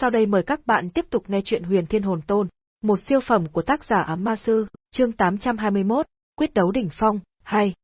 Sau đây mời các bạn tiếp tục nghe chuyện Huyền Thiên Hồn Tôn, một siêu phẩm của tác giả Ám Ma Sư, chương 821, Quyết đấu đỉnh phong, 2.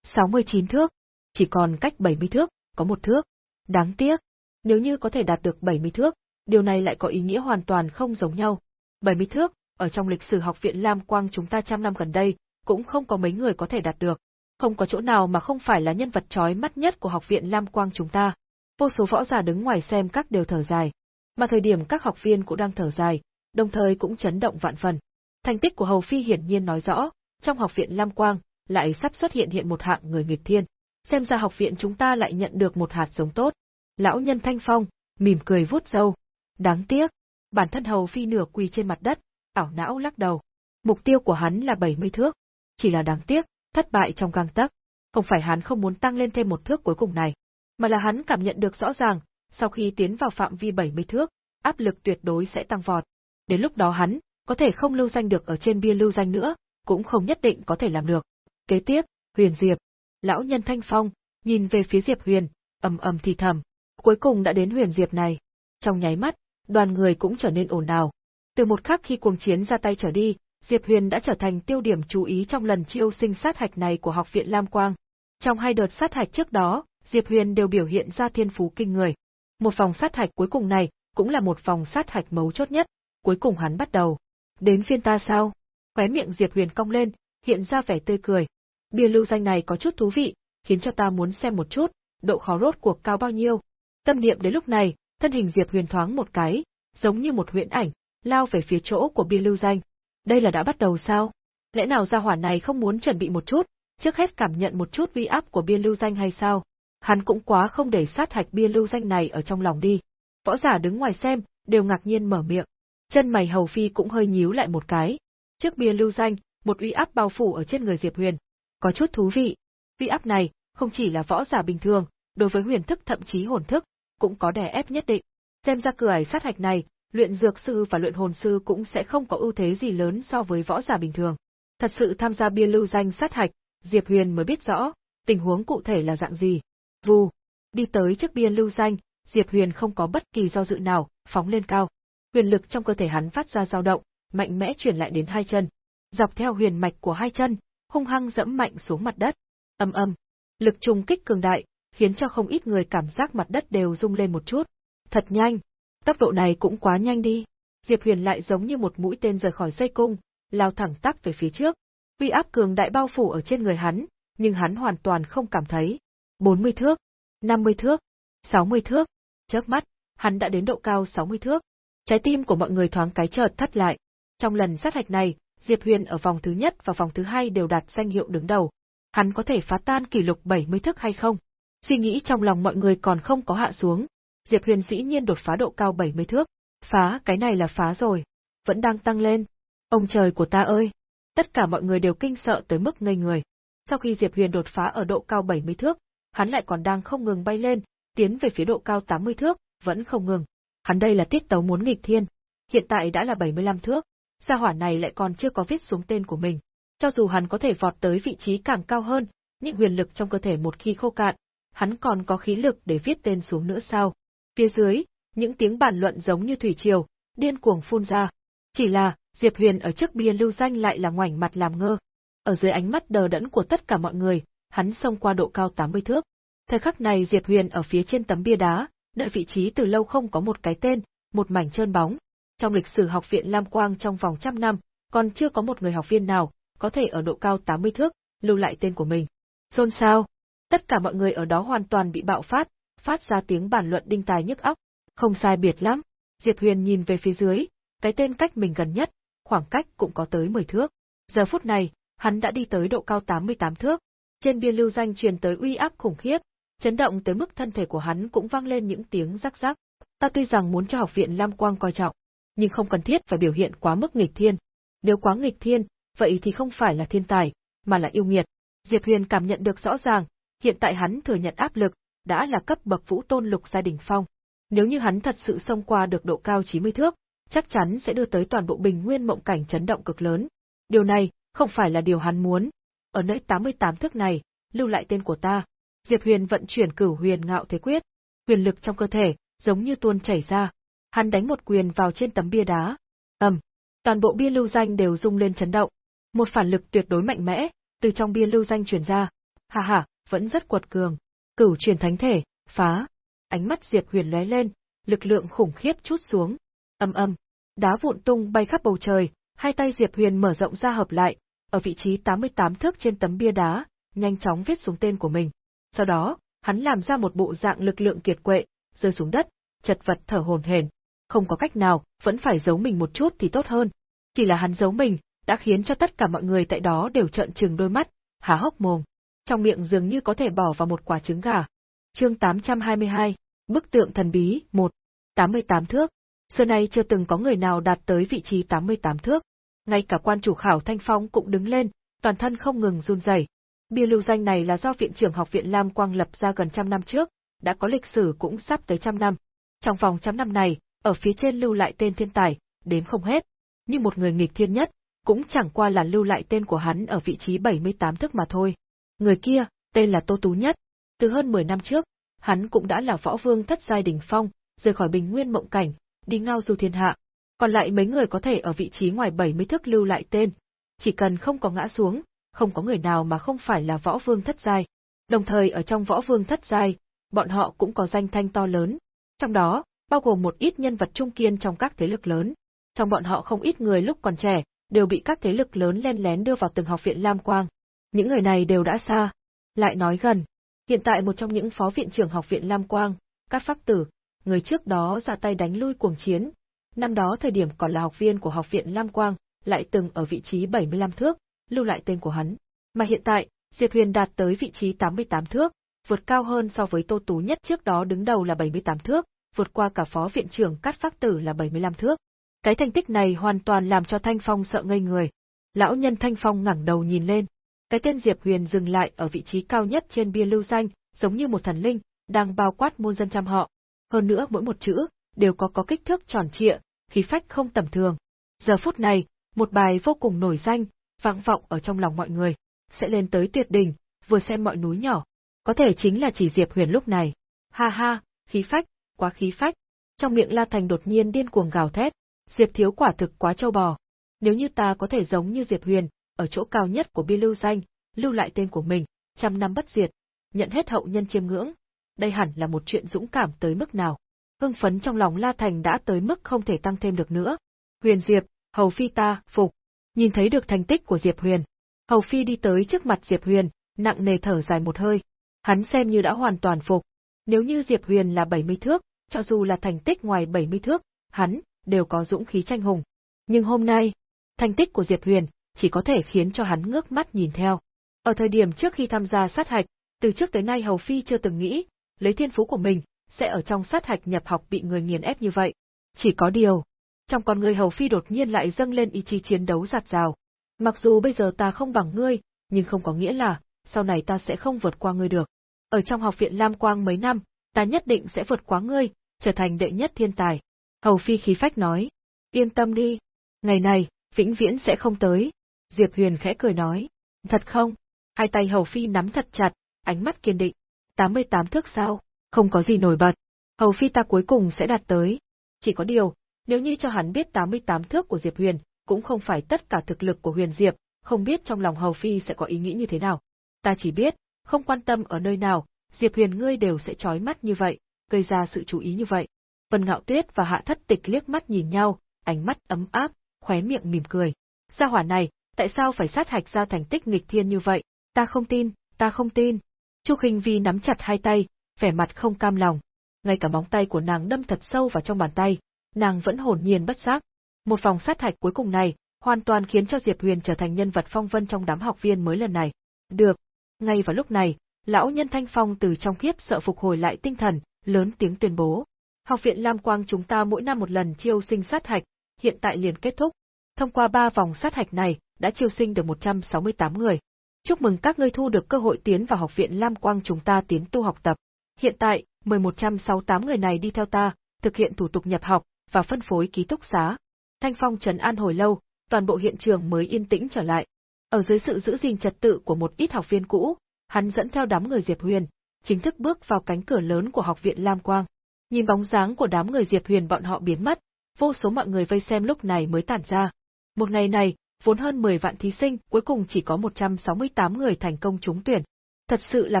69 thước, chỉ còn cách 70 thước, có một thước. Đáng tiếc, nếu như có thể đạt được 70 thước, điều này lại có ý nghĩa hoàn toàn không giống nhau. 70 thước, ở trong lịch sử học viện Lam Quang chúng ta trăm năm gần đây, cũng không có mấy người có thể đạt được. Không có chỗ nào mà không phải là nhân vật chói mắt nhất của học viện Lam Quang chúng ta. Vô số võ giả đứng ngoài xem các đều thở dài. Mà thời điểm các học viên cũng đang thở dài, đồng thời cũng chấn động vạn phần. Thành tích của Hầu Phi hiển nhiên nói rõ, trong học viện Lam Quang, lại sắp xuất hiện hiện một hạng người nghịch thiên. Xem ra học viện chúng ta lại nhận được một hạt giống tốt. Lão nhân Thanh Phong, mỉm cười vuốt râu. Đáng tiếc, bản thân Hầu Phi nửa quỳ trên mặt đất, ảo não lắc đầu. Mục tiêu của hắn là 70 thước. Chỉ là đáng tiếc, thất bại trong gang tấc. Không phải hắn không muốn tăng lên thêm một thước cuối cùng này, mà là hắn cảm nhận được rõ ràng, sau khi tiến vào phạm vi 70 thước, áp lực tuyệt đối sẽ tăng vọt. Đến lúc đó hắn, có thể không lưu danh được ở trên bia lưu danh nữa, cũng không nhất định có thể làm được. Kế tiếp, Huyền Diệp, lão nhân Thanh Phong, nhìn về phía Diệp Huyền, ầm ầm thì thầm. Cuối cùng đã đến Huyền Diệp này. Trong nháy mắt, đoàn người cũng trở nên ồn ào. Từ một khắc khi cuồng chiến ra tay trở đi, Diệp Huyền đã trở thành tiêu điểm chú ý trong lần chiêu sinh sát hạch này của học viện Lam Quang. Trong hai đợt sát hạch trước đó, Diệp Huyền đều biểu hiện ra thiên phú kinh người. Một vòng sát hạch cuối cùng này, cũng là một vòng sát hạch mấu chốt nhất, cuối cùng hắn bắt đầu. Đến phiên ta sao? Khóe miệng Diệp Huyền cong lên, hiện ra vẻ tươi cười. Bia lưu danh này có chút thú vị, khiến cho ta muốn xem một chút, độ khó rốt cuộc cao bao nhiêu. Tâm niệm đến lúc này, thân hình Diệp Huyền thoáng một cái, giống như một huyễn ảnh, lao về phía chỗ của bia lưu danh. Đây là đã bắt đầu sao? Lẽ nào gia hỏa này không muốn chuẩn bị một chút, trước hết cảm nhận một chút uy áp của bia lưu danh hay sao? Hắn cũng quá không để sát hạch bia lưu danh này ở trong lòng đi. Võ giả đứng ngoài xem, đều ngạc nhiên mở miệng. Chân mày hầu phi cũng hơi nhíu lại một cái. Trước bia lưu danh, một uy áp bao phủ ở trên người Diệp Huyền. Có chút thú vị. Uy áp này, không chỉ là võ giả bình thường, đối với huyền thức thậm chí hồn thức, cũng có đè ép nhất định. Xem ra cửa ải sát hạch này, luyện dược sư và luyện hồn sư cũng sẽ không có ưu thế gì lớn so với võ giả bình thường. Thật sự tham gia bia lưu danh sát hạch, Diệp Huyền mới biết rõ, tình huống cụ thể là dạng gì. Vù, đi tới trước bia lưu danh, Diệp Huyền không có bất kỳ do dự nào, phóng lên cao. Huyền lực trong cơ thể hắn phát ra dao động, mạnh mẽ truyền lại đến hai chân. Dọc theo huyền mạch của hai chân, hung hăng dẫm mạnh xuống mặt đất. ầm ầm, lực trùng kích cường đại, khiến cho không ít người cảm giác mặt đất đều rung lên một chút. Thật nhanh, tốc độ này cũng quá nhanh đi. Diệp Huyền lại giống như một mũi tên rời khỏi dây cung, lao thẳng tắp về phía trước. Uy áp cường đại bao phủ ở trên người hắn, nhưng hắn hoàn toàn không cảm thấy. 40 thước, 50 thước, 60 thước, chớp mắt, hắn đã đến độ cao 60 thước. Trái tim của mọi người thoáng cái chợt thắt lại. Trong lần sát hạch này, Diệp Huyền ở vòng thứ nhất và vòng thứ hai đều đạt danh hiệu đứng đầu. Hắn có thể phá tan kỷ lục 70 thước hay không? Suy nghĩ trong lòng mọi người còn không có hạ xuống. Diệp Huyền dĩ nhiên đột phá độ cao 70 thước. Phá, cái này là phá rồi. Vẫn đang tăng lên. Ông trời của ta ơi! Tất cả mọi người đều kinh sợ tới mức ngây người. Sau khi Diệp Huyền đột phá ở độ cao 70 thước, hắn lại còn đang không ngừng bay lên, tiến về phía độ cao 80 thước, vẫn không ngừng. Hắn đây là tiết tấu muốn nghịch thiên. Hiện tại đã là 75 thước, gia hỏa này lại còn chưa có viết xuống tên của mình. Cho dù hắn có thể vọt tới vị trí càng cao hơn, nhưng huyền lực trong cơ thể một khi khô cạn, hắn còn có khí lực để viết tên xuống nữa sao? Phía dưới, những tiếng bàn luận giống như thủy triều, điên cuồng phun ra. Chỉ là, Diệp Huyền ở trước bia lưu danh lại là ngoảnh mặt làm ngơ. Ở dưới ánh mắt đờ đẫn của tất cả mọi người, hắn xông qua độ cao 80 thước. Thời khắc này Diệp Huyền ở phía trên tấm bia đá, đợi vị trí từ lâu không có một cái tên, một mảnh trơn bóng. Trong lịch sử học viện Lam Quang trong vòng trăm năm, còn chưa có một người học viên nào có thể ở độ cao 80 thước lưu lại tên của mình. Xôn xao, tất cả mọi người ở đó hoàn toàn bị bạo phát, phát ra tiếng bàn luận đinh tài nhức óc. Không sai biệt lắm. Diệp Huyền nhìn về phía dưới, cái tên cách mình gần nhất, khoảng cách cũng có tới 10 thước. Giờ phút này, hắn đã đi tới độ cao 88 thước. Trên bia lưu danh truyền tới uy áp khủng khiếp, chấn động tới mức thân thể của hắn cũng vang lên những tiếng rắc rắc. Ta tuy rằng muốn cho học viện Lam Quang coi trọng, nhưng không cần thiết phải biểu hiện quá mức nghịch thiên. Nếu quá nghịch thiên, vậy thì không phải là thiên tài, mà là yêu nghiệt. Diệp Huyền cảm nhận được rõ ràng, hiện tại hắn thừa nhận áp lực, đã là cấp bậc vũ tôn lục gia đình phong. Nếu như hắn thật sự xông qua được độ cao 90 thước, chắc chắn sẽ đưa tới toàn bộ bình nguyên mộng cảnh chấn động cực lớn. Điều này, không phải là điều hắn muốn. Ở nơi 88 thước này, lưu lại tên của ta. Diệp Huyền vận chuyển cửu huyền ngạo thế quyết. quyền lực trong cơ thể, giống như tuôn chảy ra. Hắn đánh một quyền vào trên tấm bia đá. ầm, toàn bộ bia lưu danh đều rung lên chấn động. Một phản lực tuyệt đối mạnh mẽ từ trong bia lưu danh truyền ra. Hà hà, vẫn rất quật cường. Cửu truyền thánh thể, phá. Ánh mắt Diệp Huyền lóe lên, lực lượng khủng khiếp chút xuống. ầm ầm, đá vụn tung bay khắp bầu trời, hai tay Diệp Huyền mở rộng ra hợp lại, ở vị trí 88 thước trên tấm bia đá, nhanh chóng viết xuống tên của mình. Sau đó, hắn làm ra một bộ dạng lực lượng kiệt quệ, rơi xuống đất, chật vật thở hổn hển. Không có cách nào, vẫn phải giấu mình một chút thì tốt hơn. Chỉ là hắn giấu mình, đã khiến cho tất cả mọi người tại đó đều trợn trừng đôi mắt, há hốc mồm. Trong miệng dường như có thể bỏ vào một quả trứng gà. Chương 822, Bức tượng thần bí, 1. 88 thước. Xưa nay chưa từng có người nào đạt tới vị trí 88 thước. Ngay cả quan chủ khảo Thanh Phong cũng đứng lên, toàn thân không ngừng run rẩy. Bia lưu danh này là do viện trưởng học viện Lam Quang lập ra gần trăm năm trước, đã có lịch sử cũng sắp tới trăm năm. Trong vòng trăm năm này, ở phía trên lưu lại tên thiên tài, đếm không hết. Nhưng một người nghịch thiên nhất, cũng chẳng qua là lưu lại tên của hắn ở vị trí 78 thước mà thôi. Người kia, tên là Tô Tú Nhất. Từ hơn 10 năm trước, hắn cũng đã là võ vương thất giai đỉnh phong, rời khỏi bình nguyên mộng cảnh, đi ngao du thiên hạ. Còn lại mấy người có thể ở vị trí ngoài 70 thước lưu lại tên. Chỉ cần không có ngã xuống, không có người nào mà không phải là võ vương thất giai. Đồng thời ở trong võ vương thất giai, bọn họ cũng có danh thanh to lớn. Trong đó, bao gồm một ít nhân vật trung kiên trong các thế lực lớn. Trong bọn họ không ít người lúc còn trẻ, đều bị các thế lực lớn len lén đưa vào từng học viện Lam Quang. Những người này đều đã xa, lại nói gần. Hiện tại một trong những phó viện trưởng học viện Lam Quang, Cát Pháp Tử, người trước đó ra tay đánh lui cuồng chiến. Năm đó thời điểm còn là học viên của học viện Lam Quang, lại từng ở vị trí 75 thước, lưu lại tên của hắn. Mà hiện tại, Diệp Huyền đạt tới vị trí 88 thước, vượt cao hơn so với Tô Tú nhất trước đó đứng đầu là 78 thước, vượt qua cả phó viện trưởng Cát Phác Tử là 75 thước. Cái thành tích này hoàn toàn làm cho Thanh Phong sợ ngây người. Lão nhân Thanh Phong ngẩng đầu nhìn lên. Cái tên Diệp Huyền dừng lại ở vị trí cao nhất trên bia lưu danh, giống như một thần linh, đang bao quát muôn dân trăm họ. Hơn nữa mỗi một chữ, đều có có kích thước tròn trịa, khí phách không tầm thường. Giờ phút này, một bài vô cùng nổi danh, vang vọng ở trong lòng mọi người, sẽ lên tới tuyệt đỉnh, vừa xem mọi núi nhỏ. Có thể chính là chỉ Diệp Huyền lúc này. Ha ha, khí phách, quá khí phách. Trong miệng La Thành đột nhiên điên cuồng gào thét, Diệp Thiếu quả thực quá châu bò. Nếu như ta có thể giống như Diệp Huyền, ở chỗ cao nhất của bi lưu danh, lưu lại tên của mình, trăm năm bất diệt, nhận hết hậu nhân chiêm ngưỡng, đây hẳn là một chuyện dũng cảm tới mức nào. Hưng phấn trong lòng La Thành đã tới mức không thể tăng thêm được nữa. Huyền Diệp, Hầu Phi ta, phục. Nhìn thấy được thành tích của Diệp Huyền. Hầu Phi đi tới trước mặt Diệp Huyền, nặng nề thở dài một hơi. Hắn xem như đã hoàn toàn phục. Nếu như Diệp Huyền là 70 thước, cho dù là thành tích ngoài 70 thước, hắn, đều có dũng khí tranh hùng. Nhưng hôm nay, thành tích của Diệp Huyền, chỉ có thể khiến cho hắn ngước mắt nhìn theo. Ở thời điểm trước khi tham gia sát hạch, từ trước tới nay Hầu Phi chưa từng nghĩ, lấy thiên phú của mình, sẽ ở trong sát hạch nhập học bị người nghiền ép như vậy. Chỉ có điều, trong con người Hầu Phi đột nhiên lại dâng lên ý chí chiến đấu giạt rào. Mặc dù bây giờ ta không bằng ngươi, nhưng không có nghĩa là, sau này ta sẽ không vượt qua ngươi được. Ở trong học viện Lam Quang mấy năm, ta nhất định sẽ vượt qua ngươi, trở thành đệ nhất thiên tài. Hầu Phi khí phách nói, yên tâm đi, ngày này, vĩnh viễn sẽ không tới. Diệp Huyền khẽ cười nói, thật không? Hai tay Hầu Phi nắm thật chặt, ánh mắt kiên định. 88 thước sao? Không có gì nổi bật. Hầu Phi ta cuối cùng sẽ đạt tới. Chỉ có điều, nếu như cho hắn biết 88 thước của Diệp Huyền, cũng không phải tất cả thực lực của Huyền Diệp, không biết trong lòng Hầu Phi sẽ có ý nghĩ như thế nào. Ta chỉ biết, không quan tâm ở nơi nào, Diệp Huyền ngươi đều sẽ trói mắt như vậy, gây ra sự chú ý như vậy. Vân Ngạo Tuyết và Hạ Thất Tịch liếc mắt nhìn nhau, ánh mắt ấm áp, khóe miệng mỉm cười. Gia hỏa này, tại sao phải sát hạch ra thành tích nghịch thiên như vậy? Ta không tin, ta không tin. Chu Khinh Vi nắm chặt hai tay, vẻ mặt không cam lòng. Ngay cả móng tay của nàng đâm thật sâu vào trong bàn tay, nàng vẫn hồn nhiên bất giác. Một vòng sát hạch cuối cùng này, hoàn toàn khiến cho Diệp Huyền trở thành nhân vật phong vân trong đám học viên mới lần này. Được. Ngay vào lúc này, lão nhân Thanh Phong từ trong khiếp sợ phục hồi lại tinh thần, lớn tiếng tuyên bố. Học viện Lam Quang chúng ta mỗi năm một lần chiêu sinh sát hạch, hiện tại liền kết thúc. Thông qua ba vòng sát hạch này, đã chiêu sinh được 168 người. Chúc mừng các ngươi thu được cơ hội tiến vào học viện Lam Quang chúng ta tiến tu học tập. Hiện tại, mời 168 người này đi theo ta, thực hiện thủ tục nhập học và phân phối ký túc xá. Thanh Phong trấn an hồi lâu, toàn bộ hiện trường mới yên tĩnh trở lại. Ở dưới sự giữ gìn trật tự của một ít học viên cũ, hắn dẫn theo đám người Diệp Huyền, chính thức bước vào cánh cửa lớn của học viện Lam Quang. Nhìn bóng dáng của đám người Diệp Huyền bọn họ biến mất, vô số mọi người vây xem lúc này mới tản ra. Một ngày này, vốn hơn 10 vạn thí sinh, cuối cùng chỉ có 168 người thành công trúng tuyển. Thật sự là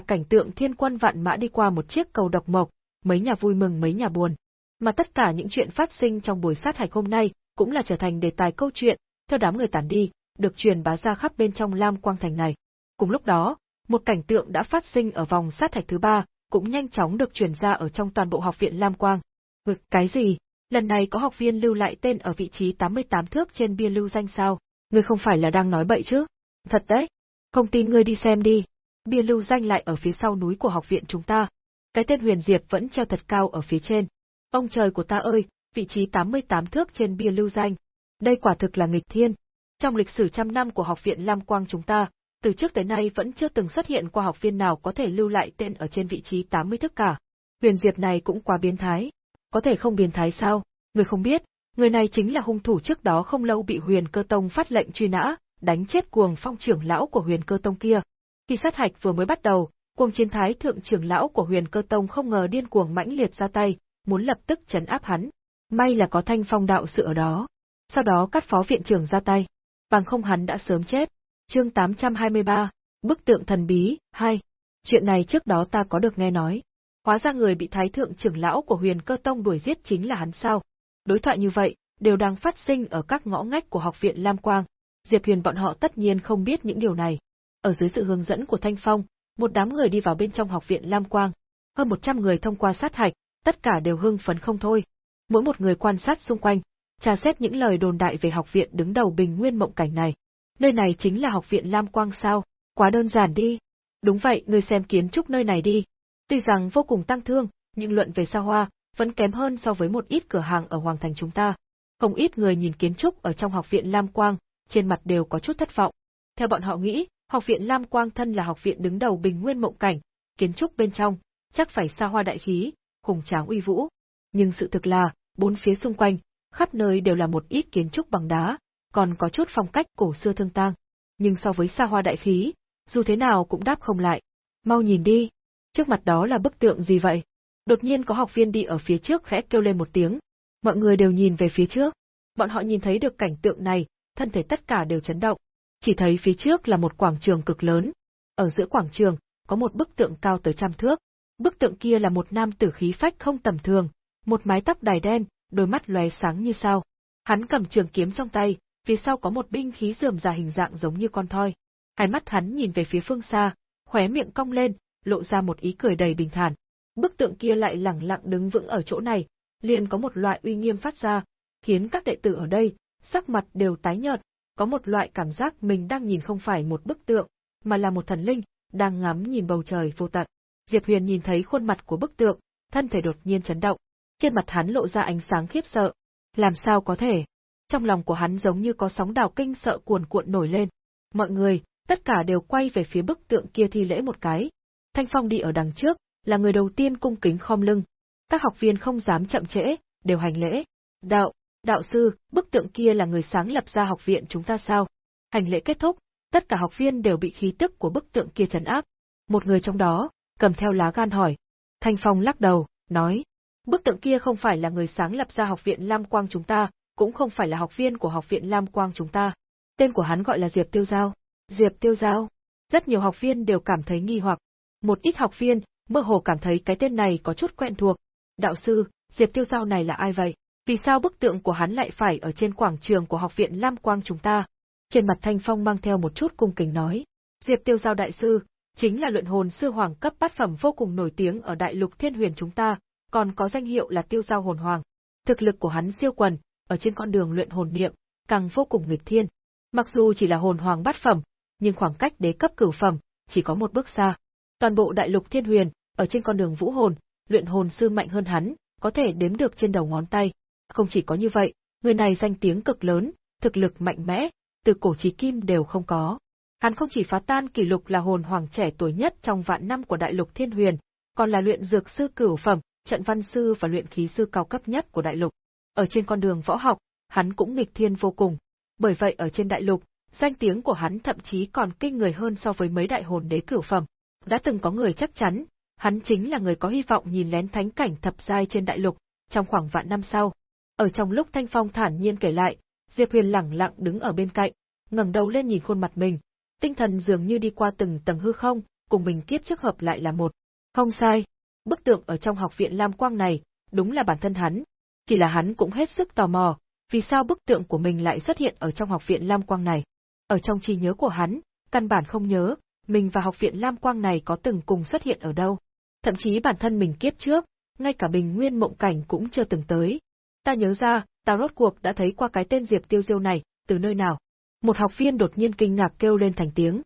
cảnh tượng thiên quân vạn mã đi qua một chiếc cầu độc mộc, mấy nhà vui mừng mấy nhà buồn. Mà tất cả những chuyện phát sinh trong buổi sát hạch hôm nay, cũng là trở thành đề tài câu chuyện, theo đám người tản đi, được truyền bá ra khắp bên trong Lam Quang Thành này. Cùng lúc đó, một cảnh tượng đã phát sinh ở vòng sát hạch thứ ba, cũng nhanh chóng được truyền ra ở trong toàn bộ học viện Lam Quang. Ngực cái gì? Lần này có học viên lưu lại tên ở vị trí 88 thước trên bia lưu danh sao? Ngươi không phải là đang nói bậy chứ? Thật đấy. Không tin ngươi đi xem đi. Bia lưu danh lại ở phía sau núi của học viện chúng ta. Cái tên Huyền Diệp vẫn treo thật cao ở phía trên. Ông trời của ta ơi, vị trí 88 thước trên bia lưu danh. Đây quả thực là nghịch thiên. Trong lịch sử trăm năm của học viện Lam Quang chúng ta, từ trước tới nay vẫn chưa từng xuất hiện qua học viên nào có thể lưu lại tên ở trên vị trí 80 thước cả. Huyền Diệp này cũng quá biến thái. Có thể không biến thái sao? Người không biết, người này chính là hung thủ trước đó không lâu bị Huyền Cơ Tông phát lệnh truy nã, đánh chết cuồng phong trưởng lão của Huyền Cơ Tông kia. Khi sát hạch vừa mới bắt đầu, cuồng chiến thái thượng trưởng lão của Huyền Cơ Tông không ngờ điên cuồng mãnh liệt ra tay, muốn lập tức chấn áp hắn. May là có thanh phong đạo sự ở đó. Sau đó cắt phó viện trưởng ra tay. Bằng không hắn đã sớm chết. Chương 823, Bức tượng thần bí, 2. Chuyện này trước đó ta có được nghe nói. Hóa ra người bị thái thượng trưởng lão của huyền cơ tông đuổi giết chính là hắn sao. Đối thoại như vậy, đều đang phát sinh ở các ngõ ngách của học viện Lam Quang. Diệp Huyền bọn họ tất nhiên không biết những điều này. Ở dưới sự hướng dẫn của Thanh Phong, một đám người đi vào bên trong học viện Lam Quang. Hơn 100 người thông qua sát hạch, tất cả đều hưng phấn không thôi. Mỗi một người quan sát xung quanh, tra xét những lời đồn đại về học viện đứng đầu bình nguyên mộng cảnh này. Nơi này chính là học viện Lam Quang sao? Quá đơn giản đi. Đúng vậy, người xem kiến trúc nơi này đi. Tuy rằng vô cùng tăng thương, nhưng luận về xa hoa, vẫn kém hơn so với một ít cửa hàng ở Hoàng Thành chúng ta. Không ít người nhìn kiến trúc ở trong học viện Lam Quang, trên mặt đều có chút thất vọng. Theo bọn họ nghĩ, học viện Lam Quang thân là học viện đứng đầu bình nguyên mộng cảnh, kiến trúc bên trong, chắc phải xa hoa đại khí, hùng tráng uy vũ. Nhưng sự thực là, bốn phía xung quanh, khắp nơi đều là một ít kiến trúc bằng đá, còn có chút phong cách cổ xưa thương tang. Nhưng so với xa hoa đại khí, dù thế nào cũng đáp không lại. Mau nhìn đi, trước mặt đó là bức tượng gì vậy? Đột nhiên có học viên đi ở phía trước khẽ kêu lên một tiếng. Mọi người đều nhìn về phía trước. Bọn họ nhìn thấy được cảnh tượng này, thân thể tất cả đều chấn động. Chỉ thấy phía trước là một quảng trường cực lớn. Ở giữa quảng trường, có một bức tượng cao tới trăm thước. Bức tượng kia là một nam tử khí phách không tầm thường, một mái tóc đài đen, đôi mắt lóe sáng như sao. Hắn cầm trường kiếm trong tay, phía sau có một binh khí rườm rà hình dạng giống như con thoi. Hai mắt hắn nhìn về phía phương xa, khóe miệng cong lên, lộ ra một ý cười đầy bình thản. Bức tượng kia lại lẳng lặng đứng vững ở chỗ này, liền có một loại uy nghiêm phát ra, khiến các đệ tử ở đây, sắc mặt đều tái nhợt, có một loại cảm giác mình đang nhìn không phải một bức tượng, mà là một thần linh, đang ngắm nhìn bầu trời vô tận. Diệp Huyền nhìn thấy khuôn mặt của bức tượng, thân thể đột nhiên chấn động, trên mặt hắn lộ ra ánh sáng khiếp sợ. Làm sao có thể? Trong lòng của hắn giống như có sóng đảo kinh sợ cuồn cuộn nổi lên. Mọi người, tất cả đều quay về phía bức tượng kia thi lễ một cái. Thanh Phong đi ở đằng trước, là người đầu tiên cung kính khom lưng. Các học viên không dám chậm trễ, đều hành lễ. Đạo, đạo sư, bức tượng kia là người sáng lập ra học viện chúng ta sao? Hành lễ kết thúc, tất cả học viên đều bị khí tức của bức tượng kia trấn áp. Một người trong đó, cầm theo lá gan hỏi. Thanh Phong lắc đầu, nói, Bức tượng kia không phải là người sáng lập ra học viện Lam Quang chúng ta, cũng không phải là học viên của học viện Lam Quang chúng ta. Tên của hắn gọi là Diệp Tiêu Giao. Diệp Tiêu Giao. Rất nhiều học viên đều cảm thấy nghi hoặc. Một ít học viên, mơ hồ cảm thấy cái tên này có chút quen thuộc. Đạo sư, Diệp Tiêu Giao này là ai vậy? Vì sao bức tượng của hắn lại phải ở trên quảng trường của học viện Lam Quang chúng ta? Trên mặt Thanh Phong mang theo một chút cung kính nói. Diệp Tiêu Giao đại sư, chính là luyện hồn sư hoàng cấp bát phẩm vô cùng nổi tiếng ở đại lục thiên huyền chúng ta, còn có danh hiệu là tiêu giao hồn hoàng. Thực lực của hắn siêu quần, ở trên con đường luyện hồn niệm, càng vô cùng nghịch thiên. Mặc dù chỉ là hồn hoàng bát phẩm, nhưng khoảng cách đế cấp cửu phẩm, chỉ có một bước xa. Toàn bộ đại lục thiên huyền, ở trên con đường vũ hồn, luyện hồn sư mạnh hơn hắn, có thể đếm được trên đầu ngón tay. Không chỉ có như vậy, người này danh tiếng cực lớn, thực lực mạnh mẽ, từ cổ chí kim đều không có. Hắn không chỉ phá tan kỷ lục là hồn hoàng trẻ tuổi nhất trong vạn năm của đại lục thiên huyền, còn là luyện dược sư cửu phẩm, trận văn sư và luyện khí sư cao cấp nhất của đại lục. Ở trên con đường võ học, hắn cũng nghịch thiên vô cùng. Bởi vậy ở trên đại lục, danh tiếng của hắn thậm chí còn kinh người hơn so với mấy đại hồn đế cửu phẩm. Đã từng có người chắc chắn, hắn chính là người có hy vọng nhìn lén thánh cảnh thập giai trên đại lục, trong khoảng vạn năm sau. Ở trong lúc Thanh Phong thản nhiên kể lại, Diệp Huyền lẳng lặng đứng ở bên cạnh, ngẩng đầu lên nhìn khuôn mặt mình, tinh thần dường như đi qua từng tầng hư không, cùng mình kiếp trước hợp lại là một. Không sai, bức tượng ở trong học viện Lam Quang này, đúng là bản thân hắn. Chỉ là hắn cũng hết sức tò mò, vì sao bức tượng của mình lại xuất hiện ở trong học viện Lam Quang này. Ở trong trí nhớ của hắn, căn bản không nhớ, mình và học viện Lam Quang này có từng cùng xuất hiện ở đâu. Thậm chí bản thân mình kiếp trước, ngay cả bình nguyên mộng cảnh cũng chưa từng tới. Ta nhớ ra, ta rốt cuộc đã thấy qua cái tên Diệp Tiêu Diêu này, từ nơi nào. Một học viên đột nhiên kinh ngạc kêu lên thành tiếng.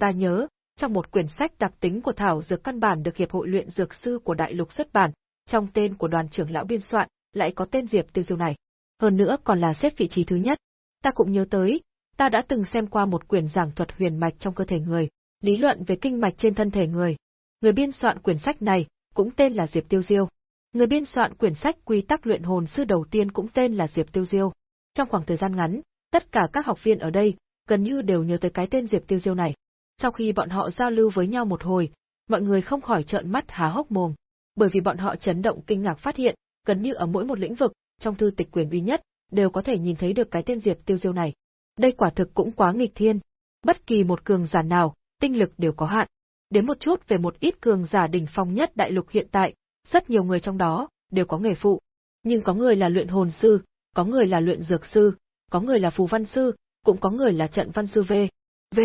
Ta nhớ, trong một quyển sách đặc tính của thảo dược căn bản được Hiệp hội luyện dược sư của Đại lục xuất bản, trong tên của đoàn trưởng lão biên soạn, lại có tên Diệp Tiêu Diêu này. Hơn nữa còn là xếp vị trí thứ nhất. Ta cũng nhớ tới, ta đã từng xem qua một quyển giảng thuật huyền mạch trong cơ thể người, lý luận về kinh mạch trên thân thể người. Người biên soạn quyển sách này cũng tên là Diệp Tiêu Diêu. Người biên soạn quyển sách quy tắc luyện hồn sư đầu tiên cũng tên là Diệp Tiêu Diêu. Trong khoảng thời gian ngắn, tất cả các học viên ở đây gần như đều nhớ tới cái tên Diệp Tiêu Diêu này. Sau khi bọn họ giao lưu với nhau một hồi, mọi người không khỏi trợn mắt há hốc mồm, bởi vì bọn họ chấn động kinh ngạc phát hiện, gần như ở mỗi một lĩnh vực, trong thư tịch quyền uy nhất, đều có thể nhìn thấy được cái tên Diệp Tiêu Diêu này. Đây quả thực cũng quá nghịch thiên. Bất kỳ một cường giả nào, tinh lực đều có hạn. Đến một chút về một ít cường giả đỉnh phong nhất đại lục hiện tại, rất nhiều người trong đó đều có nghề phụ. Nhưng có người là luyện hồn sư, có người là luyện dược sư, có người là phù văn sư, cũng có người là trận văn sư V. V.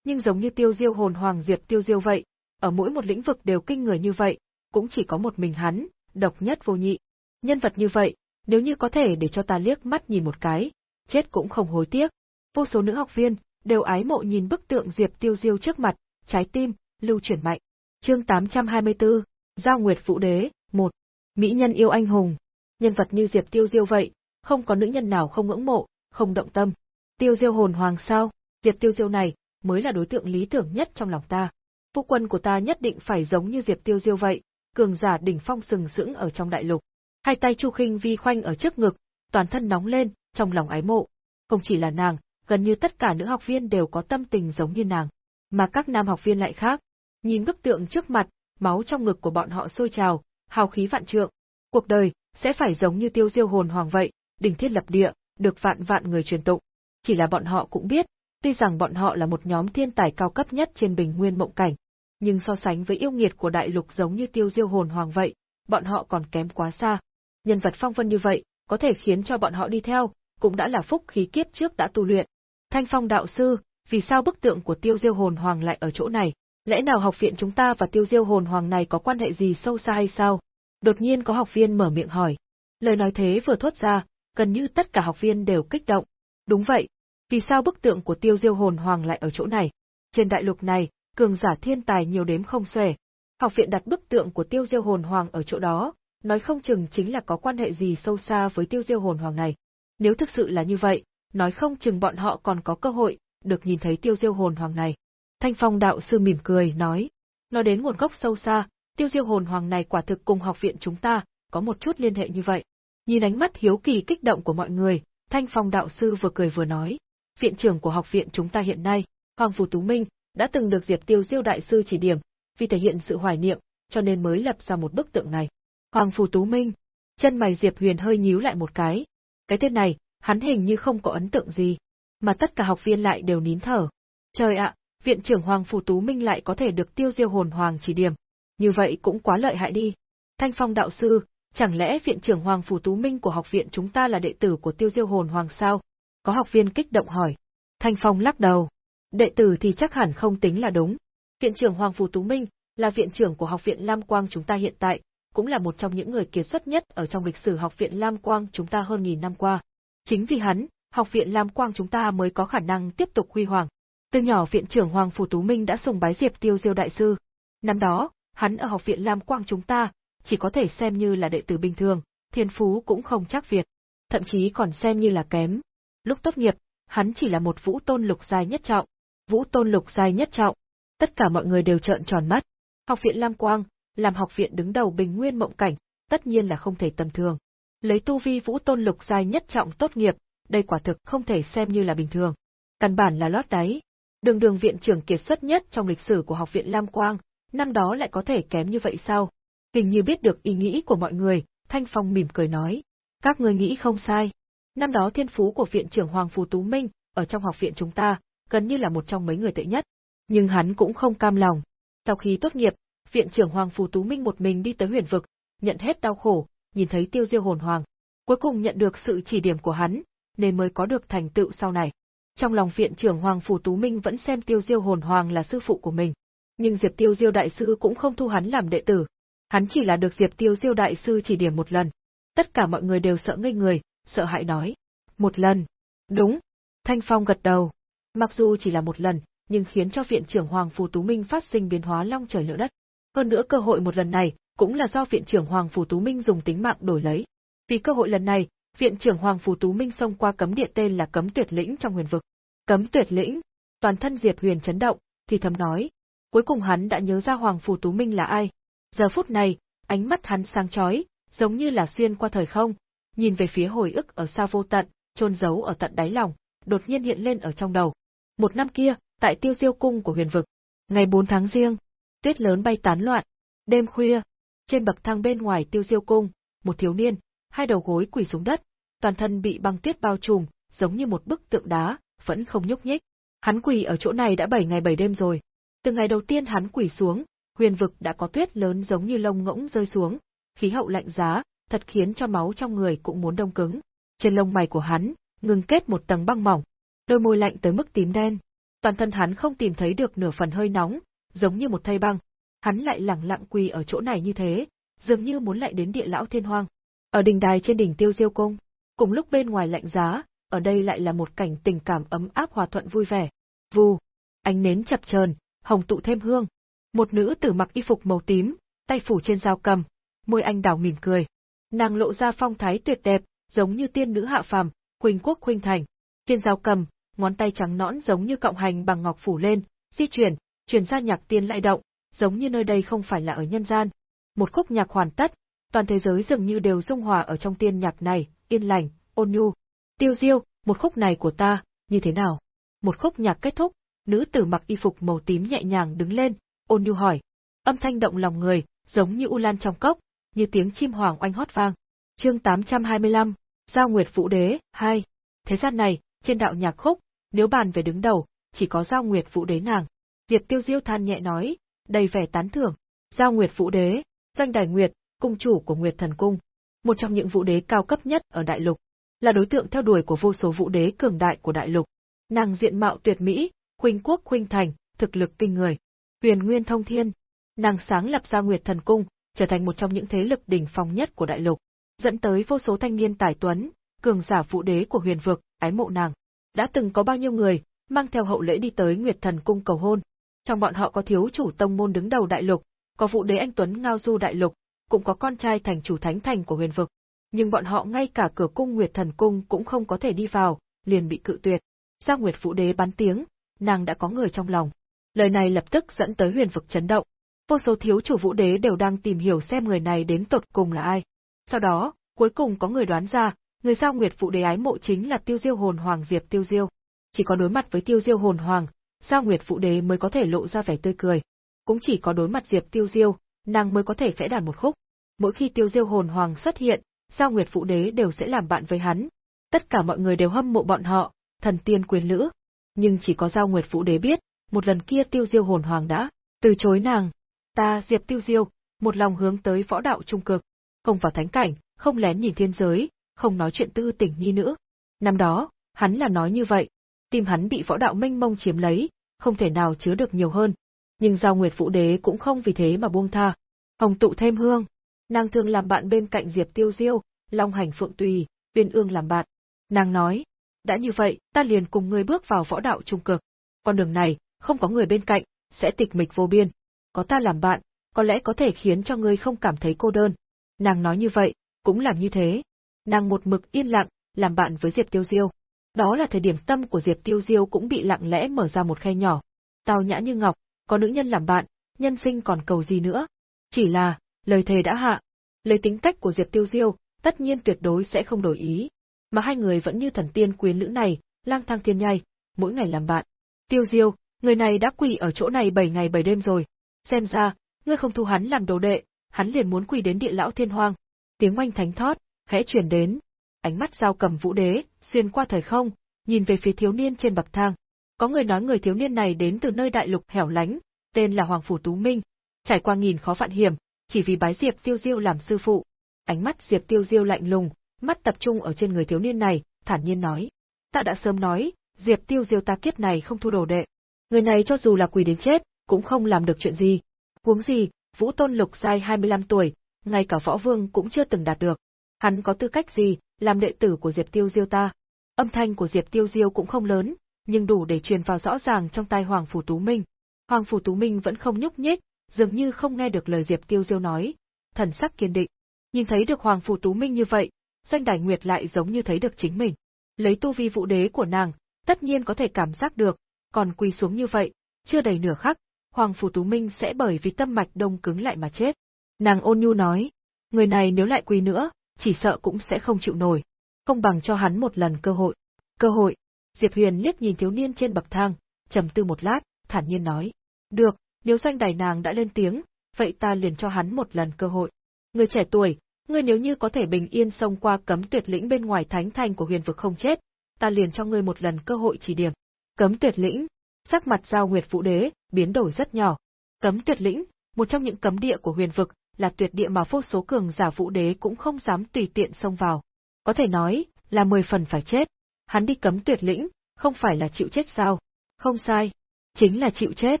Nhưng giống như tiêu diêu hồn hoàng diệp tiêu diêu vậy, ở mỗi một lĩnh vực đều kinh người như vậy, cũng chỉ có một mình hắn, độc nhất vô nhị. Nhân vật như vậy, nếu như có thể để cho ta liếc mắt nhìn một cái, chết cũng không hối tiếc. Vô số nữ học viên đều ái mộ nhìn bức tượng Diệp Tiêu Diêu trước mặt, trái tim lưu chuyển mạnh. Chương 824, Giao Nguyệt Vũ Đế, 1. Mỹ nhân yêu anh hùng. Nhân vật như Diệp Tiêu Diêu vậy, không có nữ nhân nào không ngưỡng mộ, không động tâm. Tiêu Diêu hồn hoàng sao? Diệp Tiêu Diêu này mới là đối tượng lý tưởng nhất trong lòng ta. Phu quân của ta nhất định phải giống như Diệp Tiêu Diêu vậy, cường giả đỉnh phong sừng sững ở trong đại lục. Hai tay Chu Khinh Vi khoanh ở trước ngực, toàn thân nóng lên, trong lòng ái mộ. Không chỉ là nàng, gần như tất cả nữ học viên đều có tâm tình giống như nàng, mà các nam học viên lại khác. Nhìn bức tượng trước mặt, máu trong ngực của bọn họ sôi trào, hào khí vạn trượng. Cuộc đời sẽ phải giống như Tiêu Diêu hồn hoàng vậy, đỉnh thiết lập địa, được vạn vạn người truyền tụng. Chỉ là bọn họ cũng biết, tuy rằng bọn họ là một nhóm thiên tài cao cấp nhất trên bình nguyên mộng cảnh, nhưng so sánh với yêu nghiệt của đại lục giống như Tiêu Diêu hồn hoàng vậy, bọn họ còn kém quá xa. Nhân vật phong vân như vậy, có thể khiến cho bọn họ đi theo, cũng đã là phúc khí kiếp trước đã tu luyện. Thanh Phong đạo sư, vì sao bức tượng của Tiêu Diêu hồn hoàng lại ở chỗ này? Lẽ nào học viện chúng ta và Tiêu Diêu hồn hoàng này có quan hệ gì sâu xa hay sao? Đột nhiên có học viên mở miệng hỏi. Lời nói thế vừa thốt ra, gần như tất cả học viên đều kích động. Đúng vậy, vì sao bức tượng của Tiêu Diêu hồn hoàng lại ở chỗ này? Trên đại lục này, cường giả thiên tài nhiều đếm không xuể. Học viện đặt bức tượng của Tiêu Diêu hồn hoàng ở chỗ đó, nói không chừng chính là có quan hệ gì sâu xa với Tiêu Diêu hồn hoàng này. Nếu thực sự là như vậy, nói không chừng bọn họ còn có cơ hội được nhìn thấy Tiêu Diêu hồn hoàng này. Thanh Phong đạo sư mỉm cười nói, nói đến nguồn gốc sâu xa, Tiêu Diêu hồn hoàng này quả thực cùng học viện chúng ta có một chút liên hệ như vậy. Nhìn ánh mắt hiếu kỳ kích động của mọi người, Thanh Phong đạo sư vừa cười vừa nói, viện trưởng của học viện chúng ta hiện nay, Hoàng Phù Tú Minh, đã từng được Diệp Tiêu Diêu đại sư chỉ điểm, vì thể hiện sự hoài niệm, cho nên mới lập ra một bức tượng này. Hoàng Phù Tú Minh, chân mày Diệp Huyền hơi nhíu lại một cái. Cái tên này, hắn hình như không có ấn tượng gì, mà tất cả học viên lại đều nín thở. Trời ạ, viện trưởng Hoàng Phù Tú Minh lại có thể được tiêu diêu hồn hoàng chỉ điểm. Như vậy cũng quá lợi hại đi. Thanh Phong đạo sư, chẳng lẽ viện trưởng Hoàng phủ Tú Minh của học viện chúng ta là đệ tử của tiêu diêu hồn hoàng sao? Có học viên kích động hỏi. Thanh Phong lắc đầu. Đệ tử thì chắc hẳn không tính là đúng. Viện trưởng Hoàng phủ Tú Minh là viện trưởng của học viện Lam Quang chúng ta hiện tại, cũng là một trong những người kiệt xuất nhất ở trong lịch sử học viện Lam Quang chúng ta hơn nghìn năm qua. Chính vì hắn, học viện Lam Quang chúng ta mới có khả năng tiếp tục huy hoàng. Từ nhỏ viện trưởng Hoàng Phủ Tú Minh đã sùng bái Diệp Tiêu Diêu đại sư. Năm đó, hắn ở học viện Lam Quang chúng ta, chỉ có thể xem như là đệ tử bình thường, thiên phú cũng không chắc việt, thậm chí còn xem như là kém. Lúc tốt nghiệp, hắn chỉ là một vũ tôn lục giai nhất trọng. Vũ tôn lục giai nhất trọng. Tất cả mọi người đều trợn tròn mắt. Học viện Lam Quang, làm học viện đứng đầu bình nguyên mộng cảnh, tất nhiên là không thể tầm thường. Lấy tu vi vũ tôn lục giai nhất trọng tốt nghiệp, đây quả thực không thể xem như là bình thường. Căn bản là lót đáy. Đường đường viện trưởng kiệt xuất nhất trong lịch sử của học viện Lam Quang, năm đó lại có thể kém như vậy sao? Hình như biết được ý nghĩ của mọi người, Thanh Phong mỉm cười nói. Các người nghĩ không sai. Năm đó thiên phú của viện trưởng Hoàng Phù Tú Minh, ở trong học viện chúng ta, gần như là một trong mấy người tệ nhất. Nhưng hắn cũng không cam lòng. Sau khi tốt nghiệp, viện trưởng Hoàng Phù Tú Minh một mình đi tới huyền vực, nhận hết đau khổ, nhìn thấy tiêu diêu hồn hoàng. Cuối cùng nhận được sự chỉ điểm của hắn, nên mới có được thành tựu sau này. Trong lòng viện trưởng Hoàng Phù Tú Minh vẫn xem tiêu diêu hồn hoàng là sư phụ của mình. Nhưng Diệp Tiêu Diêu đại sư cũng không thu hắn làm đệ tử. Hắn chỉ là được Diệp Tiêu Diêu đại sư chỉ điểm một lần. Tất cả mọi người đều sợ ngây người, sợ hãi nói. Một lần. Đúng. Thanh Phong gật đầu. Mặc dù chỉ là một lần, nhưng khiến cho viện trưởng Hoàng Phù Tú Minh phát sinh biến hóa long trời lỡ đất. Hơn nữa cơ hội một lần này, cũng là do viện trưởng Hoàng Phù Tú Minh dùng tính mạng đổi lấy. Vì cơ hội lần này, viện trưởng Hoàng Phù Tú Minh xông qua cấm địa tên là cấm tuyệt lĩnh trong huyền vực. Cấm tuyệt lĩnh, toàn thân Diệp Huyền chấn động, thì thầm nói. Cuối cùng hắn đã nhớ ra Hoàng Phù Tú Minh là ai. Giờ phút này, ánh mắt hắn sáng chói, giống như là xuyên qua thời không, nhìn về phía hồi ức ở xa vô tận, trôn giấu ở tận đáy lòng, đột nhiên hiện lên ở trong đầu. Một năm kia, tại tiêu diêu cung của huyền vực, ngày 4 tháng riêng, tuyết lớn bay tán loạn, đêm khuya, trên bậc thang bên ngoài tiêu diêu cung, một thiếu niên, hai đầu gối quỳ xuống đất, toàn thân bị băng tuyết bao trùm, giống như một bức tượng đá, vẫn không nhúc nhích. Hắn quỳ ở chỗ này đã 7 ngày 7 đêm rồi. Từ ngày đầu tiên hắn quỳ xuống, huyền vực đã có tuyết lớn giống như lông ngỗng rơi xuống, khí hậu lạnh giá, thật khiến cho máu trong người cũng muốn đông cứng. Trên lông mày của hắn, ngừng kết một tầng băng mỏng, đôi môi lạnh tới mức tím đen. Toàn thân hắn không tìm thấy được nửa phần hơi nóng, giống như một thây băng. Hắn lại lặng lặng quỳ ở chỗ này như thế, dường như muốn lại đến địa lão thiên hoang. Ở đình đài trên đỉnh Tiêu Diêu Cung, cùng lúc bên ngoài lạnh giá, ở đây lại là một cảnh tình cảm ấm áp hòa thuận vui vẻ. Vù, ánh nến chập chờn, hồng tụ thêm hương. Một nữ tử mặc y phục màu tím, tay phủ trên dao cầm, môi anh đào mỉm cười. Nàng lộ ra phong thái tuyệt đẹp, giống như tiên nữ hạ phàm, khuynh quốc khuynh thành. Trên dao cầm, ngón tay trắng nõn giống như cọng hành bằng ngọc phủ lên, di chuyển, truyền ra nhạc tiên lại động, giống như nơi đây không phải là ở nhân gian. Một khúc nhạc hoàn tất, toàn thế giới dường như đều dung hòa ở trong tiên nhạc này, yên lành, ôn nhu. Tiêu Diêu, một khúc này của ta, như thế nào? Một khúc nhạc kết thúc, nữ tử mặc y phục màu tím nhẹ nhàng đứng lên, ôn nhu hỏi. Âm thanh động lòng người, giống như u lan trong cốc, như tiếng chim hoàng oanh hót vang. Chương 825, Giao Nguyệt Vũ Đế, 2. Thế gian này, trên đạo nhạc khúc, nếu bàn về đứng đầu, chỉ có Giao Nguyệt Vũ Đế nàng. Diệp Tiêu Diêu than nhẹ nói, đầy vẻ tán thưởng. Giao Nguyệt Vũ Đế, doanh đài Nguyệt, cung chủ của Nguyệt Thần Cung, một trong những vũ đế cao cấp nhất ở đại lục, là đối tượng theo đuổi của vô số vũ đế cường đại của đại lục. Nàng diện mạo tuyệt mỹ, khuynh quốc khuynh thành, thực lực kinh người. Huyền Nguyên thông thiên, nàng sáng lập ra Nguyệt Thần Cung, trở thành một trong những thế lực đỉnh phong nhất của đại lục, dẫn tới vô số thanh niên tài tuấn, cường giả phụ đế của huyền vực, ái mộ nàng. Đã từng có bao nhiêu người, mang theo hậu lễ đi tới Nguyệt Thần Cung cầu hôn. Trong bọn họ có thiếu chủ tông môn đứng đầu đại lục, có phụ đế anh Tuấn ngao du đại lục, cũng có con trai thành chủ thánh thành của huyền vực. Nhưng bọn họ ngay cả cửa cung Nguyệt Thần Cung cũng không có thể đi vào, liền bị cự tuyệt. Gia Nguyệt Vũ Đế bắn tiếng, nàng đã có người trong lòng. Lời này lập tức dẫn tới huyền vực chấn động. Vô số thiếu chủ Vũ Đế đều đang tìm hiểu xem người này đến tột cùng là ai. Sau đó, cuối cùng có người đoán ra, người Giao Nguyệt Vũ Đế ái mộ chính là Tiêu Diêu Hồn Hoàng Diệp Tiêu Diêu. Chỉ có đối mặt với Tiêu Diêu Hồn Hoàng, Giao Nguyệt Vũ Đế mới có thể lộ ra vẻ tươi cười. Cũng chỉ có đối mặt Diệp Tiêu Diêu, nàng mới có thể vẽ đàn một khúc. Mỗi khi Tiêu Diêu Hồn Hoàng xuất hiện, Giao Nguyệt Vũ Đế đều sẽ làm bạn với hắn. Tất cả mọi người đều hâm mộ bọn họ, thần tiên quyền lữ. Nhưng chỉ có Giao Nguyệt Vũ Đế biết, một lần kia Tiêu Diêu Hồn Hoàng đã từ chối nàng. Ta Diệp Tiêu Diêu, một lòng hướng tới võ đạo trung cực, không vào thánh cảnh, không lén nhìn thiên giới, không nói chuyện tư tình nhi nữa. Năm đó, hắn là nói như vậy, tim hắn bị võ đạo mênh mông chiếm lấy, không thể nào chứa được nhiều hơn. Nhưng Giao Nguyệt Vũ Đế cũng không vì thế mà buông tha. Hồng tụ thêm hương, nàng thường làm bạn bên cạnh Diệp Tiêu Diêu, Long Hành Phượng Tùy, Uyên Ương làm bạn. Nàng nói, đã như vậy, ta liền cùng ngươi bước vào võ đạo trung cực. Con đường này, không có người bên cạnh, sẽ tịch mịch vô biên. Có ta làm bạn, có lẽ có thể khiến cho ngươi không cảm thấy cô đơn. Nàng nói như vậy, cũng làm như thế. Nàng một mực yên lặng, làm bạn với Diệp Tiêu Diêu. Đó là thời điểm tâm của Diệp Tiêu Diêu cũng bị lặng lẽ mở ra một khe nhỏ. Tào nhã như ngọc, có nữ nhân làm bạn, nhân sinh còn cầu gì nữa. Chỉ là, lời thề đã hạ. Lấy tính cách của Diệp Tiêu Diêu, tất nhiên tuyệt đối sẽ không đổi ý. Mà hai người vẫn như thần tiên quyến nữ này, lang thang thiên nhai, mỗi ngày làm bạn. Tiêu Diêu, người này đã quỳ ở chỗ này bảy ngày bảy đêm rồi. Xem ra, ngươi không thu hắn làm đồ đệ, hắn liền muốn quỳ đến địa lão thiên hoang. Tiếng oanh thánh thót, khẽ truyền đến. Ánh mắt giao cầm vũ đế, xuyên qua thời không, nhìn về phía thiếu niên trên bậc thang. Có người nói người thiếu niên này đến từ nơi đại lục hẻo lánh, tên là Hoàng Phủ Tú Minh. Trải qua nghìn khó vạn hiểm, chỉ vì bái Diệp Tiêu Diêu làm sư phụ. Ánh mắt Diệp Tiêu Diêu lạnh lùng, mắt tập trung ở trên người thiếu niên này, thản nhiên nói. Ta đã sớm nói, Diệp Tiêu Diêu ta kiếp này không thu đồ đệ. Người này cho dù là quỳ đến chết, cũng không làm được chuyện gì. Huống gì, Vũ Tôn Lục giai 25 tuổi, ngay cả võ vương cũng chưa từng đạt được. Hắn có tư cách gì, làm đệ tử của Diệp Tiêu Diêu ta? Âm thanh của Diệp Tiêu Diêu cũng không lớn, nhưng đủ để truyền vào rõ ràng trong tai Hoàng Phủ Tú Minh. Hoàng Phủ Tú Minh vẫn không nhúc nhích, dường như không nghe được lời Diệp Tiêu Diêu nói. Thần sắc kiên định. Nhìn thấy được Hoàng Phủ Tú Minh như vậy, Doanh Đài Nguyệt lại giống như thấy được chính mình. Lấy tu vi vũ đế của nàng, tất nhiên có thể cảm giác được, còn quỳ xuống như vậy, chưa đầy nửa khắc, Hoàng Phủ Tú Minh sẽ bởi vì tâm mạch đông cứng lại mà chết. Nàng ôn nhu nói, người này nếu lại quỳ nữa, chỉ sợ cũng sẽ không chịu nổi. Không bằng cho hắn một lần cơ hội. Cơ hội. Diệp Huyền liếc nhìn thiếu niên trên bậc thang, trầm tư một lát, thản nhiên nói. Được, nếu doanh đài nàng đã lên tiếng, vậy ta liền cho hắn một lần cơ hội. Người trẻ tuổi, ngươi nếu như có thể bình yên xông qua cấm tuyệt lĩnh bên ngoài thánh thành của huyền vực không chết, ta liền cho ngươi một lần cơ hội chỉ điểm. Cấm tuyệt lĩnh, sắc mặt giao nguyệt vũ đế, biến đổi rất nhỏ. Cấm tuyệt lĩnh, một trong những cấm địa của huyền vực, là tuyệt địa mà vô số cường giả vũ đế cũng không dám tùy tiện xông vào. Có thể nói, là mười phần phải chết. Hắn đi cấm tuyệt lĩnh, không phải là chịu chết sao? Không sai, chính là chịu chết.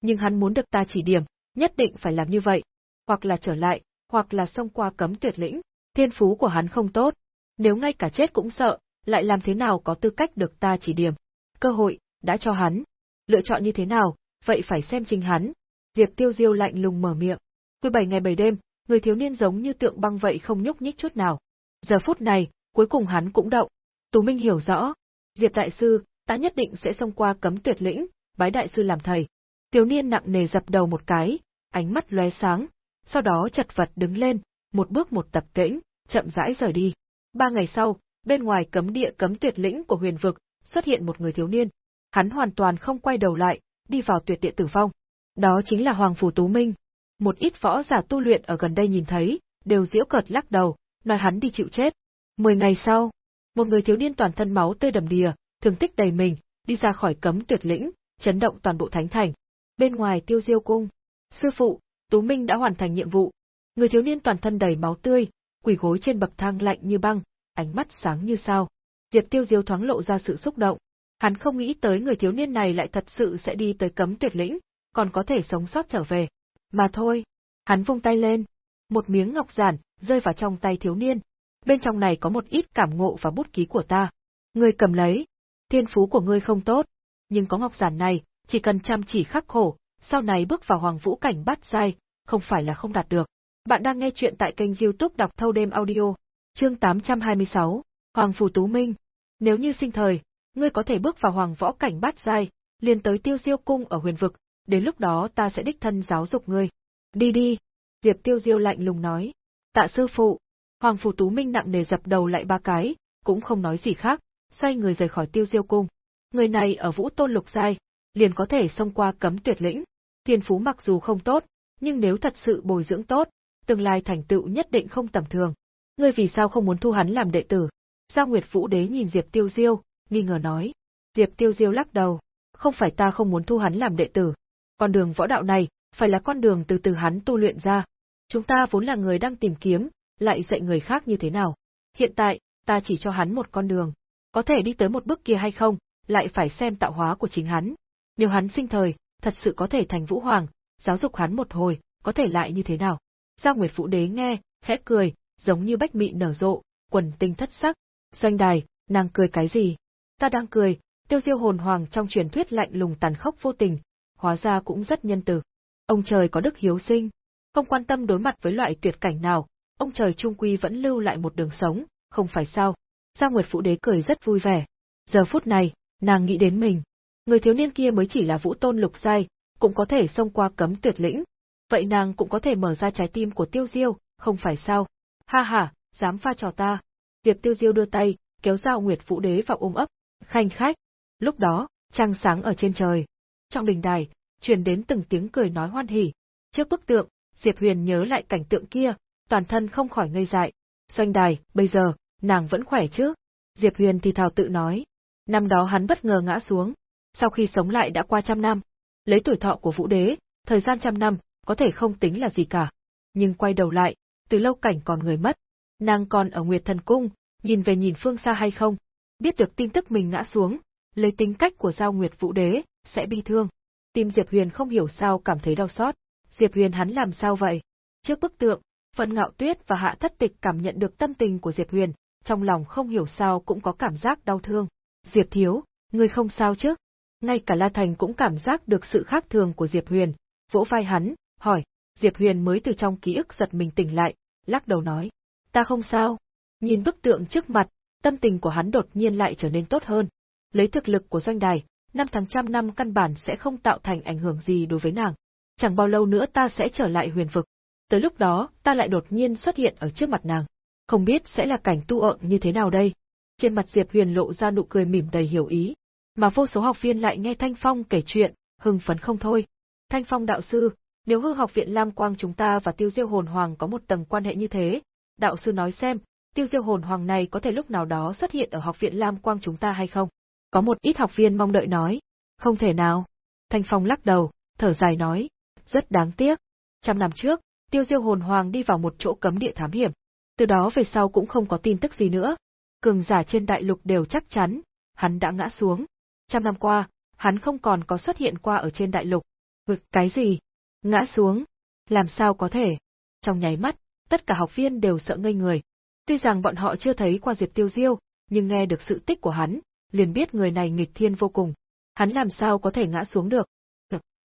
Nhưng hắn muốn được ta chỉ điểm, nhất định phải làm như vậy. Hoặc là trở lại, hoặc là xông qua cấm tuyệt lĩnh. Thiên phú của hắn không tốt. Nếu ngay cả chết cũng sợ, lại làm thế nào có tư cách được ta chỉ điểm? Cơ hội, đã cho hắn. Lựa chọn như thế nào, vậy phải xem trình hắn. Diệp Tiêu Diêu lạnh lùng mở miệng. Cứ bảy ngày bảy đêm, người thiếu niên giống như tượng băng vậy không nhúc nhích chút nào. Giờ phút này, cuối cùng hắn cũng động. Tú Minh hiểu rõ. Diệp Đại Sư, ta nhất định sẽ xông qua cấm tuyệt lĩnh, bái Đại Sư làm thầy. Thiếu niên nặng nề dập đầu một cái, ánh mắt lóe sáng, sau đó chật vật đứng lên, một bước một tập tĩnh, chậm rãi rời đi. Ba ngày sau, bên ngoài cấm địa cấm tuyệt lĩnh của huyền vực, xuất hiện một người thiếu niên. Hắn hoàn toàn không quay đầu lại, đi vào tuyệt địa tử vong. Đó chính là Hoàng Phủ Tú Minh. Một ít võ giả tu luyện ở gần đây nhìn thấy, đều giễu cợt lắc đầu, nói hắn đi chịu chết. Mười ngày sau, một người thiếu niên toàn thân máu tươi đầm đìa, thương tích đầy mình, đi ra khỏi cấm tuyệt lĩnh, chấn động toàn bộ thánh thành. Bên ngoài tiêu diêu cung, sư phụ, Tú Minh đã hoàn thành nhiệm vụ. Người thiếu niên toàn thân đầy máu tươi, quỳ gối trên bậc thang lạnh như băng, ánh mắt sáng như sao. Diệp Tiêu Diêu thoáng lộ ra sự xúc động. Hắn không nghĩ tới người thiếu niên này lại thật sự sẽ đi tới cấm tuyệt lĩnh, còn có thể sống sót trở về. Mà thôi, hắn vung tay lên, một miếng ngọc giản rơi vào trong tay thiếu niên. Bên trong này có một ít cảm ngộ và bút ký của ta. Ngươi cầm lấy. Thiên phú của ngươi không tốt, nhưng có ngọc giản này, chỉ cần chăm chỉ khắc khổ, sau này bước vào hoàng vũ cảnh bát giai, không phải là không đạt được. Bạn đang nghe chuyện tại kênh youtube đọc thâu đêm audio, chương 826, Hoàng phủ Tú Minh. Nếu như sinh thời, ngươi có thể bước vào hoàng võ cảnh bát giai, liền tới tiêu diêu cung ở huyền vực, đến lúc đó ta sẽ đích thân giáo dục ngươi. Đi đi, Diệp tiêu diêu lạnh lùng nói. Tạ sư phụ, Hoàng phủ Tú Minh nặng nề dập đầu lại ba cái, cũng không nói gì khác, xoay người rời khỏi tiêu diêu cung. Người này ở vũ tôn lục giai, liền có thể xông qua cấm tuyệt lĩnh. Thiên phú mặc dù không tốt, nhưng nếu thật sự bồi dưỡng tốt, tương lai thành tựu nhất định không tầm thường. Ngươi vì sao không muốn thu hắn làm đệ tử? Giao Nguyệt Vũ Đế nhìn Diệp Tiêu Diêu, nghi ngờ nói. Diệp Tiêu Diêu lắc đầu, không phải ta không muốn thu hắn làm đệ tử. Con đường võ đạo này, phải là con đường từ từ hắn tu luyện ra. Chúng ta vốn là người đang tìm kiếm, lại dạy người khác như thế nào. Hiện tại, ta chỉ cho hắn một con đường. Có thể đi tới một bước kia hay không, lại phải xem tạo hóa của chính hắn. Nếu hắn sinh thời, thật sự có thể thành vũ hoàng, giáo dục hắn một hồi, có thể lại như thế nào? Giao Nguyệt Vũ Đế nghe, khẽ cười, giống như bách mị nở rộ, quần tinh thất sắc. Doanh đài, nàng cười cái gì? Ta đang cười, tiêu diêu hồn hoàng trong truyền thuyết lạnh lùng tàn khốc vô tình, hóa ra cũng rất nhân từ. Ông trời có đức hiếu sinh, không quan tâm đối mặt với loại tuyệt cảnh nào, ông trời trung quy vẫn lưu lại một đường sống, không phải sao? Giao Nguyệt phụ Đế cười rất vui vẻ. Giờ phút này, nàng nghĩ đến mình. Người thiếu niên kia mới chỉ là vũ tôn lục giai, cũng có thể xông qua cấm tuyệt lĩnh. Vậy nàng cũng có thể mở ra trái tim của Tiêu Diêu, không phải sao? Ha ha, dám pha trò ta. Diệp Tiêu Diêu đưa tay, kéo giao Nguyệt phụ Đế vào ôm ấp, khanh khách. Lúc đó, trăng sáng ở trên trời. Trong đình đài, truyền đến từng tiếng cười nói hoan hỉ. Trước bức tượng, Diệp Huyền nhớ lại cảnh tượng kia, toàn thân không khỏi ngây dại. Doanh đài, bây giờ, nàng vẫn khỏe chứ? Diệp Huyền thì thào tự nói. Năm đó hắn bất ngờ ngã xuống, sau khi sống lại đã qua trăm năm. Lấy tuổi thọ của vũ đế, thời gian trăm năm, có thể không tính là gì cả. Nhưng quay đầu lại, từ lâu cảnh còn người mất. Nàng còn ở Nguyệt Thần Cung, nhìn về nhìn phương xa hay không? Biết được tin tức mình ngã xuống, lấy tính cách của Giao Nguyệt Vũ Đế, sẽ bi thương. Tim Diệp Huyền không hiểu sao cảm thấy đau xót. Diệp Huyền hắn làm sao vậy? Trước bức tượng, Phận Ngạo Tuyết và Hạ Thất Tịch cảm nhận được tâm tình của Diệp Huyền, trong lòng không hiểu sao cũng có cảm giác đau thương. Diệp Thiếu, ngươi không sao chứ? Ngay cả La Thành cũng cảm giác được sự khác thường của Diệp Huyền, vỗ vai hắn, hỏi, Diệp Huyền mới từ trong ký ức giật mình tỉnh lại, lắc đầu nói, ta không sao. Nhìn bức tượng trước mặt, tâm tình của hắn đột nhiên lại trở nên tốt hơn. Lấy thực lực của doanh đài, năm tháng trăm năm căn bản sẽ không tạo thành ảnh hưởng gì đối với nàng. Chẳng bao lâu nữa ta sẽ trở lại huyền vực. Tới lúc đó, ta lại đột nhiên xuất hiện ở trước mặt nàng. Không biết sẽ là cảnh tu ợn như thế nào đây? Trên mặt Diệp Huyền lộ ra nụ cười mỉm đầy hiểu ý. Mà vô số học viên lại nghe Thanh Phong kể chuyện, hưng phấn không thôi. Thanh Phong đạo sư, nếu hư học viện Lam Quang chúng ta và tiêu diêu hồn hoàng có một tầng quan hệ như thế, đạo sư nói xem, tiêu diêu hồn hoàng này có thể lúc nào đó xuất hiện ở học viện Lam Quang chúng ta hay không? Có một ít học viên mong đợi nói, không thể nào. Thanh Phong lắc đầu, thở dài nói, rất đáng tiếc. Trăm năm trước, tiêu diêu hồn hoàng đi vào một chỗ cấm địa thám hiểm. Từ đó về sau cũng không có tin tức gì nữa. Cường giả trên đại lục đều chắc chắn, hắn đã ngã xuống. Trăm năm qua, hắn không còn có xuất hiện qua ở trên đại lục. Ngực cái gì? Ngã xuống? Làm sao có thể? Trong nháy mắt, tất cả học viên đều sợ ngây người. Tuy rằng bọn họ chưa thấy qua Diệp Tiêu Diêu, nhưng nghe được sự tích của hắn, liền biết người này nghịch thiên vô cùng. Hắn làm sao có thể ngã xuống được?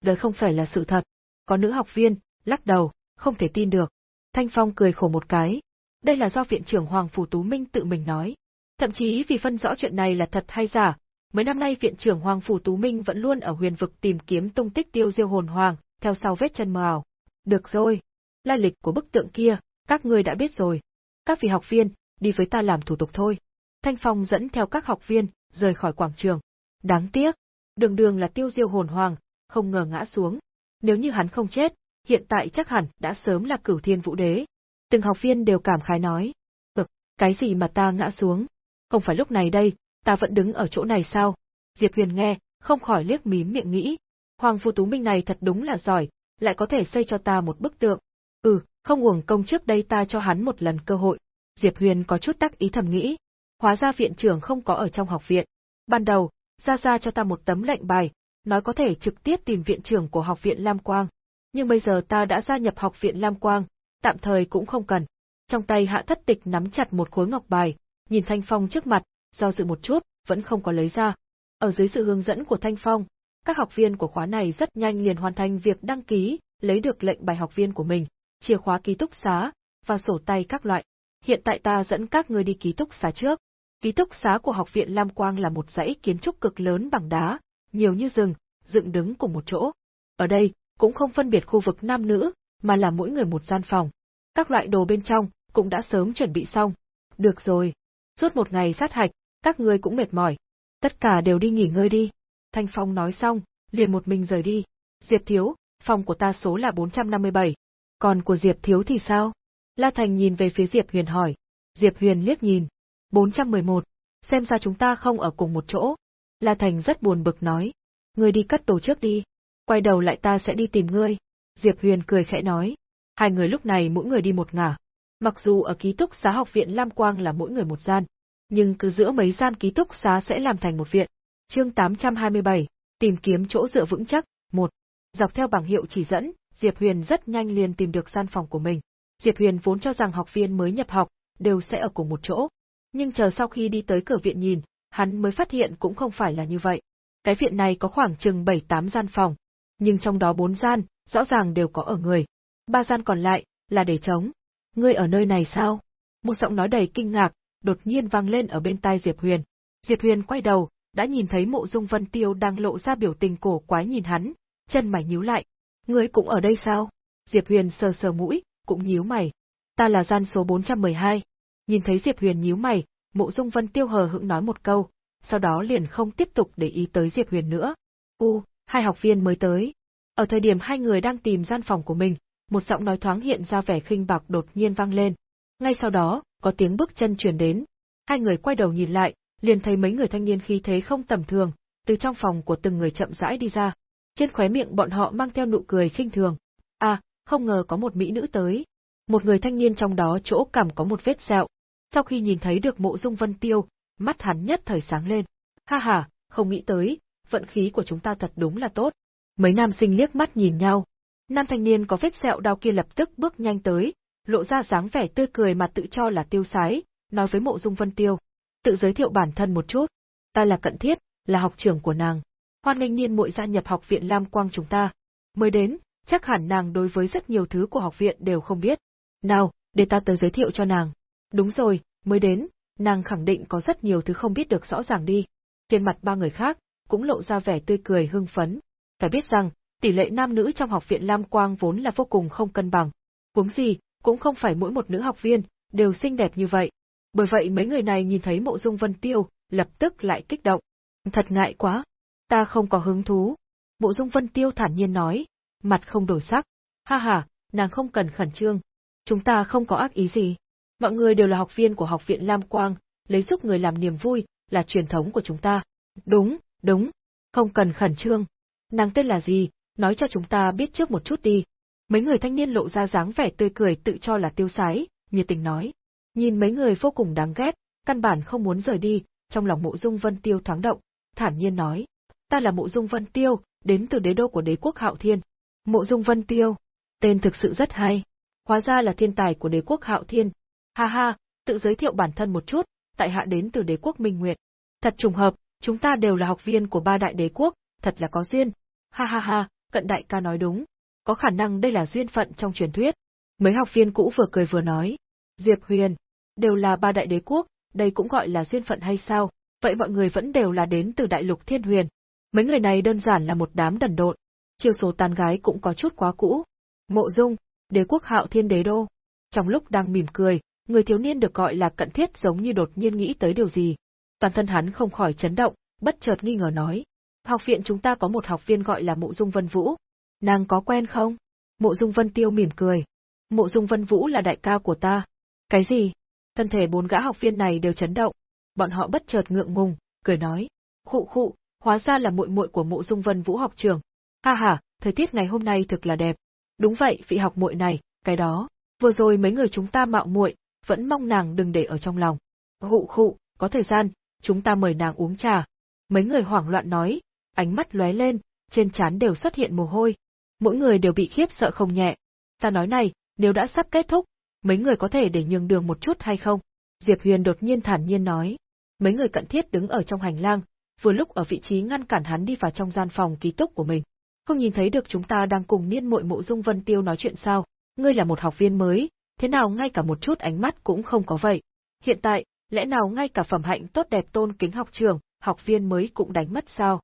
Đời không phải là sự thật. Có nữ học viên, lắc đầu, không thể tin được. Thanh Phong cười khổ một cái. Đây là do viện trưởng Hoàng Phủ Tú Minh tự mình nói. Thậm chí vì phân rõ chuyện này là thật hay giả, mấy năm nay viện trưởng Hoàng Phủ Tú Minh vẫn luôn ở huyền vực tìm kiếm tung tích tiêu diêu hồn hoàng, theo sau vết chân mờ ảo. Được rồi, lai lịch của bức tượng kia, các ngươi đã biết rồi. Các vị học viên, đi với ta làm thủ tục thôi. Thanh Phong dẫn theo các học viên, rời khỏi quảng trường. Đáng tiếc, đường đường là tiêu diêu hồn hoàng, không ngờ ngã xuống. Nếu như hắn không chết, hiện tại chắc hẳn đã sớm là cửu thiên vũ đế. Từng học viên đều cảm khái nói. Cực, cái gì mà ta ngã xuống? Không phải lúc này đây, ta vẫn đứng ở chỗ này sao? Diệp Huyền nghe, không khỏi liếc mím miệng nghĩ. Hoàng Phu Tú Minh này thật đúng là giỏi, lại có thể xây cho ta một bức tượng. Ừ, không uổng công trước đây ta cho hắn một lần cơ hội. Diệp Huyền có chút đắc ý thầm nghĩ. Hóa ra viện trưởng không có ở trong học viện. Ban đầu, ra ra cho ta một tấm lệnh bài, nói có thể trực tiếp tìm viện trưởng của học viện Lam Quang. Nhưng bây giờ ta đã gia nhập học viện Lam Quang, tạm thời cũng không cần. Trong tay hạ thất tịch nắm chặt một khối ngọc bài, nhìn Thanh Phong trước mặt, do dự một chút, vẫn không có lấy ra. Ở dưới sự hướng dẫn của Thanh Phong, các học viên của khóa này rất nhanh liền hoàn thành việc đăng ký, lấy được lệnh bài học viên của mình, chìa khóa ký túc xá, và sổ tay các loại. Hiện tại ta dẫn các người đi ký túc xá trước. Ký túc xá của học viện Lam Quang là một dãy kiến trúc cực lớn bằng đá, nhiều như rừng, dựng đứng cùng một chỗ. Ở đây, cũng không phân biệt khu vực nam nữ, mà là mỗi người một gian phòng. Các loại đồ bên trong cũng đã sớm chuẩn bị xong. Được rồi. Suốt một ngày sát hạch, các ngươi cũng mệt mỏi. Tất cả đều đi nghỉ ngơi đi. Thanh Phong nói xong, liền một mình rời đi. Diệp Thiếu, phòng của ta số là 457. Còn của Diệp Thiếu thì sao? La Thành nhìn về phía Diệp Huyền hỏi. Diệp Huyền liếc nhìn. 411. Xem ra chúng ta không ở cùng một chỗ. La Thành rất buồn bực nói. Ngươi đi cất đồ trước đi. Quay đầu lại ta sẽ đi tìm ngươi. Diệp Huyền cười khẽ nói. Hai người lúc này mỗi người đi một ngả. Mặc dù ở ký túc xá học viện Lam Quang là mỗi người một gian, nhưng cứ giữa mấy gian ký túc xá sẽ làm thành một viện. Chương 827, tìm kiếm chỗ dựa vững chắc, một. Dọc theo bảng hiệu chỉ dẫn, Diệp Huyền rất nhanh liền tìm được gian phòng của mình. Diệp Huyền vốn cho rằng học viên mới nhập học, đều sẽ ở cùng một chỗ. Nhưng chờ sau khi đi tới cửa viện nhìn, hắn mới phát hiện cũng không phải là như vậy. Cái viện này có khoảng chừng 7-8 gian phòng, nhưng trong đó 4 gian, rõ ràng đều có ở người. Ba gian còn lại, là để trống. Ngươi ở nơi này sao? Một giọng nói đầy kinh ngạc, đột nhiên vang lên ở bên tai Diệp Huyền. Diệp Huyền quay đầu, đã nhìn thấy mộ dung Vân Tiêu đang lộ ra biểu tình cổ quái nhìn hắn, chân mày nhíu lại. Ngươi cũng ở đây sao? Diệp Huyền sờ sờ mũi, cũng nhíu mày. Ta là gian số 412. Nhìn thấy Diệp Huyền nhíu mày, mộ dung Vân Tiêu hờ hững nói một câu, sau đó liền không tiếp tục để ý tới Diệp Huyền nữa. U, hai học viên mới tới. Ở thời điểm hai người đang tìm gian phòng của mình, một giọng nói thoáng hiện ra vẻ khinh bạc đột nhiên vang lên. Ngay sau đó, có tiếng bước chân truyền đến. Hai người quay đầu nhìn lại, liền thấy mấy người thanh niên khí thế không tầm thường, từ trong phòng của từng người chậm rãi đi ra. Trên khóe miệng bọn họ mang theo nụ cười khinh thường. À, không ngờ có một mỹ nữ tới. Một người thanh niên trong đó chỗ cằm có một vết sẹo. Sau khi nhìn thấy được mộ dung vân tiêu, mắt hắn nhất thời sáng lên. Ha ha, không nghĩ tới, vận khí của chúng ta thật đúng là tốt. Mấy nam sinh liếc mắt nhìn nhau. Nam thanh niên có vết sẹo đau kia lập tức bước nhanh tới, lộ ra dáng vẻ tươi cười mà tự cho là tiêu sái, nói với mộ dung vân tiêu. Tự giới thiệu bản thân một chút. Ta là Cận Thiết, là học trưởng của nàng. Hoan nghênh niên muội gia nhập học viện Lam Quang chúng ta. Mới đến, chắc hẳn nàng đối với rất nhiều thứ của học viện đều không biết. Nào, để ta tới giới thiệu cho nàng. Đúng rồi, mới đến, nàng khẳng định có rất nhiều thứ không biết được rõ ràng đi. Trên mặt ba người khác, cũng lộ ra vẻ tươi cười hưng phấn. Phải biết rằng, tỷ lệ nam nữ trong học viện Lam Quang vốn là vô cùng không cân bằng. Huống gì, cũng không phải mỗi một nữ học viên đều xinh đẹp như vậy. Bởi vậy mấy người này nhìn thấy mộ dung Vân Tiêu, lập tức lại kích động. Thật ngại quá, ta không có hứng thú. Mộ dung Vân Tiêu thản nhiên nói, mặt không đổi sắc. Ha ha, nàng không cần khẩn trương. Chúng ta không có ác ý gì. Mọi người đều là học viên của học viện Lam Quang, lấy giúp người làm niềm vui, là truyền thống của chúng ta. Đúng, đúng, không cần khẩn trương. Nàng tên là gì, nói cho chúng ta biết trước một chút đi. Mấy người thanh niên lộ ra dáng vẻ tươi cười tự cho là tiêu sái, nhiệt tình nói. Nhìn mấy người vô cùng đáng ghét, căn bản không muốn rời đi, trong lòng mộ dung vân tiêu thoáng động, thản nhiên nói. Ta là mộ dung vân tiêu, đến từ đế đô của đế quốc hạo thiên. Mộ dung vân tiêu, tên thực sự rất hay. Hóa ra là thiên tài của đế quốc hạo thiên. Ha ha, tự giới thiệu bản thân một chút, tại hạ đến từ đế quốc Minh Nguyệt. Thật trùng hợp, chúng ta đều là học viên của ba đại đế quốc, thật là có duyên. Ha ha ha, cận đại ca nói đúng. Có khả năng đây là duyên phận trong truyền thuyết. Mấy học viên cũ vừa cười vừa nói. Diệp Huyền, đều là ba đại đế quốc, đây cũng gọi là duyên phận hay sao? Vậy mọi người vẫn đều là đến từ đại lục thiên huyền. Mấy người này đơn giản là một đám đần độn. Chiêu số tán gái cũng có chút quá cũ. Mộ Dung, đế quốc hạo thiên đế đô. Trong lúc đang mỉm cười, người thiếu niên được gọi là cận thiết giống như đột nhiên nghĩ tới điều gì. Toàn thân hắn không khỏi chấn động, bất chợt nghi ngờ nói. Học viện chúng ta có một học viên gọi là Mộ Dung Vân Vũ. Nàng có quen không? Mộ Dung Vân Tiêu mỉm cười. Mộ Dung Vân Vũ là đại ca của ta. Cái gì? Thân thể bốn gã học viên này đều chấn động. Bọn họ bất chợt ngượng ngùng, cười nói. Khụ khụ, hóa ra là muội muội của Mộ Dung Vân Vũ học trường. Ha ha, thời tiết ngày hôm nay thực là đẹp. Đúng vậy, vị học muội này, cái đó. Vừa rồi mấy người chúng ta mạo muội, vẫn mong nàng đừng để ở trong lòng. Hụ khụ, có thời gian, chúng ta mời nàng uống trà. Mấy người hoảng loạn nói, ánh mắt lóe lên, trên trán đều xuất hiện mồ hôi. Mỗi người đều bị khiếp sợ không nhẹ. Ta nói này, nếu đã sắp kết thúc, mấy người có thể để nhường đường một chút hay không? Diệp Huyền đột nhiên thản nhiên nói. Mấy người cận thiết đứng ở trong hành lang, vừa lúc ở vị trí ngăn cản hắn đi vào trong gian phòng ký túc của mình. Không nhìn thấy được chúng ta đang cùng niên muội mộ dung vân tiêu nói chuyện sao? Ngươi là một học viên mới, thế nào ngay cả một chút ánh mắt cũng không có vậy? Hiện tại, lẽ nào ngay cả phẩm hạnh tốt đẹp tôn kính học trường, học viên mới cũng đánh mất sao?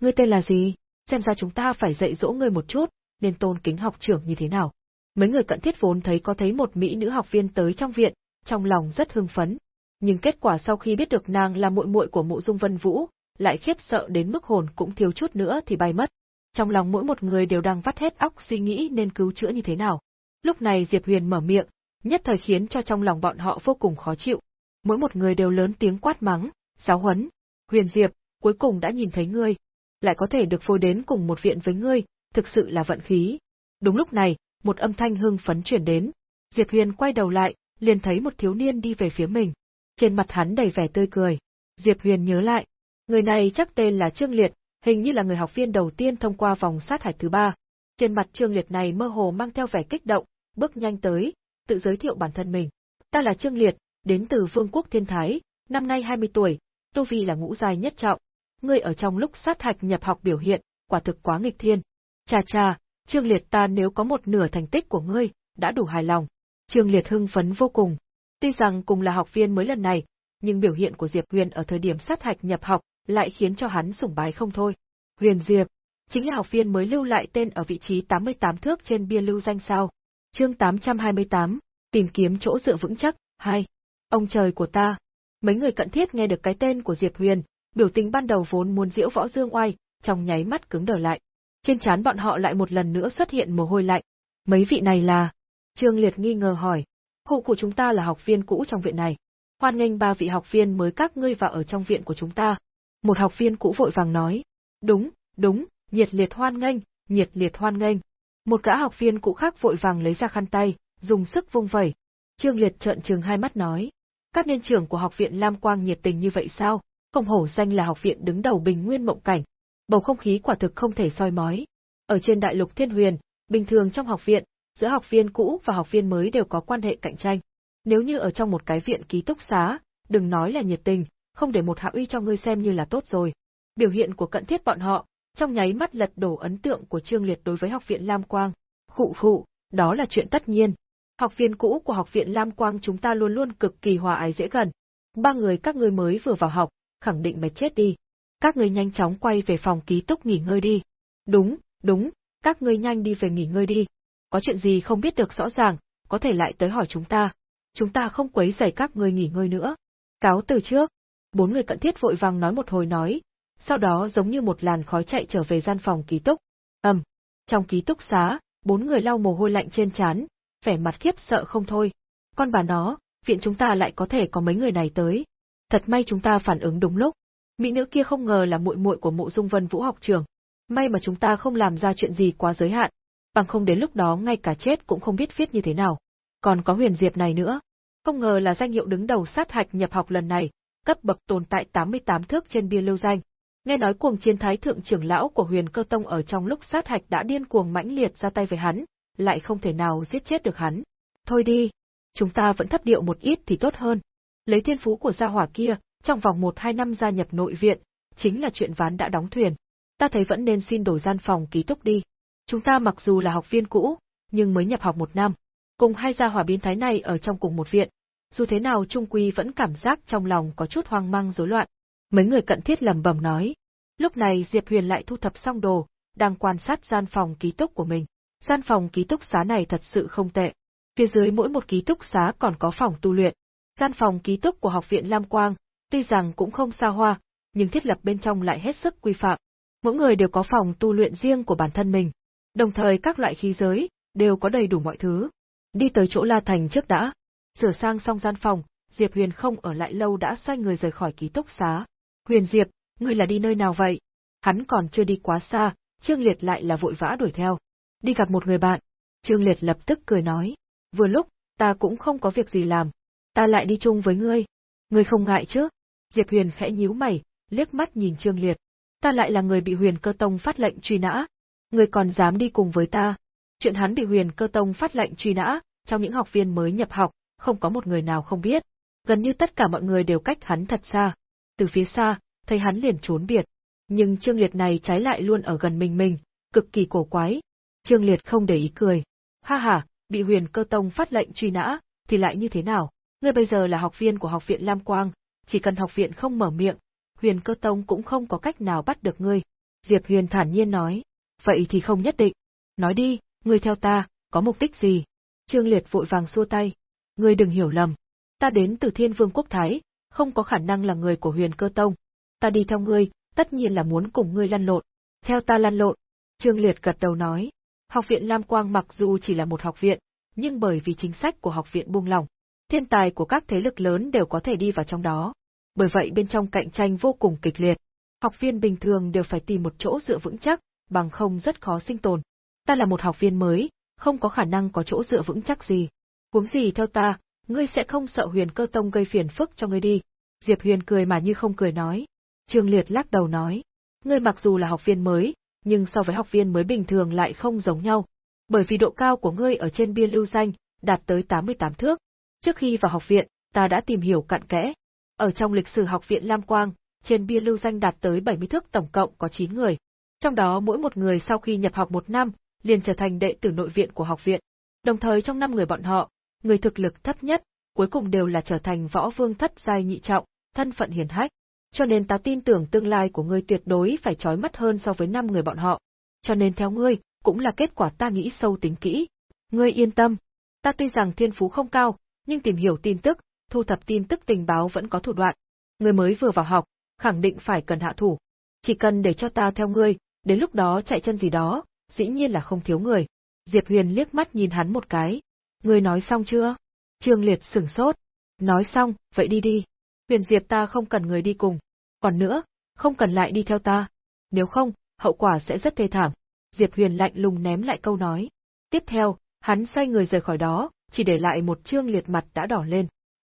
Ngươi tên là gì? Xem ra chúng ta phải dạy dỗ ngươi một chút, nên tôn kính học trưởng như thế nào? Mấy người cận thiết vốn thấy có thấy một mỹ nữ học viên tới trong viện, trong lòng rất hưng phấn. Nhưng kết quả sau khi biết được nàng là muội muội của Mộ Dung Vân Vũ, lại khiếp sợ đến mức hồn cũng thiếu chút nữa thì bay mất. Trong lòng mỗi một người đều đang vắt hết óc suy nghĩ nên cứu chữa như thế nào. Lúc này Diệp Huyền mở miệng, nhất thời khiến cho trong lòng bọn họ vô cùng khó chịu. Mỗi một người đều lớn tiếng quát mắng, giáo huấn. Huyền Diệp, cuối cùng đã nhìn thấy ngươi, lại có thể được phôi đến cùng một viện với ngươi, thực sự là vận khí. Đúng lúc này, một âm thanh hưng phấn chuyển đến. Diệp Huyền quay đầu lại, liền thấy một thiếu niên đi về phía mình. Trên mặt hắn đầy vẻ tươi cười. Diệp Huyền nhớ lại, người này chắc tên là Trương Liệt, hình như là người học viên đầu tiên thông qua vòng sát hạch thứ ba. Trên mặt Trương Liệt này mơ hồ mang theo vẻ kích động, bước nhanh tới, tự giới thiệu bản thân mình. Ta là Trương Liệt, đến từ Vương quốc Thiên Thái, năm nay 20 tuổi, tu vi là ngũ giai nhất trọng. Ngươi ở trong lúc sát hạch nhập học biểu hiện, quả thực quá nghịch thiên. Cha cha, Trương Liệt ta nếu có một nửa thành tích của ngươi, đã đủ hài lòng. Trương Liệt hưng phấn vô cùng. Tuy rằng cùng là học viên mới lần này, nhưng biểu hiện của Diệp Huyền ở thời điểm sát hạch nhập học lại khiến cho hắn sủng bái không thôi. Huyền Diệp, chính là học viên mới lưu lại tên ở vị trí 88 thước trên bia lưu danh sao. Chương 828, tìm kiếm chỗ dựa vững chắc, 2. Ông trời của ta. Mấy người cận thiết nghe được cái tên của Diệp Huyền, biểu tình ban đầu vốn muốn diễu võ dương oai, trong nháy mắt cứng đờ lại. Trên trán bọn họ lại một lần nữa xuất hiện mồ hôi lạnh. Mấy vị này là? Trương Liệt nghi ngờ hỏi. Hộ của chúng ta là học viên cũ trong viện này. Hoan nghênh ba vị học viên mới các ngươi vào ở trong viện của chúng ta. Một học viên cũ vội vàng nói. Đúng, đúng, nhiệt liệt hoan nghênh, nhiệt liệt hoan nghênh. Một gã học viên cũ khác vội vàng lấy ra khăn tay, dùng sức vung vẩy. Trương Liệt trợn trừng hai mắt nói. Các niên trưởng của học viện Lam Quang nhiệt tình như vậy sao? Không hổ danh là học viện đứng đầu bình nguyên mộng cảnh. Bầu không khí quả thực không thể soi mói. Ở trên đại lục Thiên Huyền, bình thường trong học viện, giữa học viên cũ và học viên mới đều có quan hệ cạnh tranh. Nếu như ở trong một cái viện ký túc xá, đừng nói là nhiệt tình, không để một hạ uy cho ngươi xem như là tốt rồi. Biểu hiện của cận thiết bọn họ, trong nháy mắt lật đổ ấn tượng của Trương Liệt đối với học viện Lam Quang. Khụ khụ, đó là chuyện tất nhiên. Học viên cũ của học viện Lam Quang chúng ta luôn luôn cực kỳ hòa ái dễ gần. Ba người các ngươi mới vừa vào học, khẳng định mệt chết đi. Các ngươi nhanh chóng quay về phòng ký túc nghỉ ngơi đi. Đúng, đúng, các ngươi nhanh đi về nghỉ ngơi đi. Có chuyện gì không biết được rõ ràng, có thể lại tới hỏi chúng ta. Chúng ta không quấy rầy các ngươi nghỉ ngơi nữa. Cáo từ trước. Bốn người cận thiết vội vàng nói một hồi nói, sau đó giống như một làn khói chạy trở về gian phòng ký túc. Ầm, trong ký túc xá, bốn người lau mồ hôi lạnh trên trán, vẻ mặt khiếp sợ không thôi. Con bà nó, viện chúng ta lại có thể có mấy người này tới. Thật may chúng ta phản ứng đúng lúc. Mỹ nữ kia không ngờ là muội muội của Mộ Dung Vân Vũ học trường. May mà chúng ta không làm ra chuyện gì quá giới hạn, bằng không đến lúc đó ngay cả chết cũng không biết viết như thế nào. Còn có huyền diệp này nữa. Không ngờ là danh hiệu đứng đầu sát hạch nhập học lần này, cấp bậc tồn tại 88 thước trên bia lưu danh. Nghe nói cuồng chiến thái thượng trưởng lão của huyền cơ tông ở trong lúc sát hạch đã điên cuồng mãnh liệt ra tay với hắn, lại không thể nào giết chết được hắn. Thôi đi, chúng ta vẫn thấp điệu một ít thì tốt hơn. Lấy thiên phú của gia hỏa kia, trong vòng một hai năm gia nhập nội viện, chính là chuyện ván đã đóng thuyền. Ta thấy vẫn nên xin đổi gian phòng ký túc đi. Chúng ta mặc dù là học viên cũ, nhưng mới nhập học một năm, cùng hai gia hỏa biến thái này ở trong cùng một viện. Dù thế nào Trung Quy vẫn cảm giác trong lòng có chút hoang mang rối loạn. Mấy người cận thiết lầm bầm nói. Lúc này Diệp Huyền lại thu thập xong đồ, đang quan sát gian phòng ký túc của mình. Gian phòng ký túc xá này thật sự không tệ. Phía dưới mỗi một ký túc xá còn có phòng tu luyện. Gian phòng ký túc của học viện Lam Quang, tuy rằng cũng không xa hoa, nhưng thiết lập bên trong lại hết sức quy phạm. Mỗi người đều có phòng tu luyện riêng của bản thân mình. Đồng thời các loại khí giới, đều có đầy đủ mọi thứ. Đi tới chỗ La Thành trước đã. Sửa sang xong gian phòng, Diệp Huyền không ở lại lâu đã xoay người rời khỏi ký túc xá. Huyền Diệp, ngươi là đi nơi nào vậy? Hắn còn chưa đi quá xa, Trương Liệt lại là vội vã đuổi theo. Đi gặp một người bạn. Trương Liệt lập tức cười nói. Vừa lúc, ta cũng không có việc gì làm. Ta lại đi chung với ngươi. Ngươi không ngại chứ? Diệp Huyền khẽ nhíu mày, liếc mắt nhìn Trương Liệt. Ta lại là người bị Huyền Cơ Tông phát lệnh truy nã. Ngươi còn dám đi cùng với ta? Chuyện hắn bị Huyền Cơ Tông phát lệnh truy nã, trong những học viên mới nhập học, không có một người nào không biết. Gần như tất cả mọi người đều cách hắn thật xa. Từ phía xa, thấy hắn liền trốn biệt. Nhưng Trương Liệt này trái lại luôn ở gần mình mình, cực kỳ cổ quái. Trương Liệt không để ý cười. Ha ha, bị huyền cơ tông phát lệnh truy nã, thì lại như thế nào? Ngươi bây giờ là học viên của học viện Lam Quang, chỉ cần học viện không mở miệng, huyền cơ tông cũng không có cách nào bắt được ngươi. Diệp Huyền thản nhiên nói. Vậy thì không nhất định. Nói đi, ngươi theo ta, có mục đích gì? Trương Liệt vội vàng xua tay. Ngươi đừng hiểu lầm. Ta đến từ Thiên Vương Quốc Thái, không có khả năng là người của huyền cơ tông. Ta đi theo ngươi, tất nhiên là muốn cùng ngươi lăn lộn. Theo ta lăn lộn. Trương Liệt gật đầu nói. Học viện Lam Quang mặc dù chỉ là một học viện, nhưng bởi vì chính sách của học viện buông lỏng, thiên tài của các thế lực lớn đều có thể đi vào trong đó. Bởi vậy bên trong cạnh tranh vô cùng kịch liệt. Học viên bình thường đều phải tìm một chỗ dựa vững chắc, bằng không rất khó sinh tồn. Ta là một học viên mới, không có khả năng có chỗ dựa vững chắc gì. Cuốn gì theo ta, ngươi sẽ không sợ huyền cơ tông gây phiền phức cho ngươi đi. Diệp Huyền cười mà như không cười nói. Trương Liệt lắc đầu nói. Ngươi mặc dù là học viên mới, nhưng so với học viên mới bình thường lại không giống nhau. Bởi vì độ cao của ngươi ở trên biên lưu danh, đạt tới 88 thước. Trước khi vào học viện, ta đã tìm hiểu cặn kẽ. Ở trong lịch sử học viện Lam Quang, trên bia lưu danh đạt tới 70 thước tổng cộng có 9 người. Trong đó mỗi một người sau khi nhập học một năm, liền trở thành đệ tử nội viện của học viện. Đồng thời trong năm người bọn họ, người thực lực thấp nhất, cuối cùng đều là trở thành võ vương thất giai nhị trọng, thân phận hiền hách. Cho nên ta tin tưởng tương lai của ngươi tuyệt đối phải trói mắt hơn so với năm người bọn họ. Cho nên theo ngươi, cũng là kết quả ta nghĩ sâu tính kỹ. Ngươi yên tâm. Ta tuy rằng thiên phú không cao, nhưng tìm hiểu tin tức, thu thập tin tức tình báo vẫn có thủ đoạn. Ngươi mới vừa vào học, khẳng định phải cần hạ thủ. Chỉ cần để cho ta theo ngươi, Đến lúc đó chạy chân gì đó, dĩ nhiên là không thiếu người. Diệp Huyền liếc mắt nhìn hắn một cái. Ngươi nói xong chưa? Trương Liệt sửng sốt. Nói xong, vậy đi đi. Huyền Diệp ta không cần người đi cùng. Còn nữa, không cần lại đi theo ta. Nếu không, hậu quả sẽ rất thê thảm. Diệp Huyền lạnh lùng ném lại câu nói. Tiếp theo, hắn xoay người rời khỏi đó, chỉ để lại một Trương Liệt mặt đã đỏ lên.